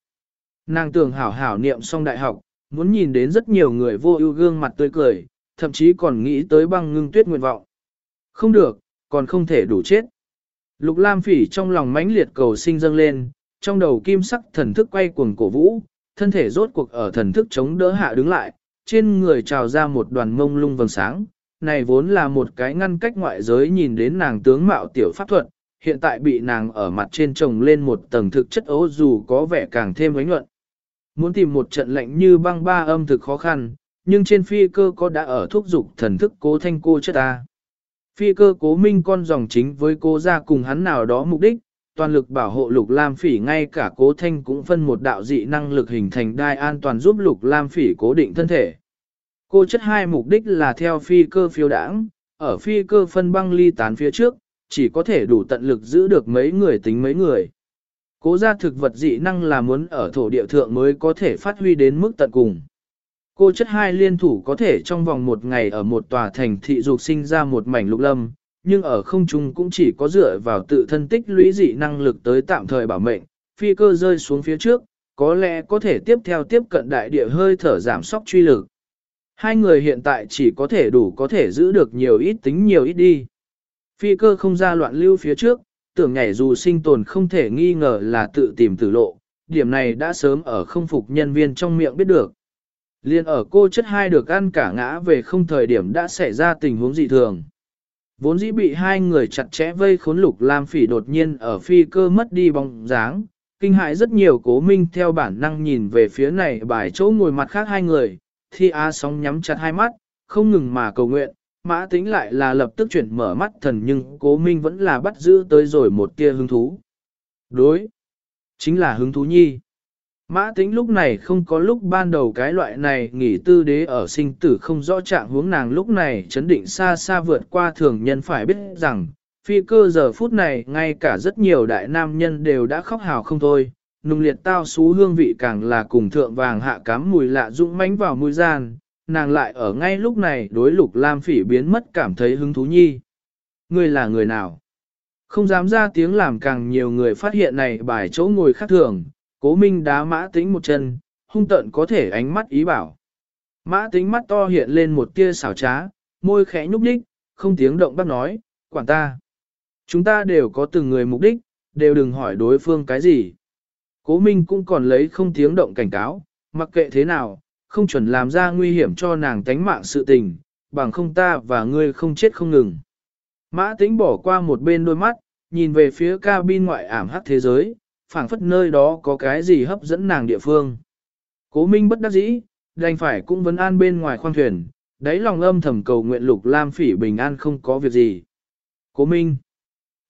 Nàng tưởng hảo hảo niệm xong đại học, muốn nhìn đến rất nhiều người vô ưu gương mặt tươi cười, thậm chí còn nghĩ tới băng ngưng tuyết nguyện vọng. Không được, còn không thể đủ chết. Lục Lam Phỉ trong lòng mãnh liệt cầu sinh dâng lên, trong đầu kim sắc thần thức quay cuồng cổ vũ, thân thể rốt cuộc ở thần thức chống đỡ hạ đứng lại, trên người trào ra một đoàn mông lung vầng sáng, này vốn là một cái ngăn cách ngoại giới nhìn đến nàng tướng mạo tiểu pháp thuật, hiện tại bị nàng ở mặt trên trồng lên một tầng thực chất ố dù có vẻ càng thêm ánh nhuận. Muốn tìm một trận lạnh như băng ba âm thực khó khăn, nhưng trên phi cơ có đã ở thúc dục thần thức cố thanh cô chất ta. Phi cơ cố minh con dòng chính với cô ra cùng hắn nào đó mục đích, toàn lực bảo hộ lục lam phỉ ngay cả cố thanh cũng phân một đạo dị năng lực hình thành đai an toàn giúp lục lam phỉ cố định thân thể. Cô chất hai mục đích là theo phi cơ phiêu đảng, ở phi cơ phân băng ly tán phía trước, chỉ có thể đủ tận lực giữ được mấy người tính mấy người. Cố ra thực vật dị năng là muốn ở thổ địa thượng mới có thể phát huy đến mức tận cùng. Cô chất hai liên thủ có thể trong vòng một ngày ở một tòa thành thị dục sinh ra một mảnh lục lâm, nhưng ở không trung cũng chỉ có dựa vào tự thân tích lũy dị năng lực tới tạm thời bảo mệnh, phi cơ rơi xuống phía trước, có lẽ có thể tiếp theo tiếp cận đại địa hơi thở giảm sóc truy lực. Hai người hiện tại chỉ có thể đủ có thể giữ được nhiều ít tính nhiều ít đi. Phi cơ không ra loạn lưu phía trước, tưởng nhảy dù sinh tồn không thể nghi ngờ là tự tìm tử lộ, điểm này đã sớm ở không phục nhân viên trong miệng biết được. Liên ở cô chất hai được ăn cả ngã về không thời điểm đã xảy ra tình huống dị thường. Vốn dĩ bị hai người chặt chẽ vây khốn lục Lam Phỉ đột nhiên ở phi cơ mất đi bóng dáng, kinh hại rất nhiều cố minh theo bản năng nhìn về phía này bài chỗ ngồi mặt khác hai người, thi á sóng nhắm chặt hai mắt, không ngừng mà cầu nguyện, mã tính lại là lập tức chuyển mở mắt thần nhưng cố minh vẫn là bắt giữ tới rồi một tia hứng thú. Đối, chính là hứng thú nhi. Mã tính lúc này không có lúc ban đầu cái loại này nghỉ tư đế ở sinh tử không rõ trạng hướng nàng lúc này chấn định xa xa vượt qua thường nhân phải biết rằng, phi cơ giờ phút này ngay cả rất nhiều đại nam nhân đều đã khóc hào không thôi, nung liệt tao xú hương vị càng là cùng thượng vàng hạ cám mùi lạ dũng mánh vào mũi gian, nàng lại ở ngay lúc này đối lục lam phỉ biến mất cảm thấy hứng thú nhi. Ngươi là người nào? Không dám ra tiếng làm càng nhiều người phát hiện này bài chỗ ngồi khác thường, cố minh đá mã tính một chân, hung tợn có thể ánh mắt ý bảo. Mã tính mắt to hiện lên một tia xảo trá, môi khẽ nhúc nhích, không tiếng động bắt nói, quản ta. Chúng ta đều có từng người mục đích, đều đừng hỏi đối phương cái gì. Cố Minh cũng còn lấy không tiếng động cảnh cáo, mặc kệ thế nào, không chuẩn làm ra nguy hiểm cho nàng tánh mạng sự tình, bằng không ta và ngươi không chết không ngừng. Mã tĩnh bỏ qua một bên đôi mắt, nhìn về phía cabin ngoại ảm hắc thế giới, phảng phất nơi đó có cái gì hấp dẫn nàng địa phương. Cố Minh bất đắc dĩ, đành phải cũng vấn an bên ngoài khoang thuyền, đáy lòng âm thầm cầu nguyện lục lam phỉ bình an không có việc gì. Cố Minh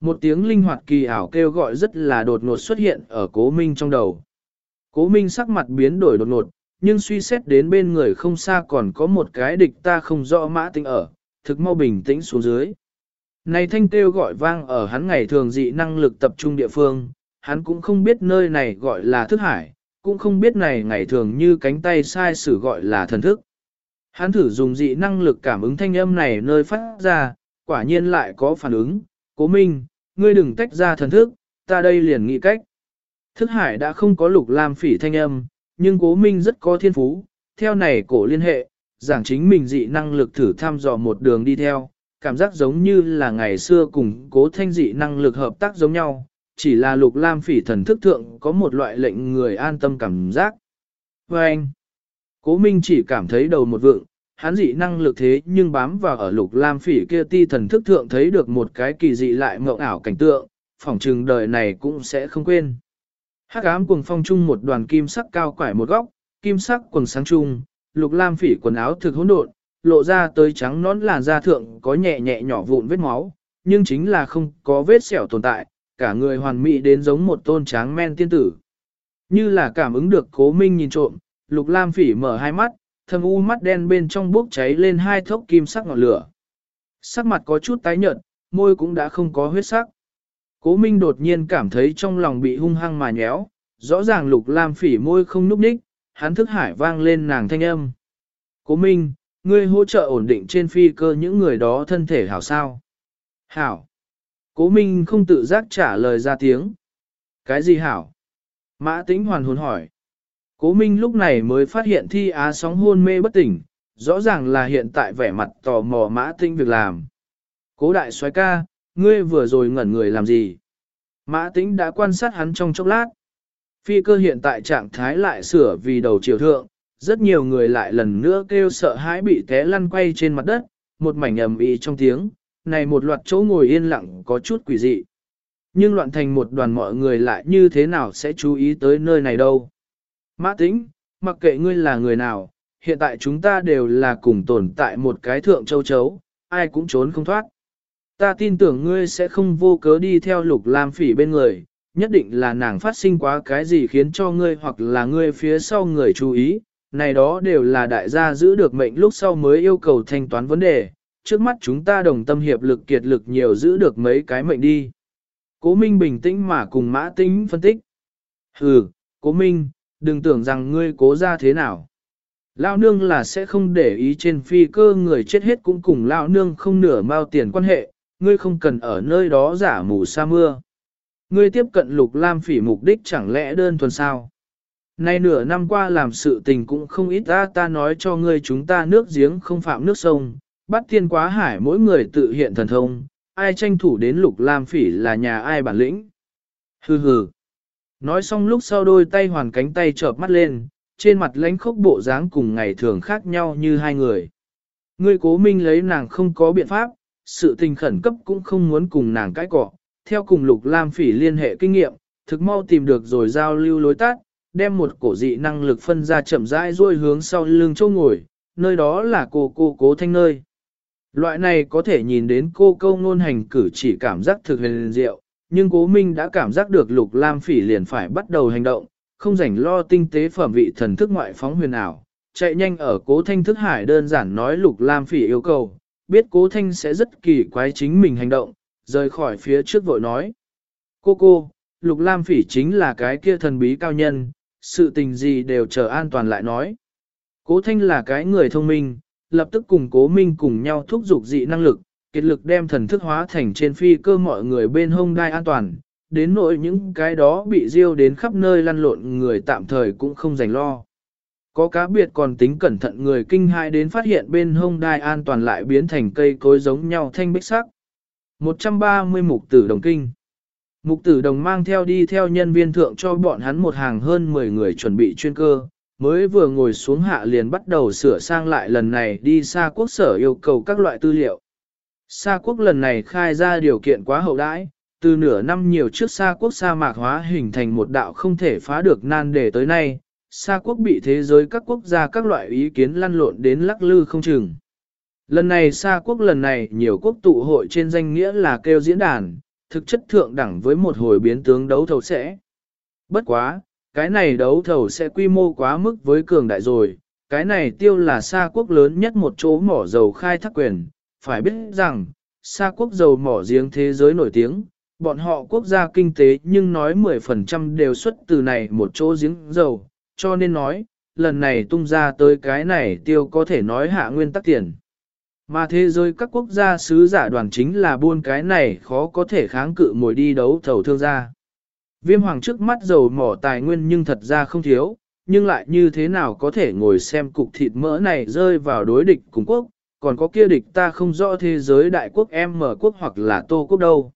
một tiếng linh hoạt kỳ ảo kêu gọi rất là đột ngột xuất hiện ở cố minh trong đầu. Cố minh sắc mặt biến đổi đột ngột, nhưng suy xét đến bên người không xa còn có một cái địch ta không rõ mã tính ở, thực mau bình tĩnh xuống dưới. Này thanh kêu gọi vang ở hắn ngày thường dị năng lực tập trung địa phương, hắn cũng không biết nơi này gọi là thức hải, cũng không biết này ngày thường như cánh tay sai sử gọi là thần thức. Hắn thử dùng dị năng lực cảm ứng thanh âm này nơi phát ra, quả nhiên lại có phản ứng, cố minh, ngươi đừng tách ra thần thức, ta đây liền nghĩ cách. Thức hải đã không có lục lam phỉ thanh âm, nhưng cố minh rất có thiên phú, theo này cổ liên hệ, giảng chính mình dị năng lực thử thăm dò một đường đi theo, cảm giác giống như là ngày xưa cùng cố thanh dị năng lực hợp tác giống nhau, chỉ là lục lam phỉ thần thức thượng có một loại lệnh người an tâm cảm giác. Và anh, cố minh chỉ cảm thấy đầu một vượng, hắn dị năng lực thế nhưng bám vào ở lục lam phỉ kia ti thần thức thượng thấy được một cái kỳ dị lại mộng ảo cảnh tượng, phỏng trừng đời này cũng sẽ không quên. Hắc ám cuồng phong chung một đoàn kim sắc cao quải một góc, kim sắc quần sáng chung, lục lam phỉ quần áo thực hỗn độn, lộ ra tới trắng nón làn da thượng có nhẹ nhẹ nhỏ vụn vết máu, nhưng chính là không có vết sẹo tồn tại, cả người hoàn mỹ đến giống một tôn tráng men tiên tử. Như là cảm ứng được cố minh nhìn trộm, lục lam phỉ mở hai mắt, thâm u mắt đen bên trong bốc cháy lên hai thốc kim sắc ngọn lửa. Sắc mặt có chút tái nhợt, môi cũng đã không có huyết sắc. Cố Minh đột nhiên cảm thấy trong lòng bị hung hăng mà nhéo, rõ ràng lục lam phỉ môi không núp ních, hắn thức hải vang lên nàng thanh âm. Cố Minh, ngươi hỗ trợ ổn định trên phi cơ những người đó thân thể hảo sao? Hảo. Cố Minh không tự giác trả lời ra tiếng. Cái gì hảo? Mã tĩnh hoàn hồn hỏi. Cố Minh lúc này mới phát hiện thi á sóng hôn mê bất tỉnh, rõ ràng là hiện tại vẻ mặt tò mò mã tĩnh việc làm. Cố đại soái ca, ngươi vừa rồi ngẩn người làm gì? Mã tĩnh đã quan sát hắn trong chốc lát. Phi cơ hiện tại trạng thái lại sửa vì đầu chiều thượng, rất nhiều người lại lần nữa kêu sợ hãi bị té lăn quay trên mặt đất, một mảnh ầm ĩ trong tiếng, này một loạt chỗ ngồi yên lặng có chút quỷ dị. Nhưng loạn thành một đoàn mọi người lại như thế nào sẽ chú ý tới nơi này đâu. Mã tĩnh, mặc kệ ngươi là người nào, hiện tại chúng ta đều là cùng tồn tại một cái thượng châu chấu, ai cũng trốn không thoát. Ta tin tưởng ngươi sẽ không vô cớ đi theo lục lam phỉ bên người, nhất định là nàng phát sinh quá cái gì khiến cho ngươi hoặc là ngươi phía sau người chú ý, này đó đều là đại gia giữ được mệnh lúc sau mới yêu cầu thanh toán vấn đề, trước mắt chúng ta đồng tâm hiệp lực kiệt lực nhiều giữ được mấy cái mệnh đi. Cố Minh bình tĩnh mà cùng mã tính phân tích. Hừ, Cố Minh, đừng tưởng rằng ngươi cố ra thế nào. Lão nương là sẽ không để ý trên phi cơ người chết hết cũng cùng lão nương không nửa mao tiền quan hệ, ngươi không cần ở nơi đó giả mù sa mưa. Ngươi tiếp cận lục lam phỉ mục đích chẳng lẽ đơn thuần sao? Nay nửa năm qua làm sự tình cũng không ít ta ta nói cho ngươi chúng ta nước giếng không phạm nước sông, bắt tiên quá hải mỗi người tự hiện thần thông, ai tranh thủ đến lục lam phỉ là nhà ai bản lĩnh. Hừ hừ. Nói xong lúc sau đôi tay hoàn cánh tay chợp mắt lên, trên mặt lãnh khốc bộ dáng cùng ngày thường khác nhau như hai người. Ngươi cố minh lấy nàng không có biện pháp, sự tình khẩn cấp cũng không muốn cùng nàng cãi cọ, theo cùng lục lam phỉ liên hệ kinh nghiệm, thực mau tìm được rồi giao lưu lối tắt, đem một cổ dị năng lực phân ra chậm rãi duỗi hướng sau lưng châu ngồi, nơi đó là cô cô cố thanh nơi. Loại này có thể nhìn đến cô câu ngôn hành cử chỉ cảm giác thực huyền diệu, nhưng cố minh đã cảm giác được lục lam phỉ liền phải bắt đầu hành động, không rảnh lo tinh tế phẩm vị thần thức ngoại phóng huyền ảo, chạy nhanh ở cố thanh thức hải đơn giản nói lục lam phỉ yêu cầu, biết cố thanh sẽ rất kỳ quái chính mình hành động, rời khỏi phía trước vội nói. Cô cô, lục lam phỉ chính là cái kia thần bí cao nhân, sự tình gì đều chờ an toàn lại nói. Cố thanh là cái người thông minh, lập tức cùng cố minh cùng nhau thúc giục dị năng lực, kết lực đem thần thức hóa thành trên phi cơ mọi người bên hông đai an toàn, đến nỗi những cái đó bị riêu đến khắp nơi lăn lộn người tạm thời cũng không dành lo. Có cá biệt còn tính cẩn thận người kinh hại đến phát hiện bên hông đai an toàn lại biến thành cây cối giống nhau thanh bích sắc. 130 mục tử đồng kinh Mục tử đồng mang theo đi theo nhân viên thượng cho bọn hắn một hàng hơn 10 người chuẩn bị chuyên cơ, mới vừa ngồi xuống hạ liền bắt đầu sửa sang lại lần này đi xa quốc sở yêu cầu các loại tư liệu. Sa quốc lần này khai ra điều kiện quá hậu đãi, từ nửa năm nhiều trước Sa quốc sa mạc hóa hình thành một đạo không thể phá được nan đề tới nay, Sa quốc bị thế giới các quốc gia các loại ý kiến lăn lộn đến lắc lư không chừng. Lần này Sa quốc lần này nhiều quốc tụ hội trên danh nghĩa là kêu diễn đàn, thực chất thượng đẳng với một hồi biến tướng đấu thầu sẽ. Bất quá, cái này đấu thầu sẽ quy mô quá mức với cường đại rồi, cái này tiêu là Sa quốc lớn nhất một chỗ mỏ dầu khai thác quyền, phải biết rằng, Sa quốc dầu mỏ giếng thế giới nổi tiếng, bọn họ quốc gia kinh tế nhưng nói 10% đều xuất từ này một chỗ giếng dầu, cho nên nói, lần này tung ra tới cái này tiêu có thể nói hạ nguyên tắc tiền. Mà thế giới các quốc gia sứ giả đoàn chính là buôn cái này khó có thể kháng cự mồi đi đấu thầu thương gia. Viêm hoàng trước mắt dầu mỏ tài nguyên nhưng thật ra không thiếu, nhưng lại như thế nào có thể ngồi xem cục thịt mỡ này rơi vào đối địch cùng quốc, còn có kia địch ta không rõ thế giới đại quốc em mở quốc hoặc là tô quốc đâu.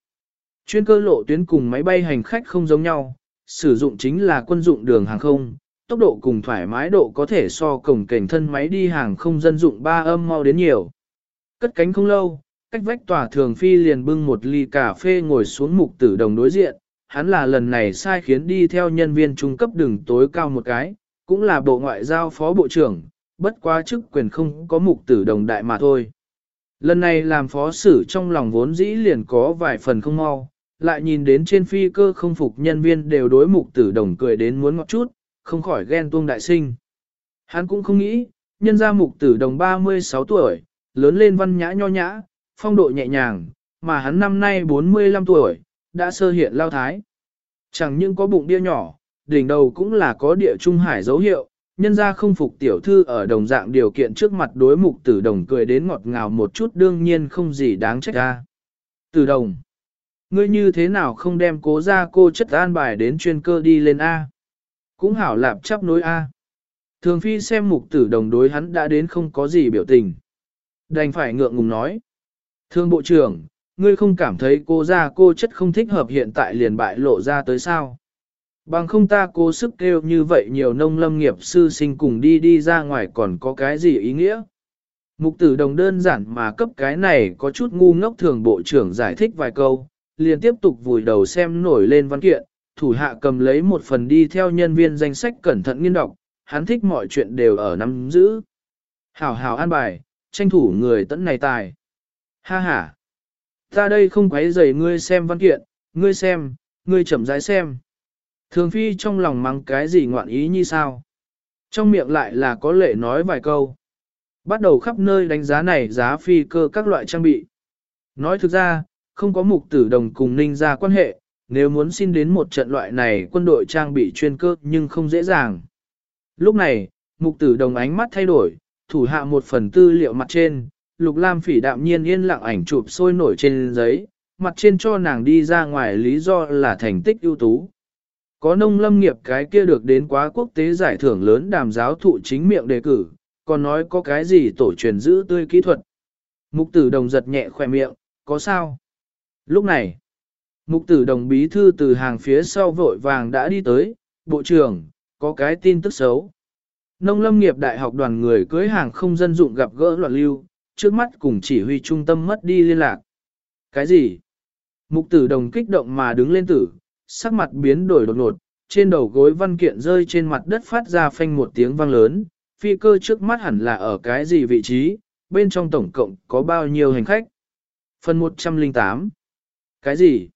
Chuyên cơ lộ tuyến cùng máy bay hành khách không giống nhau, sử dụng chính là quân dụng đường hàng không, tốc độ cùng thoải mái độ có thể so cổng cảnh thân máy đi hàng không dân dụng ba âm mau đến nhiều. Cất cánh không lâu, cách vách tòa thường phi liền bưng một ly cà phê ngồi xuống mục tử đồng đối diện, hắn là lần này sai khiến đi theo nhân viên trung cấp đường tối cao một cái, cũng là bộ ngoại giao phó bộ trưởng, bất quá chức quyền không có mục tử đồng đại mà thôi. Lần này làm phó sử trong lòng vốn dĩ liền có vài phần không mau, lại nhìn đến trên phi cơ không phục nhân viên đều đối mục tử đồng cười đến muốn ngọt chút, không khỏi ghen tuông đại sinh. Hắn cũng không nghĩ, nhân ra mục tử đồng 36 tuổi, lớn lên văn nhã nho nhã, phong độ nhẹ nhàng, mà hắn năm nay 45 tuổi, đã sơ hiện lao thái. Chẳng những có bụng bia nhỏ, đỉnh đầu cũng là có địa trung hải dấu hiệu, nhân ra không phục tiểu thư ở đồng dạng điều kiện trước mặt đối mục tử đồng cười đến ngọt ngào một chút đương nhiên không gì đáng trách ra. Tử đồng, ngươi như thế nào không đem cố ra cô chất an bài đến chuyên cơ đi lên A? Cũng hảo lạp chắp nối A. Thường phi xem mục tử đồng đối hắn đã đến không có gì biểu tình. Đành phải ngượng ngùng nói. Thương bộ trưởng, ngươi không cảm thấy cô ra cô chất không thích hợp hiện tại liền bại lộ ra tới sao? Bằng không ta cố sức kêu như vậy nhiều nông lâm nghiệp sư sinh cùng đi đi ra ngoài còn có cái gì ý nghĩa? Mục tử đồng đơn giản mà cấp cái này có chút ngu ngốc thường bộ trưởng giải thích vài câu, liền tiếp tục vùi đầu xem nổi lên văn kiện, thủ hạ cầm lấy một phần đi theo nhân viên danh sách cẩn thận nghiên đọc, hắn thích mọi chuyện đều ở nắm giữ. Hảo hảo an bài, tranh thủ người tẫn này tài. Ha ha! Ta đây không quấy rầy ngươi xem văn kiện, ngươi xem, ngươi chậm rãi xem. Thường phi trong lòng mắng cái gì ngoạn ý như sao? Trong miệng lại là có lệ nói vài câu. Bắt đầu khắp nơi đánh giá này giá phi cơ các loại trang bị. Nói thực ra, không có mục tử đồng cùng ninh ra quan hệ, nếu muốn xin đến một trận loại này quân đội trang bị chuyên cơ nhưng không dễ dàng. Lúc này, mục tử đồng ánh mắt thay đổi, thủ hạ một phần tư liệu mặt trên, lục lam phỉ đạm nhiên yên lặng ảnh chụp sôi nổi trên giấy, mặt trên cho nàng đi ra ngoài lý do là thành tích ưu tú. Có nông lâm nghiệp cái kia được đến quá quốc tế giải thưởng lớn đàm giáo thụ chính miệng đề cử, còn nói có cái gì tổ truyền giữ tươi kỹ thuật. Mục tử đồng giật nhẹ khỏe miệng, có sao? Lúc này, mục tử đồng bí thư từ hàng phía sau vội vàng đã đi tới, bộ trưởng, có cái tin tức xấu. Nông lâm nghiệp đại học đoàn người cưới hàng không dân dụng gặp gỡ loạn lưu, trước mắt cùng chỉ huy trung tâm mất đi liên lạc. Cái gì? Mục tử đồng kích động mà đứng lên tử, sắc mặt biến đổi đột ngột, trên đầu gối văn kiện rơi trên mặt đất phát ra phanh một tiếng vang lớn, phi cơ trước mắt hẳn là ở cái gì vị trí, bên trong tổng cộng có bao nhiêu hành khách. Phần 108 Cái gì?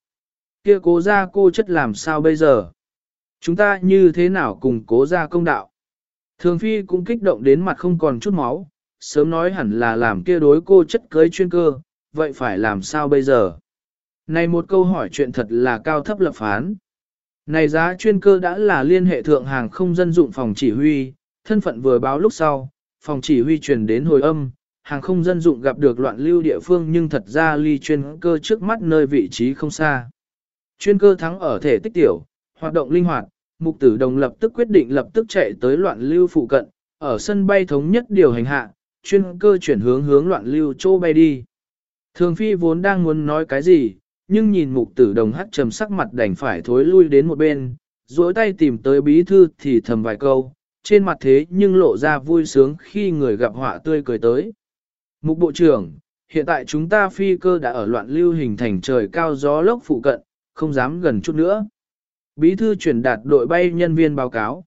Kia cố ra cô chất làm sao bây giờ? Chúng ta như thế nào cùng cố ra công đạo? Thường phi cũng kích động đến mặt không còn chút máu, sớm nói hẳn là làm kia đối cô chất cưới chuyên cơ, vậy phải làm sao bây giờ? Này một câu hỏi chuyện thật là cao thấp lập phán. Này giá chuyên cơ đã là liên hệ thượng hàng không dân dụng phòng chỉ huy, thân phận vừa báo lúc sau, phòng chỉ huy truyền đến hồi âm, hàng không dân dụng gặp được loạn lưu địa phương nhưng thật ra ly chuyên cơ trước mắt nơi vị trí không xa. Chuyên cơ thắng ở thể tích tiểu, hoạt động linh hoạt, mục tử đồng lập tức quyết định lập tức chạy tới loạn lưu phụ cận, ở sân bay thống nhất điều hành hạ, chuyên cơ chuyển hướng hướng loạn lưu chỗ bay đi. Thường phi vốn đang muốn nói cái gì, nhưng nhìn mục tử đồng hắt trầm sắc mặt đành phải thối lui đến một bên, duỗi tay tìm tới bí thư thì thầm vài câu, trên mặt thế nhưng lộ ra vui sướng khi người gặp họa tươi cười tới. Mục bộ trưởng, hiện tại chúng ta phi cơ đã ở loạn lưu hình thành trời cao gió lốc phụ cận, không dám gần chút nữa. Bí thư chuyển đạt đội bay nhân viên báo cáo.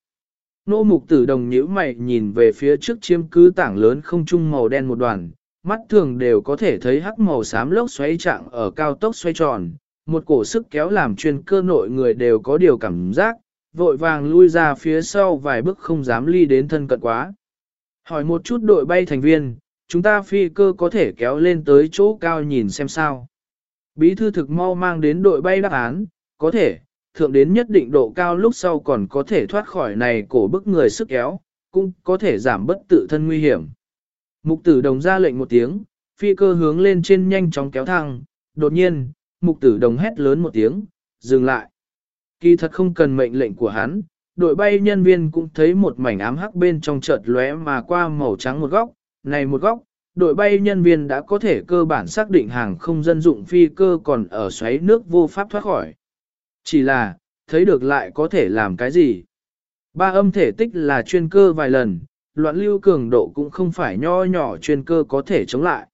Nô mục tử đồng nhíu mày nhìn về phía trước chiếm cứ tảng lớn không trung màu đen một đoàn, mắt thường đều có thể thấy hắc màu xám lốc xoáy trạng ở cao tốc xoay tròn, một cổ sức kéo làm chuyên cơ nội người đều có điều cảm giác, vội vàng lui ra phía sau vài bước không dám ly đến thân cận quá. Hỏi một chút đội bay thành viên, chúng ta phi cơ có thể kéo lên tới chỗ cao nhìn xem sao. Bí thư thực mau mang đến đội bay đáp án, có thể, thượng đến nhất định độ cao lúc sau còn có thể thoát khỏi này cổ bức người sức kéo, cũng có thể giảm bất tự thân nguy hiểm. Mục tử đồng ra lệnh một tiếng, phi cơ hướng lên trên nhanh chóng kéo thăng, đột nhiên, mục tử đồng hét lớn một tiếng, dừng lại. Kỳ thật không cần mệnh lệnh của hắn, đội bay nhân viên cũng thấy một mảnh ám hắc bên trong chợt lóe mà qua màu trắng một góc, này một góc, đội bay nhân viên đã có thể cơ bản xác định hàng không dân dụng phi cơ còn ở xoáy nước vô pháp thoát khỏi. Chỉ là, thấy được lại có thể làm cái gì? Ba âm thể tích là chuyên cơ vài lần, loạn lưu cường độ cũng không phải nho nhỏ chuyên cơ có thể chống lại.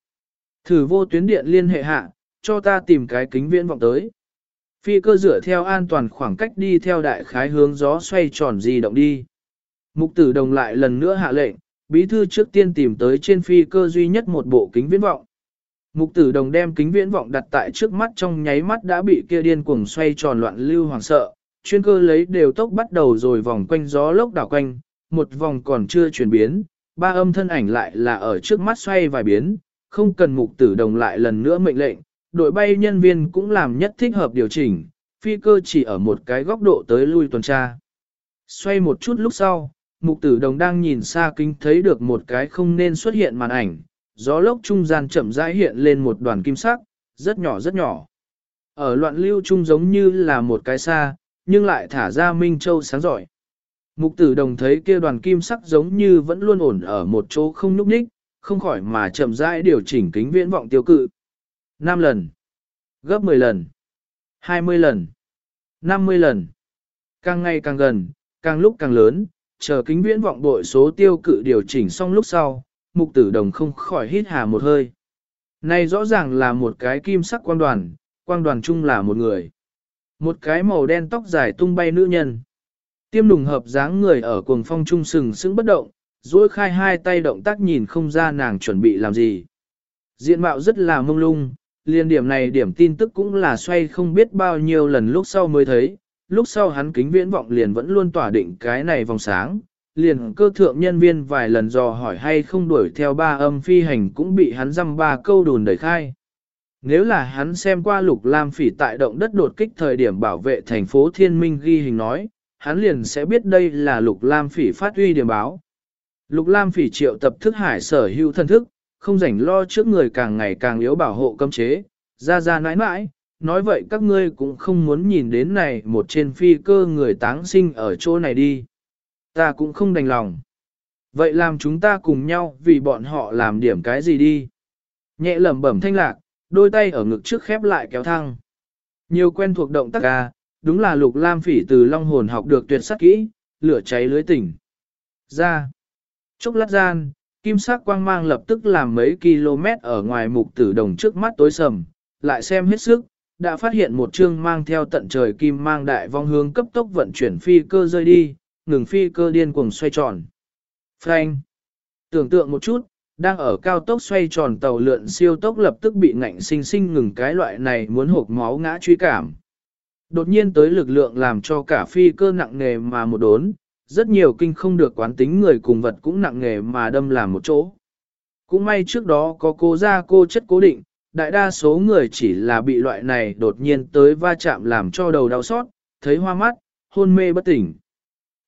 Thử vô tuyến điện liên hệ hạ, cho ta tìm cái kính viễn vọng tới. Phi cơ dựa theo an toàn khoảng cách đi theo đại khái hướng gió xoay tròn di động đi. Mục tử đồng lại lần nữa hạ lệnh, bí thư trước tiên tìm tới trên phi cơ duy nhất một bộ kính viễn vọng. Mục tử đồng đem kính viễn vọng đặt tại trước mắt trong nháy mắt đã bị kia điên cuồng xoay tròn loạn lưu hoàng sợ, chuyên cơ lấy đều tốc bắt đầu rồi vòng quanh gió lốc đảo quanh, một vòng còn chưa chuyển biến, ba âm thân ảnh lại là ở trước mắt xoay vài biến, không cần mục tử đồng lại lần nữa mệnh lệnh, đội bay nhân viên cũng làm nhất thích hợp điều chỉnh, phi cơ chỉ ở một cái góc độ tới lui tuần tra. Xoay một chút lúc sau, mục tử đồng đang nhìn xa kính thấy được một cái không nên xuất hiện màn ảnh, gió lốc trung gian chậm rãi hiện lên một đoàn kim sắc, rất nhỏ rất nhỏ. Ở loạn lưu trung giống như là một cái xa, nhưng lại thả ra Minh Châu sáng giỏi. Mục tử đồng thấy kia đoàn kim sắc giống như vẫn luôn ổn ở một chỗ không núp ních, không khỏi mà chậm rãi điều chỉnh kính viễn vọng tiêu cự. 5 lần, gấp 10 lần, 20 lần, 50 lần. Càng ngày càng gần, càng lúc càng lớn, chờ kính viễn vọng bội số tiêu cự điều chỉnh xong lúc sau, mục tử đồng không khỏi hít hà một hơi. Này rõ ràng là một cái kim sắc quang đoàn, quang đoàn chung là một người. Một cái màu đen tóc dài tung bay nữ nhân. Tiêm đùng hợp dáng người ở cuồng phong trung sừng sững bất động, duỗi khai hai tay động tác nhìn không ra nàng chuẩn bị làm gì. Diện mạo rất là mông lung, liên điểm này điểm tin tức cũng là xoay không biết bao nhiêu lần lúc sau mới thấy, lúc sau hắn kính viễn vọng liền vẫn luôn tỏa định cái này vòng sáng, liền cơ thượng nhân viên vài lần dò hỏi hay không đuổi theo ba âm phi hành cũng bị hắn dăm ba câu đồn đẩy khai. Nếu là hắn xem qua lục lam phỉ tại động đất đột kích thời điểm bảo vệ thành phố thiên minh ghi hình nói, hắn liền sẽ biết đây là lục lam phỉ phát uy điểm báo. Lục lam phỉ triệu tập thức hải sở hữu thân thức, không rảnh lo trước người càng ngày càng yếu bảo hộ cấm chế, ra ra nãi nãi, nói vậy các ngươi cũng không muốn nhìn đến này một trên phi cơ người táng sinh ở chỗ này đi. Ta cũng không đành lòng. Vậy làm chúng ta cùng nhau vì bọn họ làm điểm cái gì đi. Nhẹ lẩm bẩm thanh lạc, đôi tay ở ngực trước khép lại kéo thăng. Nhiều quen thuộc động tác ca, đúng là lục lam phỉ từ long hồn học được tuyệt sắc kỹ, lửa cháy lưới tỉnh. Ra. Chốc lát gian, kim sắc quang mang lập tức làm mấy km ở ngoài mục tử đồng trước mắt tối sầm, lại xem hết sức, đã phát hiện một chương mang theo tận trời kim mang đại vong hướng cấp tốc vận chuyển phi cơ rơi đi, ngừng phi cơ điên cuồng xoay tròn. Frank. Tưởng tượng một chút, đang ở cao tốc xoay tròn tàu lượn siêu tốc lập tức bị ngạnh sinh sinh ngừng cái loại này muốn hộp máu ngã truy cảm. Đột nhiên tới lực lượng làm cho cả phi cơ nặng nề mà một đốn, rất nhiều kinh không được quán tính người cùng vật cũng nặng nề mà đâm làm một chỗ. Cũng may trước đó có cô ra cô chất cố định, đại đa số người chỉ là bị loại này đột nhiên tới va chạm làm cho đầu đau xót, thấy hoa mắt, hôn mê bất tỉnh.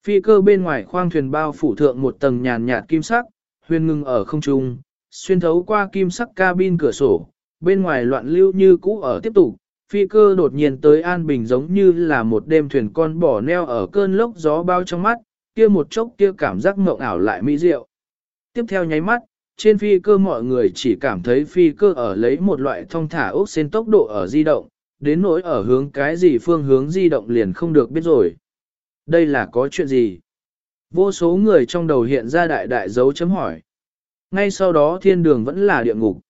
Phi cơ bên ngoài khoang thuyền bao phủ thượng một tầng nhàn nhạt kim sắc, huyền ngưng ở không trung, xuyên thấu qua kim sắc cabin cửa sổ, bên ngoài loạn lưu như cũ ở tiếp tục, phi cơ đột nhiên tới An Bình giống như là một đêm thuyền con bỏ neo ở cơn lốc gió bao trong mắt, kia một chốc kia cảm giác mộng ảo lại mỹ diệu. Tiếp theo nháy mắt, trên phi cơ mọi người chỉ cảm thấy phi cơ ở lấy một loại thông thả ốc xên tốc độ ở di động, đến nỗi ở hướng cái gì phương hướng di động liền không được biết rồi. Đây là có chuyện gì? Vô số người trong đầu hiện ra đại đại dấu chấm hỏi. Ngay sau đó thiên đường vẫn là địa ngục.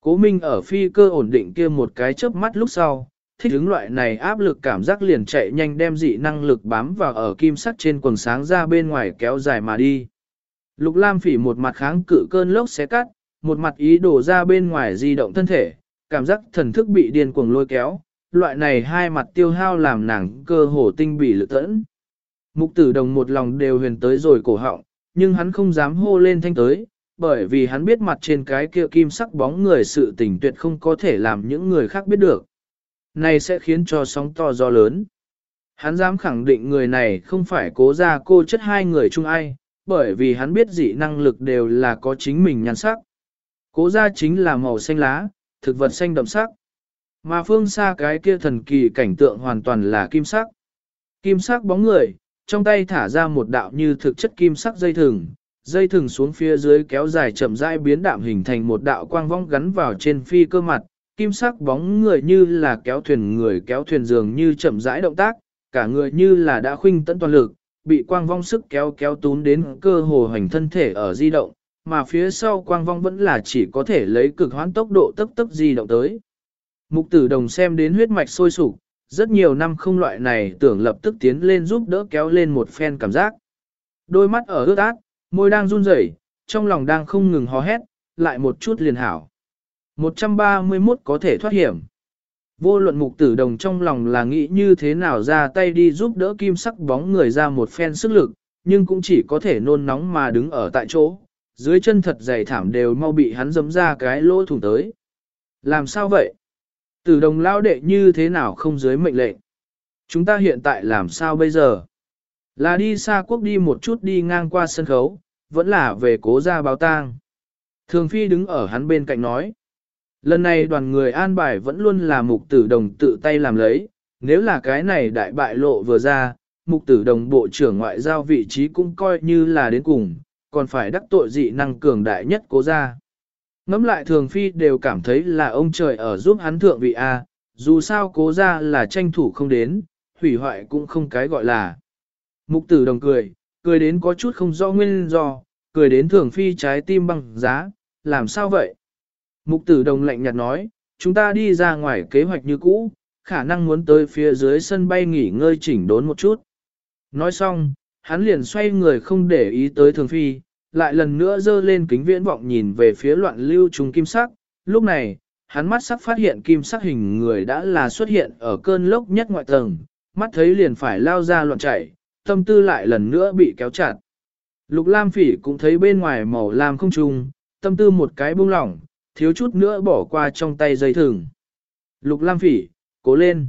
Cố Minh ở phi cơ ổn định kia một cái chớp mắt lúc sau, thích ứng loại này áp lực cảm giác liền chạy nhanh đem dị năng lực bám vào ở kim sắt trên quần sáng ra bên ngoài kéo dài mà đi. Lục Lam phỉ một mặt kháng cự cơn lốc xé cắt, một mặt ý đổ ra bên ngoài di động thân thể, cảm giác thần thức bị điên cuồng lôi kéo, loại này hai mặt tiêu hao làm nàng cơ hồ tinh bị lực tẫn. Mục tử đồng một lòng đều huyền tới rồi cổ họng, nhưng hắn không dám hô lên thanh tới, bởi vì hắn biết mặt trên cái kia kim sắc bóng người sự tình tuyệt không có thể làm những người khác biết được. Này sẽ khiến cho sóng to gió lớn. Hắn dám khẳng định người này không phải cố ra cô chất hai người chung ai, bởi vì hắn biết dị năng lực đều là có chính mình nhan sắc. Cố ra chính là màu xanh lá, thực vật xanh đậm sắc. Mà phương xa cái kia thần kỳ cảnh tượng hoàn toàn là kim sắc. Kim sắc bóng người, trong tay thả ra một đạo như thực chất kim sắc dây thừng, dây thừng xuống phía dưới kéo dài chậm rãi biến đạm hình thành một đạo quang vong gắn vào trên phi cơ mặt, kim sắc bóng người như là kéo thuyền người kéo thuyền dường như chậm rãi động tác, cả người như là đã khuynh tận toàn lực, bị quang vong sức kéo kéo tún đến cơ hồ hành thân thể ở di động, mà phía sau quang vong vẫn là chỉ có thể lấy cực hoán tốc độ tấp tấp di động tới. Mục tử đồng xem đến huyết mạch sôi sục, rất nhiều năm không loại này tưởng lập tức tiến lên giúp đỡ kéo lên một phen cảm giác. Đôi mắt ở ướt át, môi đang run rẩy, trong lòng đang không ngừng hò hét, lại một chút liền hảo. 131 có thể thoát hiểm. Vô luận mục tử đồng trong lòng là nghĩ như thế nào ra tay đi giúp đỡ kim sắc bóng người ra một phen sức lực, nhưng cũng chỉ có thể nôn nóng mà đứng ở tại chỗ, dưới chân thật dày thảm đều mau bị hắn dấm ra cái lỗ thủng tới. Làm sao vậy? Tử đồng lao đệ như thế nào không dưới mệnh lệnh? Chúng ta hiện tại làm sao bây giờ? Là đi xa quốc đi một chút đi ngang qua sân khấu, vẫn là về cố gia báo tang. Thường Phi đứng ở hắn bên cạnh nói. Lần này đoàn người an bài vẫn luôn là mục tử đồng tự tay làm lấy, nếu là cái này đại bại lộ vừa ra, mục tử đồng bộ trưởng ngoại giao vị trí cũng coi như là đến cùng, còn phải đắc tội dị năng cường đại nhất cố gia. Ngắm lại thường phi đều cảm thấy là ông trời ở giúp hắn thượng vị A, dù sao cố ra là tranh thủ không đến, hủy hoại cũng không cái gọi là. Mục tử đồng cười, cười đến có chút không rõ nguyên do, cười đến thường phi trái tim băng giá, làm sao vậy? Mục tử đồng lạnh nhạt nói, chúng ta đi ra ngoài kế hoạch như cũ, khả năng muốn tới phía dưới sân bay nghỉ ngơi chỉnh đốn một chút. Nói xong, hắn liền xoay người không để ý tới thường phi, lại lần nữa dơ lên kính viễn vọng nhìn về phía loạn lưu trùng kim sắc. Lúc này, hắn mắt sắc phát hiện kim sắc hình người đã là xuất hiện ở cơn lốc nhất ngoại tầng, mắt thấy liền phải lao ra loạn chạy, tâm tư lại lần nữa bị kéo chặt. Lục Lam Phỉ cũng thấy bên ngoài màu lam không trùng, tâm tư một cái buông lỏng, thiếu chút nữa bỏ qua trong tay dây thừng. Lục Lam Phỉ, cố lên.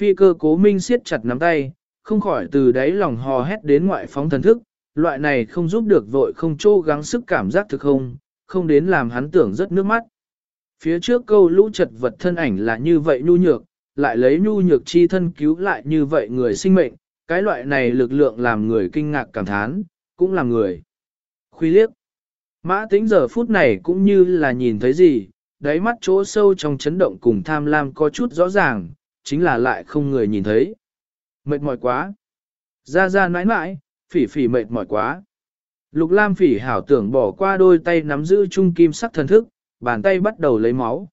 Phi cơ cố minh siết chặt nắm tay, không khỏi từ đáy lòng hò hét đến ngoại phóng thần thức, loại này không giúp được vội không trô gắng sức cảm giác thực không, không đến làm hắn tưởng rất nước mắt. Phía trước câu lũ chật vật thân ảnh là như vậy nhu nhược, lại lấy nhu nhược chi thân cứu lại như vậy người sinh mệnh, cái loại này lực lượng làm người kinh ngạc cảm thán, cũng làm người. Khuy liếc. Mã tính giờ phút này cũng như là nhìn thấy gì, đáy mắt chỗ sâu trong chấn động cùng tham lam có chút rõ ràng, chính là lại không người nhìn thấy. Mệt mỏi quá. Ra ra nãi nãi, phỉ phỉ mệt mỏi quá. Lục Lam phỉ hảo tưởng bỏ qua đôi tay nắm giữ trung kim sắc thần thức, bàn tay bắt đầu lấy máu.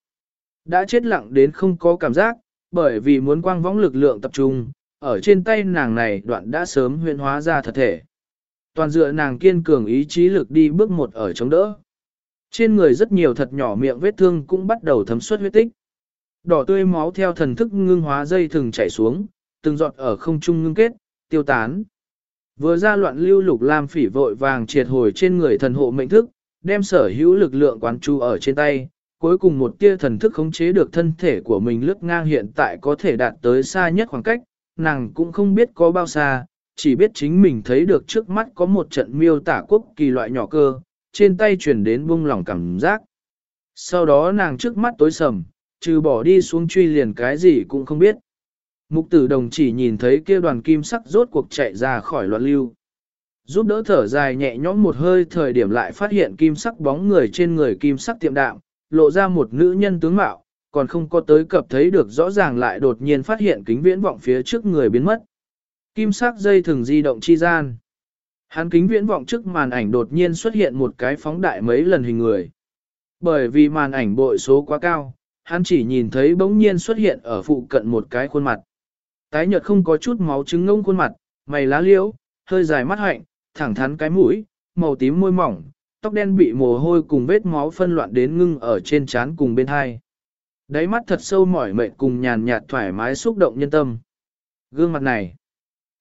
Đã chết lặng đến không có cảm giác, bởi vì muốn quang võng lực lượng tập trung, ở trên tay nàng này đoạn đã sớm huyễn hóa ra thật thể. Toàn dựa nàng kiên cường ý chí lực đi bước một ở chống đỡ. Trên người rất nhiều thật nhỏ miệng vết thương cũng bắt đầu thấm xuất huyết tích. Đỏ tươi máu theo thần thức ngưng hóa dây thừng chảy xuống, từng giọt ở không trung ngưng kết, tiêu tán. Vừa ra loạn lưu lục lam phỉ vội vàng triệt hồi trên người thần hộ mệnh thức, đem sở hữu lực lượng quán chú ở trên tay, cuối cùng một tia thần thức khống chế được thân thể của mình lướt ngang hiện tại có thể đạt tới xa nhất khoảng cách, nàng cũng không biết có bao xa, chỉ biết chính mình thấy được trước mắt có một trận miêu tả quốc kỳ loại nhỏ cơ, trên tay chuyển đến buông lỏng cảm giác. Sau đó nàng trước mắt tối sầm, trừ bỏ đi xuống truy liền cái gì cũng không biết. Mục tử đồng chỉ nhìn thấy kia đoàn kim sắc rốt cuộc chạy ra khỏi loạn lưu. Giúp đỡ thở dài nhẹ nhõm một hơi thời điểm lại phát hiện kim sắc bóng người trên người kim sắc tiệm đạm, lộ ra một nữ nhân tướng mạo, còn không có tới cập thấy được rõ ràng lại đột nhiên phát hiện kính viễn vọng phía trước người biến mất. Kim sắc dây thường di động chi gian. Hắn kính viễn vọng trước màn ảnh đột nhiên xuất hiện một cái phóng đại mấy lần hình người. Bởi vì màn ảnh bội số quá cao, hắn chỉ nhìn thấy bỗng nhiên xuất hiện ở phụ cận một cái khuôn mặt. Tái nhợt không có chút máu trứng ngông khuôn mặt, mày lá liễu, hơi dài mắt hạnh, thẳng thắn cái mũi, màu tím môi mỏng, tóc đen bị mồ hôi cùng vết máu phân loạn đến ngưng ở trên trán cùng bên hai. Đáy mắt thật sâu mỏi mệt cùng nhàn nhạt thoải mái xúc động nhân tâm. Gương mặt này,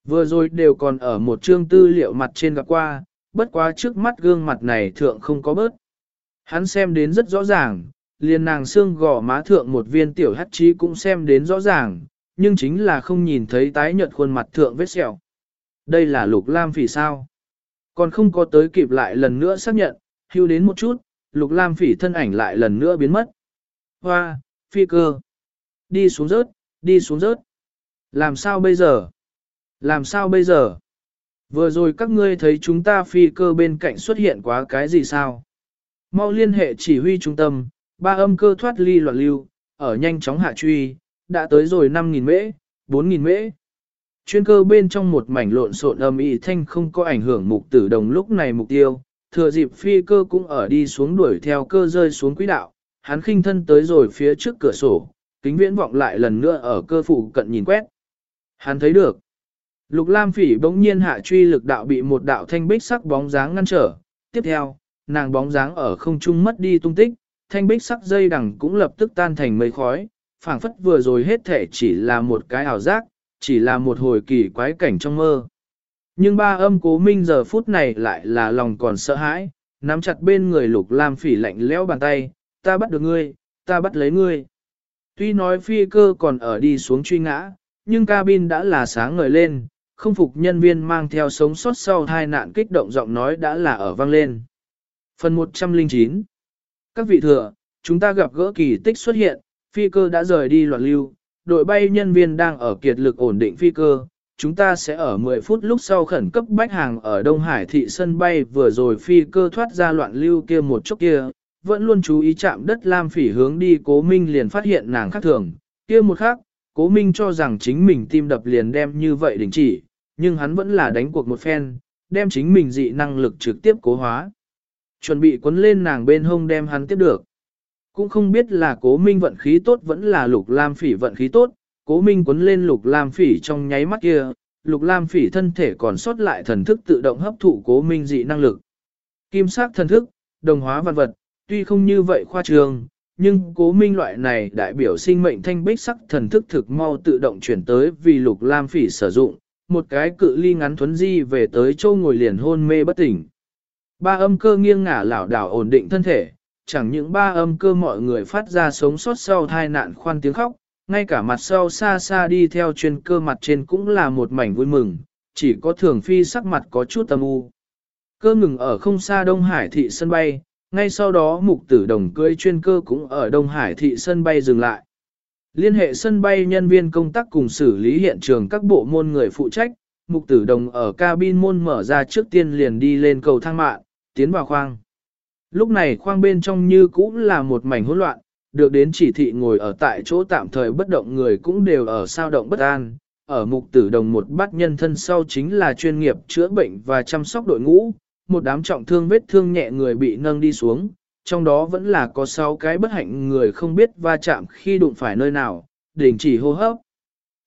vừa rồi đều còn ở một chương tư liệu mặt trên gặp qua, bất quá trước mắt gương mặt này thượng không có bớt. Hắn xem đến rất rõ ràng, liền nàng xương gò má thượng một viên tiểu hắt trí cũng xem đến rõ ràng, nhưng chính là không nhìn thấy tái nhợt khuôn mặt thượng vết sẹo. Đây là lục lam phỉ sao? Còn không có tới kịp lại lần nữa xác nhận, hưu đến một chút, lục lam phỉ thân ảnh lại lần nữa biến mất. Hoa, phi cơ. Đi xuống rớt, đi xuống rớt. Làm sao bây giờ? Làm sao bây giờ? Vừa rồi các ngươi thấy chúng ta phi cơ bên cạnh xuất hiện quá cái gì sao? Mau liên hệ chỉ huy trung tâm, ba âm cơ thoát ly loạn lưu, ở nhanh chóng hạ truy, đã tới rồi 5.000 mễ, 4.000 mễ. Chuyên cơ bên trong một mảnh lộn xộn âm ỉ thanh không có ảnh hưởng mục tử đồng lúc này mục tiêu, thừa dịp phi cơ cũng ở đi xuống đuổi theo cơ rơi xuống quỹ đạo, hắn khinh thân tới rồi phía trước cửa sổ, kính viễn vọng lại lần nữa ở cơ phụ cận nhìn quét. Hắn thấy được. Lục Lam Phỉ bỗng nhiên hạ truy lực đạo bị một đạo thanh bích sắc bóng dáng ngăn trở. Tiếp theo, nàng bóng dáng ở không trung mất đi tung tích, thanh bích sắc dây đằng cũng lập tức tan thành mây khói, phảng phất vừa rồi hết thể chỉ là một cái ảo giác, chỉ là một hồi kỳ quái cảnh trong mơ. Nhưng ba âm cố minh giờ phút này lại là lòng còn sợ hãi, nắm chặt bên người lục lam phỉ lạnh lẽo bàn tay, ta bắt được ngươi, ta bắt lấy ngươi. Tuy nói phi cơ còn ở đi xuống truy ngã, nhưng cabin đã là sáng ngời lên, không phục nhân viên mang theo sống sót sau hai nạn kích động giọng nói đã là ở vang lên. Phần 109 Các vị thừa, chúng ta gặp gỡ kỳ tích xuất hiện, phi cơ đã rời đi loạn lưu, đội bay nhân viên đang ở kiệt lực ổn định phi cơ. Chúng ta sẽ ở 10 phút lúc sau khẩn cấp bách hàng ở Đông Hải thị sân bay vừa rồi phi cơ thoát ra loạn lưu kia một chút kia, vẫn luôn chú ý chạm đất Lam Phỉ hướng đi Cố Minh liền phát hiện nàng khác thường, kia một khắc, Cố Minh cho rằng chính mình tim đập liền đem như vậy đình chỉ, nhưng hắn vẫn là đánh cuộc một phen, đem chính mình dị năng lực trực tiếp cố hóa. Chuẩn bị quấn lên nàng bên hông đem hắn tiếp được. Cũng không biết là cố minh vận khí tốt vẫn là lục lam phỉ vận khí tốt, cố minh quấn lên lục lam phỉ trong nháy mắt kia, lục lam phỉ thân thể còn sót lại thần thức tự động hấp thụ cố minh dị năng lực. Kim sắc thần thức, đồng hóa văn vật, tuy không như vậy khoa trường, nhưng cố minh loại này đại biểu sinh mệnh thanh bích sắc thần thức thực mau tự động chuyển tới vì lục lam phỉ sử dụng, một cái cự ly ngắn thuấn di về tới châu ngồi liền hôn mê bất tỉnh. Ba âm cơ nghiêng ngả lảo đảo ổn định thân thể, chẳng những ba âm cơ mọi người phát ra sống sót sau tai nạn khoan tiếng khóc, ngay cả mặt sau xa xa đi theo chuyên cơ mặt trên cũng là một mảnh vui mừng, chỉ có thường phi sắc mặt có chút tâm u. Cơ ngừng ở không xa Đông Hải thị sân bay, ngay sau đó mục tử đồng cưỡi chuyên cơ cũng ở Đông Hải thị sân bay dừng lại. Liên hệ sân bay nhân viên công tác cùng xử lý hiện trường các bộ môn người phụ trách, mục tử đồng ở cabin môn mở ra trước tiên liền đi lên cầu thang mạng, tiến vào khoang. Lúc này khoang bên trong như cũng là một mảnh hỗn loạn, được đến chỉ thị ngồi ở tại chỗ tạm thời bất động người cũng đều ở sao động bất an. Ở mục tử đồng một bát nhân thân sau chính là chuyên nghiệp chữa bệnh và chăm sóc đội ngũ, một đám trọng thương vết thương nhẹ người bị nâng đi xuống, trong đó vẫn là có 6 cái bất hạnh người không biết va chạm khi đụng phải nơi nào, đình chỉ hô hấp.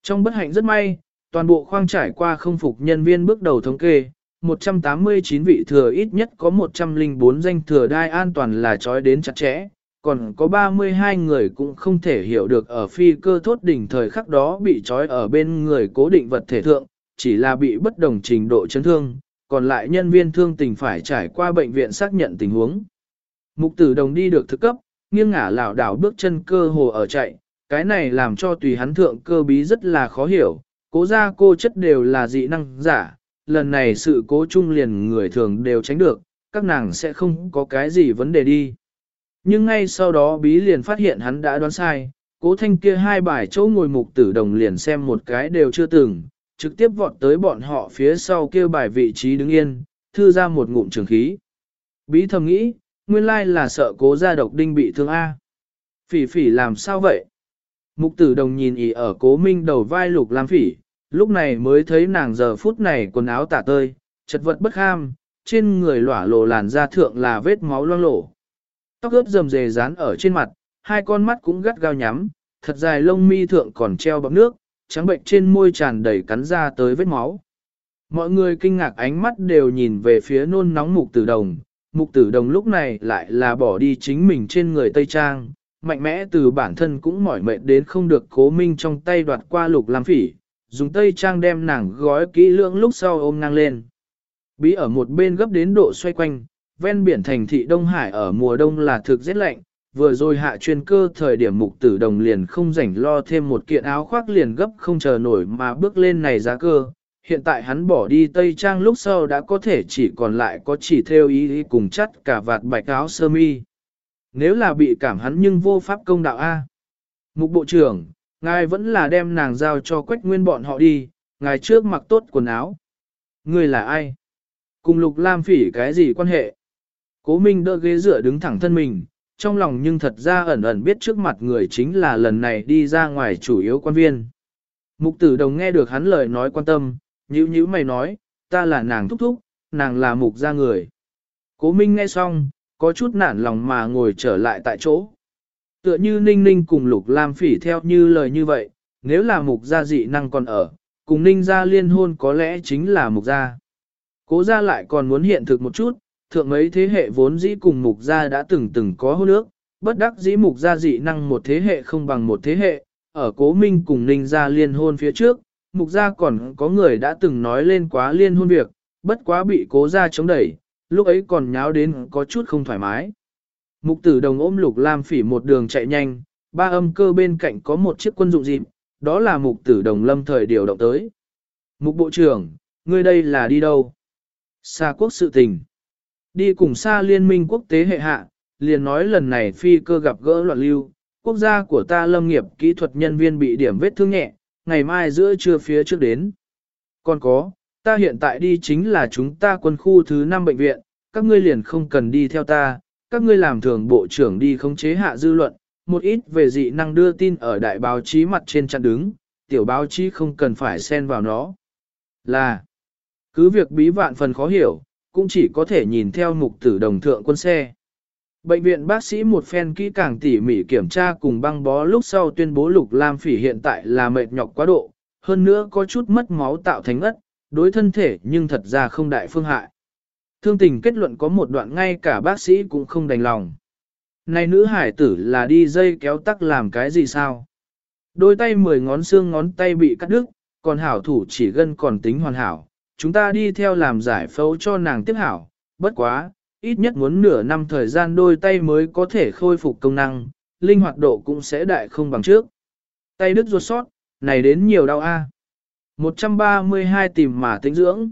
Trong bất hạnh rất may, toàn bộ khoang trải qua không phục nhân viên bước đầu thống kê, 189 vị thừa ít nhất có 104 danh thừa đai an toàn là trói đến chặt chẽ, còn có 32 người cũng không thể hiểu được ở phi cơ thốt đỉnh thời khắc đó bị trói ở bên người cố định vật thể thượng, chỉ là bị bất đồng trình độ chấn thương, còn lại nhân viên thương tình phải trải qua bệnh viện xác nhận tình huống. Mục tử đồng đi được thực cấp, nghiêng ngả lảo đảo bước chân cơ hồ ở chạy, cái này làm cho tùy hắn thượng cơ bí rất là khó hiểu, cố ra cô chất đều là dị năng giả, lần này sự cố chung liền người thường đều tránh được, các nàng sẽ không có cái gì vấn đề đi. Nhưng ngay sau đó bí liền phát hiện hắn đã đoán sai, cố thanh kia hai bài chỗ ngồi mục tử đồng liền xem một cái đều chưa từng, trực tiếp vọt tới bọn họ phía sau kia bài vị trí đứng yên, thư ra một ngụm trường khí. Bí thầm nghĩ, nguyên lai là sợ cố gia độc đinh bị thương A. Phỉ phỉ làm sao vậy? Mục tử đồng nhìn ý ở cố minh đầu vai lục lam phỉ, lúc này mới thấy nàng giờ phút này quần áo tả tơi, chật vật bất ham, trên người lỏa lộ làn da thượng là vết máu loang lổ. Tóc ướt rầm rề dán ở trên mặt, hai con mắt cũng gắt gao nhắm, thật dài lông mi thượng còn treo bọc nước, trắng bệnh trên môi tràn đầy cắn ra tới vết máu. Mọi người kinh ngạc ánh mắt đều nhìn về phía nôn nóng mục tử đồng, mục tử đồng lúc này lại là bỏ đi chính mình trên người Tây Trang, mạnh mẽ từ bản thân cũng mỏi mệt đến không được cố minh trong tay đoạt qua lục lam phỉ, dùng tây trang đem nàng gói kỹ lưỡng lúc sau ôm ngang lên. Bí ở một bên gấp đến độ xoay quanh, ven biển thành thị Đông Hải ở mùa đông là thực rất lạnh, vừa rồi hạ chuyên cơ thời điểm mục tử đồng liền không rảnh lo thêm một kiện áo khoác liền gấp không chờ nổi mà bước lên này giá cơ. Hiện tại hắn bỏ đi tây trang lúc sau đã có thể chỉ còn lại có chỉ theo ý, cùng chắt cả vạt bạch áo sơ mi. Nếu là bị cảm hắn nhưng vô pháp công đạo A. Mục bộ trưởng, ngài vẫn là đem nàng giao cho quách nguyên bọn họ đi, ngài trước mặc tốt quần áo. Ngươi là ai? Cùng Lục Lam Phỉ cái gì quan hệ? Cố Minh đỡ ghế dựa đứng thẳng thân mình, trong lòng nhưng thật ra ẩn ẩn biết trước mặt người chính là lần này đi ra ngoài chủ yếu quan viên. Mục tử đồng nghe được hắn lời nói quan tâm, nhữ nhữ mày nói, ta là nàng thúc thúc, nàng là mục gia người. Cố Minh nghe xong, có chút nản lòng mà ngồi trở lại tại chỗ. Tựa như Ninh Ninh cùng Lục Lam Phỉ theo như lời như vậy, nếu là mục gia dị năng còn ở, cùng Ninh gia liên hôn có lẽ chính là mục gia. Cố gia lại còn muốn hiện thực một chút, thượng mấy thế hệ vốn dĩ cùng mục gia đã từng từng có hôn ước, bất đắc dĩ mục gia dị năng một thế hệ không bằng một thế hệ, ở cố minh cùng ninh gia liên hôn phía trước, mục gia còn có người đã từng nói lên quá liên hôn việc, bất quá bị cố gia chống đẩy, lúc ấy còn nháo đến có chút không thoải mái. Mục tử đồng ôm lục lam phỉ một đường chạy nhanh, ba âm cơ bên cạnh có một chiếc quân dụng dịp, đó là mục tử đồng lâm thời điều động tới. Mục bộ trưởng, ngươi đây là đi đâu? Xa quốc sự tình. Đi cùng xa liên minh quốc tế hệ hạ, liền nói lần này phi cơ gặp gỡ loạn lưu, quốc gia của ta lâm nghiệp kỹ thuật nhân viên bị điểm vết thương nhẹ, ngày mai giữa trưa phía trước đến. Còn có, ta hiện tại đi chính là chúng ta quân khu thứ 5 bệnh viện, các ngươi liền không cần đi theo ta, các ngươi làm thường bộ trưởng đi khống chế hạ dư luận, một ít về dị năng đưa tin ở đại báo chí mặt trên chặn đứng, tiểu báo chí không cần phải xen vào nó. Là, cứ việc bí vạn phần khó hiểu, cũng chỉ có thể nhìn theo mục tử đồng thượng quân xe. Bệnh viện bác sĩ một phen kỹ càng tỉ mỉ kiểm tra cùng băng bó lúc sau tuyên bố Lục Lam Phỉ hiện tại là mệt nhọc quá độ, hơn nữa có chút mất máu tạo thành ất, đối thân thể nhưng thật ra không đại phương hại. Thương tình kết luận có một đoạn ngay cả bác sĩ cũng không đành lòng. Này nữ hải tử là đi dây kéo tắc làm cái gì sao? Đôi tay mười ngón xương ngón tay bị cắt đứt, còn hảo thủ chỉ gân còn tính hoàn hảo. Chúng ta đi theo làm giải phẫu cho nàng tiếp hảo, bất quá, ít nhất muốn nửa năm thời gian đôi tay mới có thể khôi phục công năng, linh hoạt độ cũng sẽ đại không bằng trước. Tay đứt ruột sót, này đến nhiều đau a. 132 tìm mà tính dưỡng.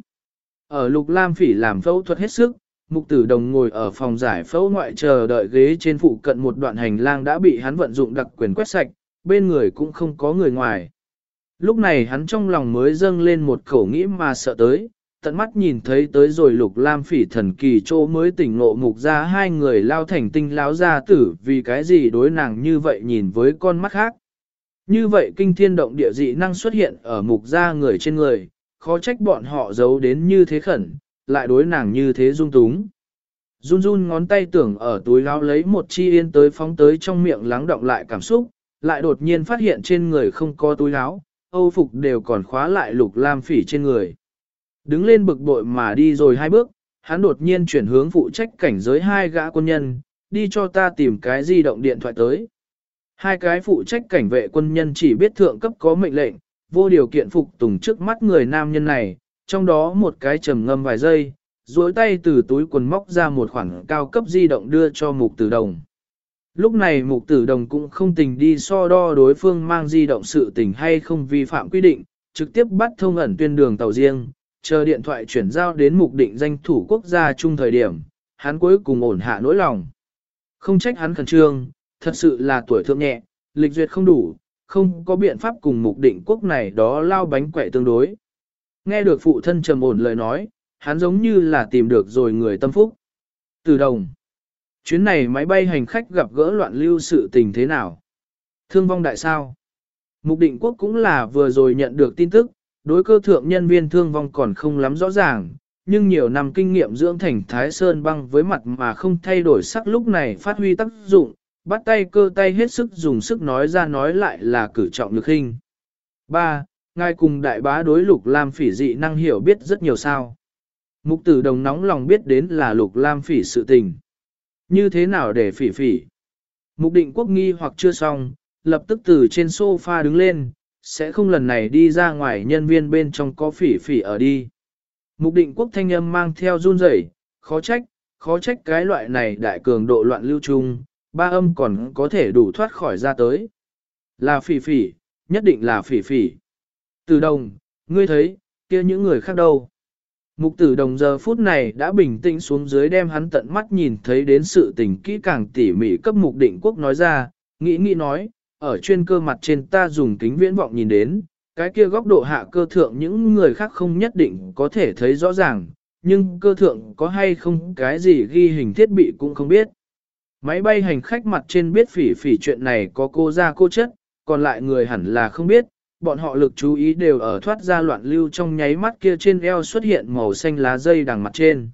Ở Lục Lam Phỉ làm phẫu thuật hết sức, Mục Tử Đồng ngồi ở phòng giải phẫu ngoại chờ đợi ghế trên phụ cận một đoạn hành lang đã bị hắn vận dụng đặc quyền quét sạch, bên người cũng không có người ngoài. Lúc này hắn trong lòng mới dâng lên một khẩu nghĩ mà sợ tới, tận mắt nhìn thấy tới rồi lục lam phỉ thần kỳ chỗ mới tỉnh ngộ mục ra hai người lao thành tinh láo ra tử vì cái gì đối nàng như vậy nhìn với con mắt khác. Như vậy kinh thiên động địa dị năng xuất hiện ở mục ra người trên người, khó trách bọn họ giấu đến như thế khẩn, lại đối nàng như thế dung túng. Run run ngón tay tưởng ở túi lao lấy một chi yên tới phóng tới trong miệng lắng động lại cảm xúc, lại đột nhiên phát hiện trên người không có túi áo, âu phục đều còn khóa lại lục lam phỉ trên người. Đứng lên bực bội mà đi rồi hai bước, hắn đột nhiên chuyển hướng phụ trách cảnh giới hai gã quân nhân, đi cho ta tìm cái di động điện thoại tới. Hai cái phụ trách cảnh vệ quân nhân chỉ biết thượng cấp có mệnh lệnh, vô điều kiện phục tùng trước mắt người nam nhân này, trong đó một cái trầm ngâm vài giây, duỗi tay từ túi quần móc ra một khoản cao cấp di động đưa cho mục tử đồng. Lúc này mục tử đồng cũng không tình đi so đo đối phương mang di động sự tình hay không vi phạm quy định, trực tiếp bắt thông ẩn tuyên đường tàu riêng, chờ điện thoại chuyển giao đến mục định danh thủ quốc gia chung thời điểm, hắn cuối cùng ổn hạ nỗi lòng. Không trách hắn khẩn trương, thật sự là tuổi thượng nhẹ, lịch duyệt không đủ, không có biện pháp cùng mục định quốc này đó lao bánh quậy tương đối. Nghe được phụ thân trầm ổn lời nói, hắn giống như là tìm được rồi người tâm phúc. Từ đồng, chuyến này máy bay hành khách gặp gỡ loạn lưu sự tình thế nào? Thương vong đại sao? Mục định quốc cũng là vừa rồi nhận được tin tức, đối cơ thượng nhân viên thương vong còn không lắm rõ ràng, nhưng nhiều năm kinh nghiệm dưỡng thành Thái Sơn băng với mặt mà không thay đổi sắc lúc này phát huy tác dụng, bắt tay cơ tay hết sức dùng sức nói ra nói lại là cử trọng lực hình. 3. Ngài cùng đại bá đối lục lam phỉ dị năng hiểu biết rất nhiều sao. Mục tử đồng nóng lòng biết đến là lục lam phỉ sự tình. Như thế nào để phỉ phỉ? Mục định quốc nghi hoặc chưa xong, lập tức từ trên sofa đứng lên, sẽ không lần này đi ra ngoài nhân viên bên trong có phỉ phỉ ở đi. Mục định quốc thanh âm mang theo run rẩy, khó trách, khó trách cái loại này đại cường độ loạn lưu trung, ba âm còn có thể đủ thoát khỏi ra tới. Là phỉ phỉ, nhất định là phỉ phỉ. Từ đồng, ngươi thấy, kia những người khác đâu. Mục tử đồng giờ phút này đã bình tĩnh xuống dưới đem hắn tận mắt nhìn thấy đến sự tình kỹ càng tỉ mỉ cấp mục định quốc nói ra, nghĩ nghĩ nói, ở chuyên cơ mặt trên ta dùng kính viễn vọng nhìn đến, cái kia góc độ hạ cơ thượng những người khác không nhất định có thể thấy rõ ràng, nhưng cơ thượng có hay không cái gì ghi hình thiết bị cũng không biết. Máy bay hành khách mặt trên biết phỉ phỉ chuyện này có cô ra cô chất, còn lại người hẳn là không biết, bọn họ lực chú ý đều ở thoát ra loạn lưu trong nháy mắt kia trên eo xuất hiện màu xanh lá dây đằng mặt trên.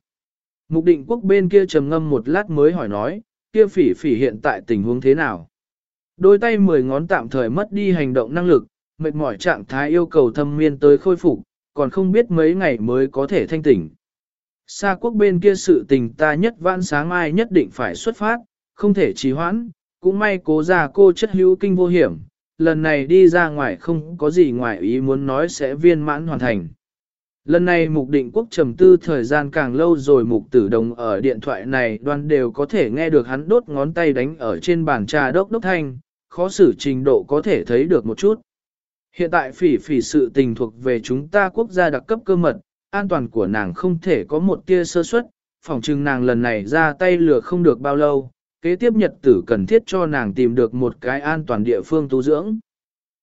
Mục định quốc bên kia trầm ngâm một lát mới hỏi nói, kia phỉ phỉ hiện tại tình huống thế nào? Đôi tay mười ngón tạm thời mất đi hành động năng lực, mệt mỏi trạng thái yêu cầu thâm miên tới khôi phục, còn không biết mấy ngày mới có thể thanh tỉnh. Sa quốc bên kia sự tình ta nhất vãn sáng mai nhất định phải xuất phát, không thể trì hoãn, cũng may cố ra cô chất hữu kinh vô hiểm, lần này đi ra ngoài không có gì ngoài ý muốn nói sẽ viên mãn hoàn thành. Lần này mục định quốc trầm tư thời gian càng lâu rồi mục tử đồng ở điện thoại này đoan đều có thể nghe được hắn đốt ngón tay đánh ở trên bàn trà đốc đốc thanh, khó xử trình độ có thể thấy được một chút. Hiện tại phỉ phỉ sự tình thuộc về chúng ta quốc gia đặc cấp cơ mật, an toàn của nàng không thể có một tia sơ suất, phòng trừng nàng lần này ra tay lừa không được bao lâu, kế tiếp nhật tử cần thiết cho nàng tìm được một cái an toàn địa phương tu dưỡng.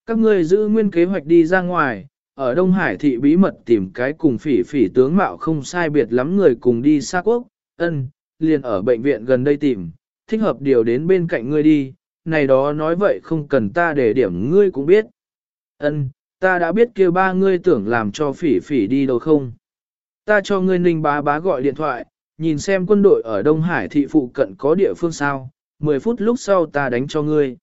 Các ngươi giữ nguyên kế hoạch đi ra ngoài, ở Đông Hải thị bí mật tìm cái cùng phỉ phỉ tướng mạo không sai biệt lắm người cùng đi xa quốc, ân, liền ở bệnh viện gần đây tìm, thích hợp điều đến bên cạnh ngươi đi, này đó nói vậy không cần ta để điểm ngươi cũng biết. Ân, ta đã biết kia ba ngươi tưởng làm cho phỉ phỉ đi đâu không. Ta cho ngươi ninh bá bá gọi điện thoại, nhìn xem quân đội ở Đông Hải thị phụ cận có địa phương sao, 10 phút lúc sau ta đánh cho ngươi.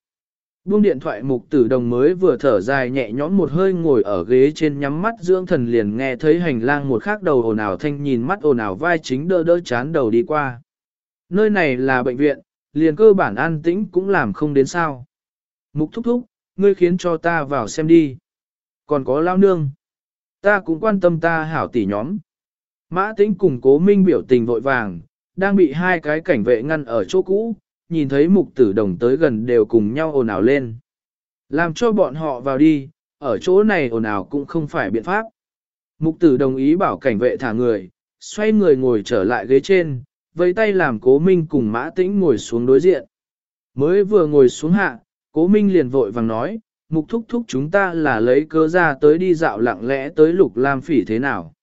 Buông điện thoại mục tử đồng mới vừa thở dài nhẹ nhõm một hơi ngồi ở ghế trên nhắm mắt dưỡng thần liền nghe thấy hành lang một khác đầu ồn ào thanh nhìn mắt ồn ào vai chính đỡ đỡ chán đầu đi qua. Nơi này là bệnh viện, liền cơ bản an tĩnh cũng làm không đến sao. Mục thúc thúc, ngươi khiến cho ta vào xem đi. Còn có lao nương. Ta cũng quan tâm ta hảo tỷ nhóm. Mã tĩnh cùng cố minh biểu tình vội vàng, đang bị hai cái cảnh vệ ngăn ở chỗ cũ, nhìn thấy mục tử đồng tới gần đều cùng nhau ồn ào lên. Làm cho bọn họ vào đi, ở chỗ này ồn ào cũng không phải biện pháp. Mục tử đồng ý bảo cảnh vệ thả người, xoay người ngồi trở lại ghế trên, vẫy tay làm cố minh cùng mã tĩnh ngồi xuống đối diện. Mới vừa ngồi xuống hạ, cố minh liền vội vàng nói, mục thúc thúc chúng ta là lấy cơ ra tới đi dạo lặng lẽ tới lục lam phỉ thế nào.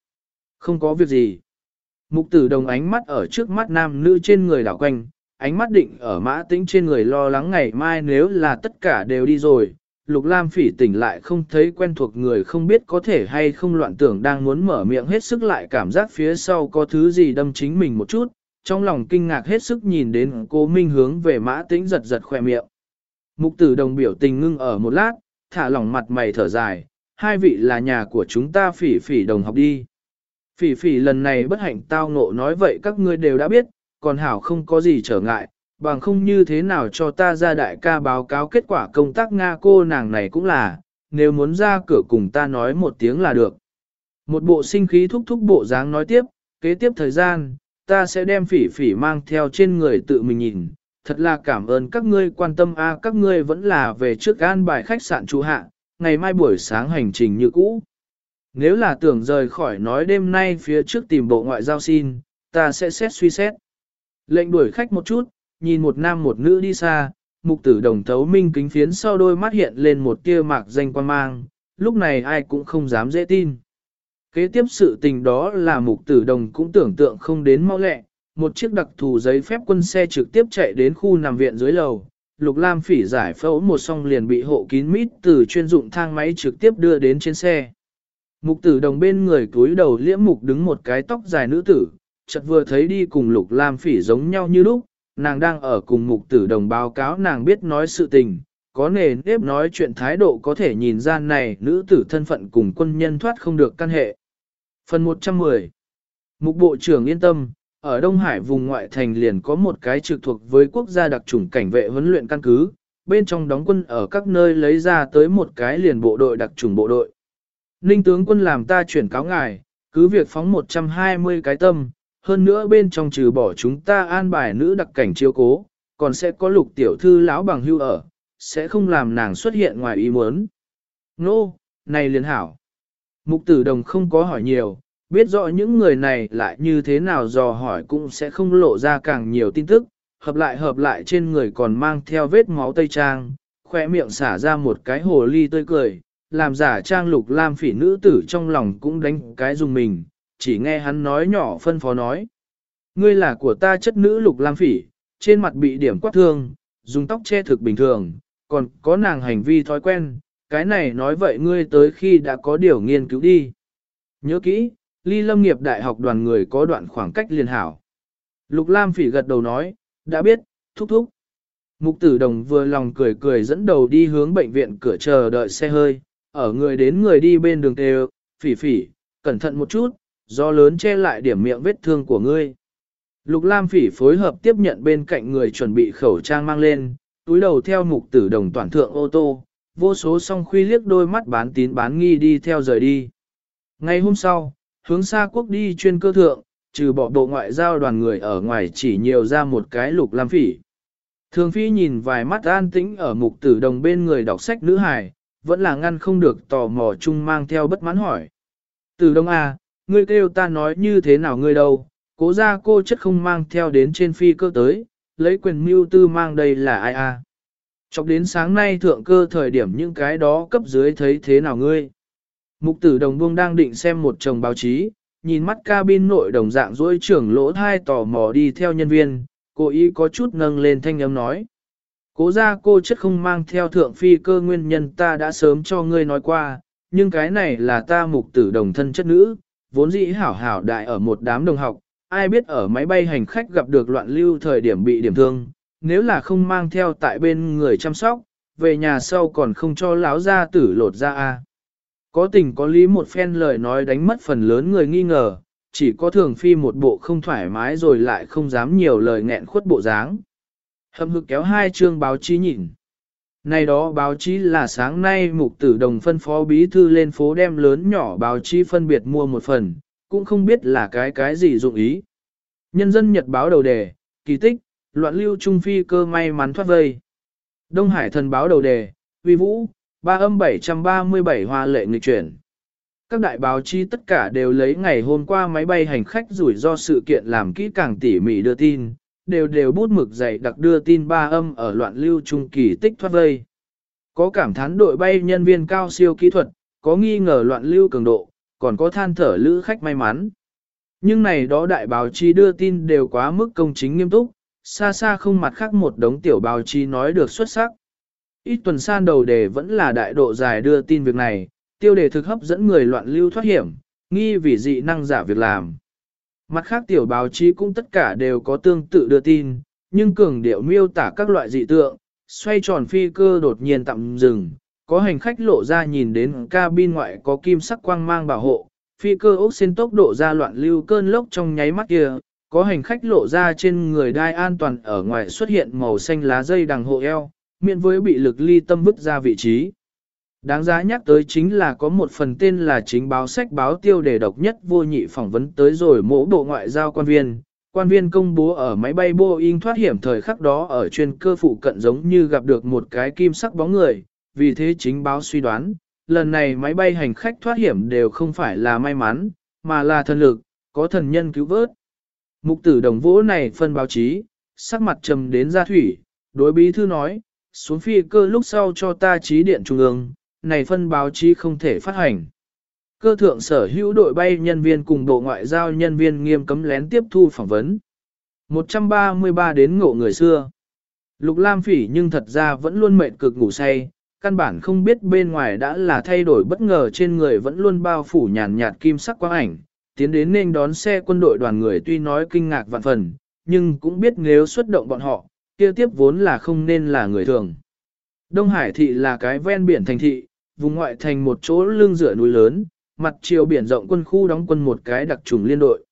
Không có việc gì. Mục tử đồng ánh mắt ở trước mắt nam nữ trên người đảo quanh, ánh mắt định ở mã tĩnh trên người lo lắng ngày mai nếu là tất cả đều đi rồi. Lục Lam phỉ tỉnh lại không thấy quen thuộc người không biết có thể hay không loạn tưởng đang muốn mở miệng hết sức lại cảm giác phía sau có thứ gì đâm chính mình một chút, trong lòng kinh ngạc hết sức nhìn đến cô Minh hướng về mã tĩnh giật giật khoe miệng. Mục tử đồng biểu tình ngưng ở một lát, thả lỏng mặt mày thở dài, hai vị là nhà của chúng ta phỉ phỉ đồng học đi. Phỉ phỉ lần này bất hạnh tao ngộ nói vậy các ngươi đều đã biết, còn hảo không có gì trở ngại, bằng không như thế nào cho ta ra đại ca báo cáo kết quả công tác Nga cô nàng này cũng là, nếu muốn ra cửa cùng ta nói một tiếng là được. Một bộ sinh khí thúc thúc bộ dáng nói tiếp, kế tiếp thời gian, ta sẽ đem phỉ phỉ mang theo trên người tự mình nhìn. Thật là cảm ơn các ngươi quan tâm a các ngươi vẫn là về trước an bài khách sạn chú hạ, ngày mai buổi sáng hành trình như cũ. Nếu là tưởng rời khỏi nói đêm nay phía trước tìm bộ ngoại giao xin, ta sẽ xét suy xét. Lệnh đuổi khách một chút, nhìn một nam một nữ đi xa, mục tử đồng thấu minh kính phiến sau đôi mắt hiện lên một tia mạc danh quan mang, lúc này ai cũng không dám dễ tin. Kế tiếp sự tình đó là mục tử đồng cũng tưởng tượng không đến mau lẹ, một chiếc đặc thù giấy phép quân xe trực tiếp chạy đến khu nằm viện dưới lầu, Lục Lam phỉ giải phẫu một song liền bị hộ kín mít từ chuyên dụng thang máy trực tiếp đưa đến trên xe. Mục tử đồng bên người cúi đầu liễm mục đứng một cái tóc dài nữ tử, chợt vừa thấy đi cùng Lục Lam phỉ giống nhau như lúc, nàng đang ở cùng mục tử đồng báo cáo nàng biết nói sự tình, có nề nếp nói chuyện thái độ có thể nhìn ra này nữ tử thân phận cùng quân nhân thoát không được căn hệ. Phần 110 Mục Bộ trưởng yên tâm, ở Đông Hải vùng ngoại thành liền có một cái trực thuộc với quốc gia đặc chủng cảnh vệ huấn luyện căn cứ, bên trong đóng quân ở các nơi lấy ra tới một cái liền bộ đội đặc chủng bộ đội. Ninh tướng quân làm ta chuyển cáo ngài, cứ việc phóng 120 cái tâm, hơn nữa bên trong trừ bỏ chúng ta an bài nữ đặc cảnh chiếu cố, còn sẽ có lục tiểu thư lão bằng hưu ở, sẽ không làm nàng xuất hiện ngoài ý muốn. Nô, no, này liền hảo. Mục tử đồng không có hỏi nhiều, biết rõ những người này lại như thế nào dò hỏi cũng sẽ không lộ ra càng nhiều tin tức, hợp lại hợp lại trên người còn mang theo vết máu tây trang, khỏe miệng xả ra một cái hồ ly tươi cười, làm giả trang lục lam phỉ nữ tử trong lòng cũng đánh cái dùng mình, chỉ nghe hắn nói nhỏ phân phó nói. Ngươi là của ta chất nữ lục lam phỉ, trên mặt bị điểm quát thương, dùng tóc che thực bình thường, còn có nàng hành vi thói quen, cái này nói vậy ngươi tới khi đã có điều nghiên cứu đi. Nhớ kỹ, ly lâm nghiệp đại học đoàn người có đoạn khoảng cách liên hảo. Lục Lam phỉ gật đầu nói, đã biết, thúc thúc. Mục tử đồng vừa lòng cười cười dẫn đầu đi hướng bệnh viện cửa chờ đợi xe hơi, ở người đến người đi bên đường tê phỉ phỉ, cẩn thận một chút, do lớn che lại điểm miệng vết thương của ngươi. Lục Lam phỉ phối hợp tiếp nhận bên cạnh người chuẩn bị khẩu trang mang lên, túi đầu theo mục tử đồng toàn thượng ô tô, vô số song khuy liếc đôi mắt bán tín bán nghi đi theo rời đi. Ngày hôm sau, hướng xa quốc đi chuyên cơ thượng, trừ bỏ bộ ngoại giao đoàn người ở ngoài chỉ nhiều ra một cái lục lam phỉ. Thường phi nhìn vài mắt an tĩnh ở mục tử đồng bên người đọc sách nữ hài, vẫn là ngăn không được tò mò chung mang theo bất mãn hỏi. từ đông à, ngươi kêu ta nói như thế nào ngươi đâu, cố ra cô chất không mang theo đến trên phi cơ tới, lấy quyền mưu tư mang đây là ai à. Chọc đến sáng nay thượng cơ thời điểm những cái đó cấp dưới thấy thế nào ngươi. Mục tử đồng buông đang định xem một chồng báo chí, nhìn mắt cabin nội đồng dạng dối trưởng lỗ thai tò mò đi theo nhân viên, cô ý có chút nâng lên thanh âm nói. Cố ra cô chất không mang theo thượng phi cơ nguyên nhân ta đã sớm cho ngươi nói qua, nhưng cái này là ta mục tử đồng thân chất nữ, vốn dĩ hảo hảo đại ở một đám đồng học, ai biết ở máy bay hành khách gặp được loạn lưu thời điểm bị điểm thương, nếu là không mang theo tại bên người chăm sóc, về nhà sau còn không cho láo ra tử lột ra a. À. Có tình có lý một phen lời nói đánh mất phần lớn người nghi ngờ, chỉ có thường phi một bộ không thoải mái rồi lại không dám nhiều lời nghẹn khuất bộ dáng. Hâm hực kéo hai chương báo chí nhìn. Này đó báo chí là sáng nay mục tử đồng phân phó bí thư lên phố đem lớn nhỏ báo chí phân biệt mua một phần, cũng không biết là cái cái gì dụng ý. Nhân dân nhật báo đầu đề, kỳ tích, loạn lưu trung phi cơ may mắn thoát vây. Đông Hải thần báo đầu đề, uy vũ, ba âm 737 hoa lệ nghịch chuyển. Các đại báo chí tất cả đều lấy ngày hôm qua máy bay hành khách rủi ro sự kiện làm kỹ càng tỉ mỉ đưa tin, đều đều bút mực dày đặc đưa tin ba âm ở loạn lưu trung kỳ tích thoát vây. Có cảm thán đội bay nhân viên cao siêu kỹ thuật, có nghi ngờ loạn lưu cường độ, còn có than thở lữ khách may mắn. Nhưng này đó đại báo chí đưa tin đều quá mức công chính nghiêm túc, xa xa không mặt khác một đống tiểu báo chí nói được xuất sắc. Ít tuần san đầu đề vẫn là đại độ dài đưa tin việc này, tiêu đề thực hấp dẫn người loạn lưu thoát hiểm, nghi vì dị năng giả việc làm. Mặt khác tiểu báo chí cũng tất cả đều có tương tự đưa tin, nhưng cường điệu miêu tả các loại dị tượng, xoay tròn phi cơ đột nhiên tạm dừng, có hành khách lộ ra nhìn đến cabin ngoại có kim sắc quang mang bảo hộ, phi cơ ốc xin tốc độ ra loạn lưu cơn lốc trong nháy mắt kia, có hành khách lộ ra trên người đai an toàn ở ngoài xuất hiện màu xanh lá dây đằng hộ eo, miễn với bị lực ly tâm vứt ra vị trí. Đáng giá nhắc tới chính là có một phần tên là chính báo sách báo tiêu đề độc nhất vô nhị phỏng vấn tới rồi mỗ bộ ngoại giao quan viên. Quan viên công bố ở máy bay Boeing thoát hiểm thời khắc đó ở chuyên cơ phụ cận giống như gặp được một cái kim sắc bóng người, vì thế chính báo suy đoán, lần này máy bay hành khách thoát hiểm đều không phải là may mắn, mà là thần lực, có thần nhân cứu vớt. Mục tử đồng vỗ này phân báo chí, sắc mặt trầm đến ra thủy, đối bí thư nói, xuống phi cơ lúc sau cho ta trí điện trung ương, này phân báo chí không thể phát hành. Cơ thượng sở hữu đội bay nhân viên cùng bộ ngoại giao nhân viên nghiêm cấm lén tiếp thu phỏng vấn. 133 đến ngộ người xưa. Lục Lam Phỉ nhưng thật ra vẫn luôn mệt cực ngủ say, căn bản không biết bên ngoài đã là thay đổi bất ngờ trên người vẫn luôn bao phủ nhàn nhạt kim sắc quang ảnh, tiến đến nên đón xe quân đội đoàn người tuy nói kinh ngạc vạn phần, nhưng cũng biết nếu xuất động bọn họ, kia tiếp vốn là không nên là người thường. Đông Hải thị là cái ven biển thành thị, vùng ngoại thành một chỗ lưng rửa núi lớn, mặt chiều biển rộng quân khu đóng quân một cái đặc trùng liên đội.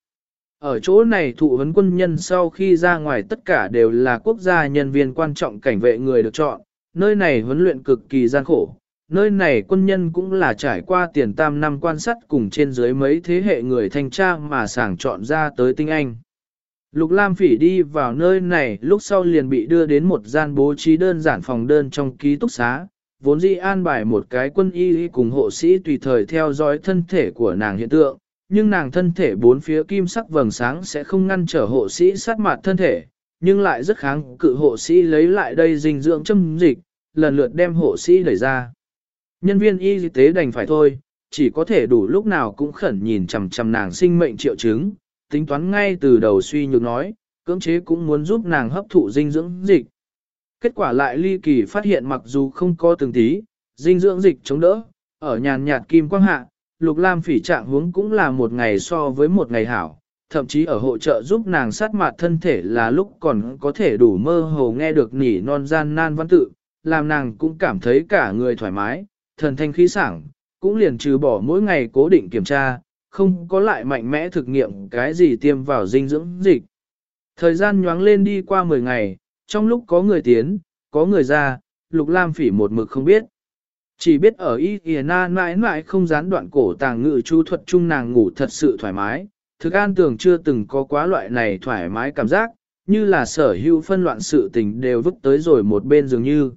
Ở chỗ này thụ huấn quân nhân sau khi ra ngoài tất cả đều là quốc gia nhân viên quan trọng cảnh vệ người được chọn, nơi này huấn luyện cực kỳ gian khổ. Nơi này quân nhân cũng là trải qua tiền tam năm quan sát cùng trên dưới mấy thế hệ người thanh tra mà sàng chọn ra tới tinh anh. Lục Lam Phỉ đi vào nơi này lúc sau liền bị đưa đến một gian bố trí đơn giản phòng đơn trong ký túc xá, vốn dĩ an bài một cái quân y cùng hộ sĩ tùy thời theo dõi thân thể của nàng hiện tượng, nhưng nàng thân thể bốn phía kim sắc vầng sáng sẽ không ngăn trở hộ sĩ sát mặt thân thể, nhưng lại rất kháng cự hộ sĩ lấy lại đây dinh dưỡng châm dịch, lần lượt đem hộ sĩ đẩy ra. Nhân viên y tế đành phải thôi, chỉ có thể đủ lúc nào cũng khẩn nhìn chằm chằm nàng sinh mệnh triệu chứng, tính toán ngay từ đầu suy nhược nói, cưỡng chế cũng muốn giúp nàng hấp thụ dinh dưỡng dịch. Kết quả lại ly kỳ phát hiện mặc dù không có từng tí, dinh dưỡng dịch chống đỡ, ở nhàn nhạt kim quang hạ, Lục Lam phỉ trạng hướng cũng là một ngày so với một ngày hảo, thậm chí ở hỗ trợ giúp nàng sát mặt thân thể là lúc còn có thể đủ mơ hồ nghe được nỉ non gian nan văn tự, làm nàng cũng cảm thấy cả người thoải mái, thần thanh khí sảng, cũng liền trừ bỏ mỗi ngày cố định kiểm tra, không có lại mạnh mẽ thực nghiệm cái gì tiêm vào dinh dưỡng dịch. Thời gian nhoáng lên đi qua 10 ngày, trong lúc có người tiến, có người ra, Lục Lam Phỉ một mực không biết. Chỉ biết ở Y Na mãi mãi không gián đoạn cổ tàng ngự chú thuật chung nàng ngủ thật sự thoải mái, thực an tưởng chưa từng có quá loại này thoải mái cảm giác, như là sở hữu phân loạn sự tình đều vứt tới rồi một bên dường như.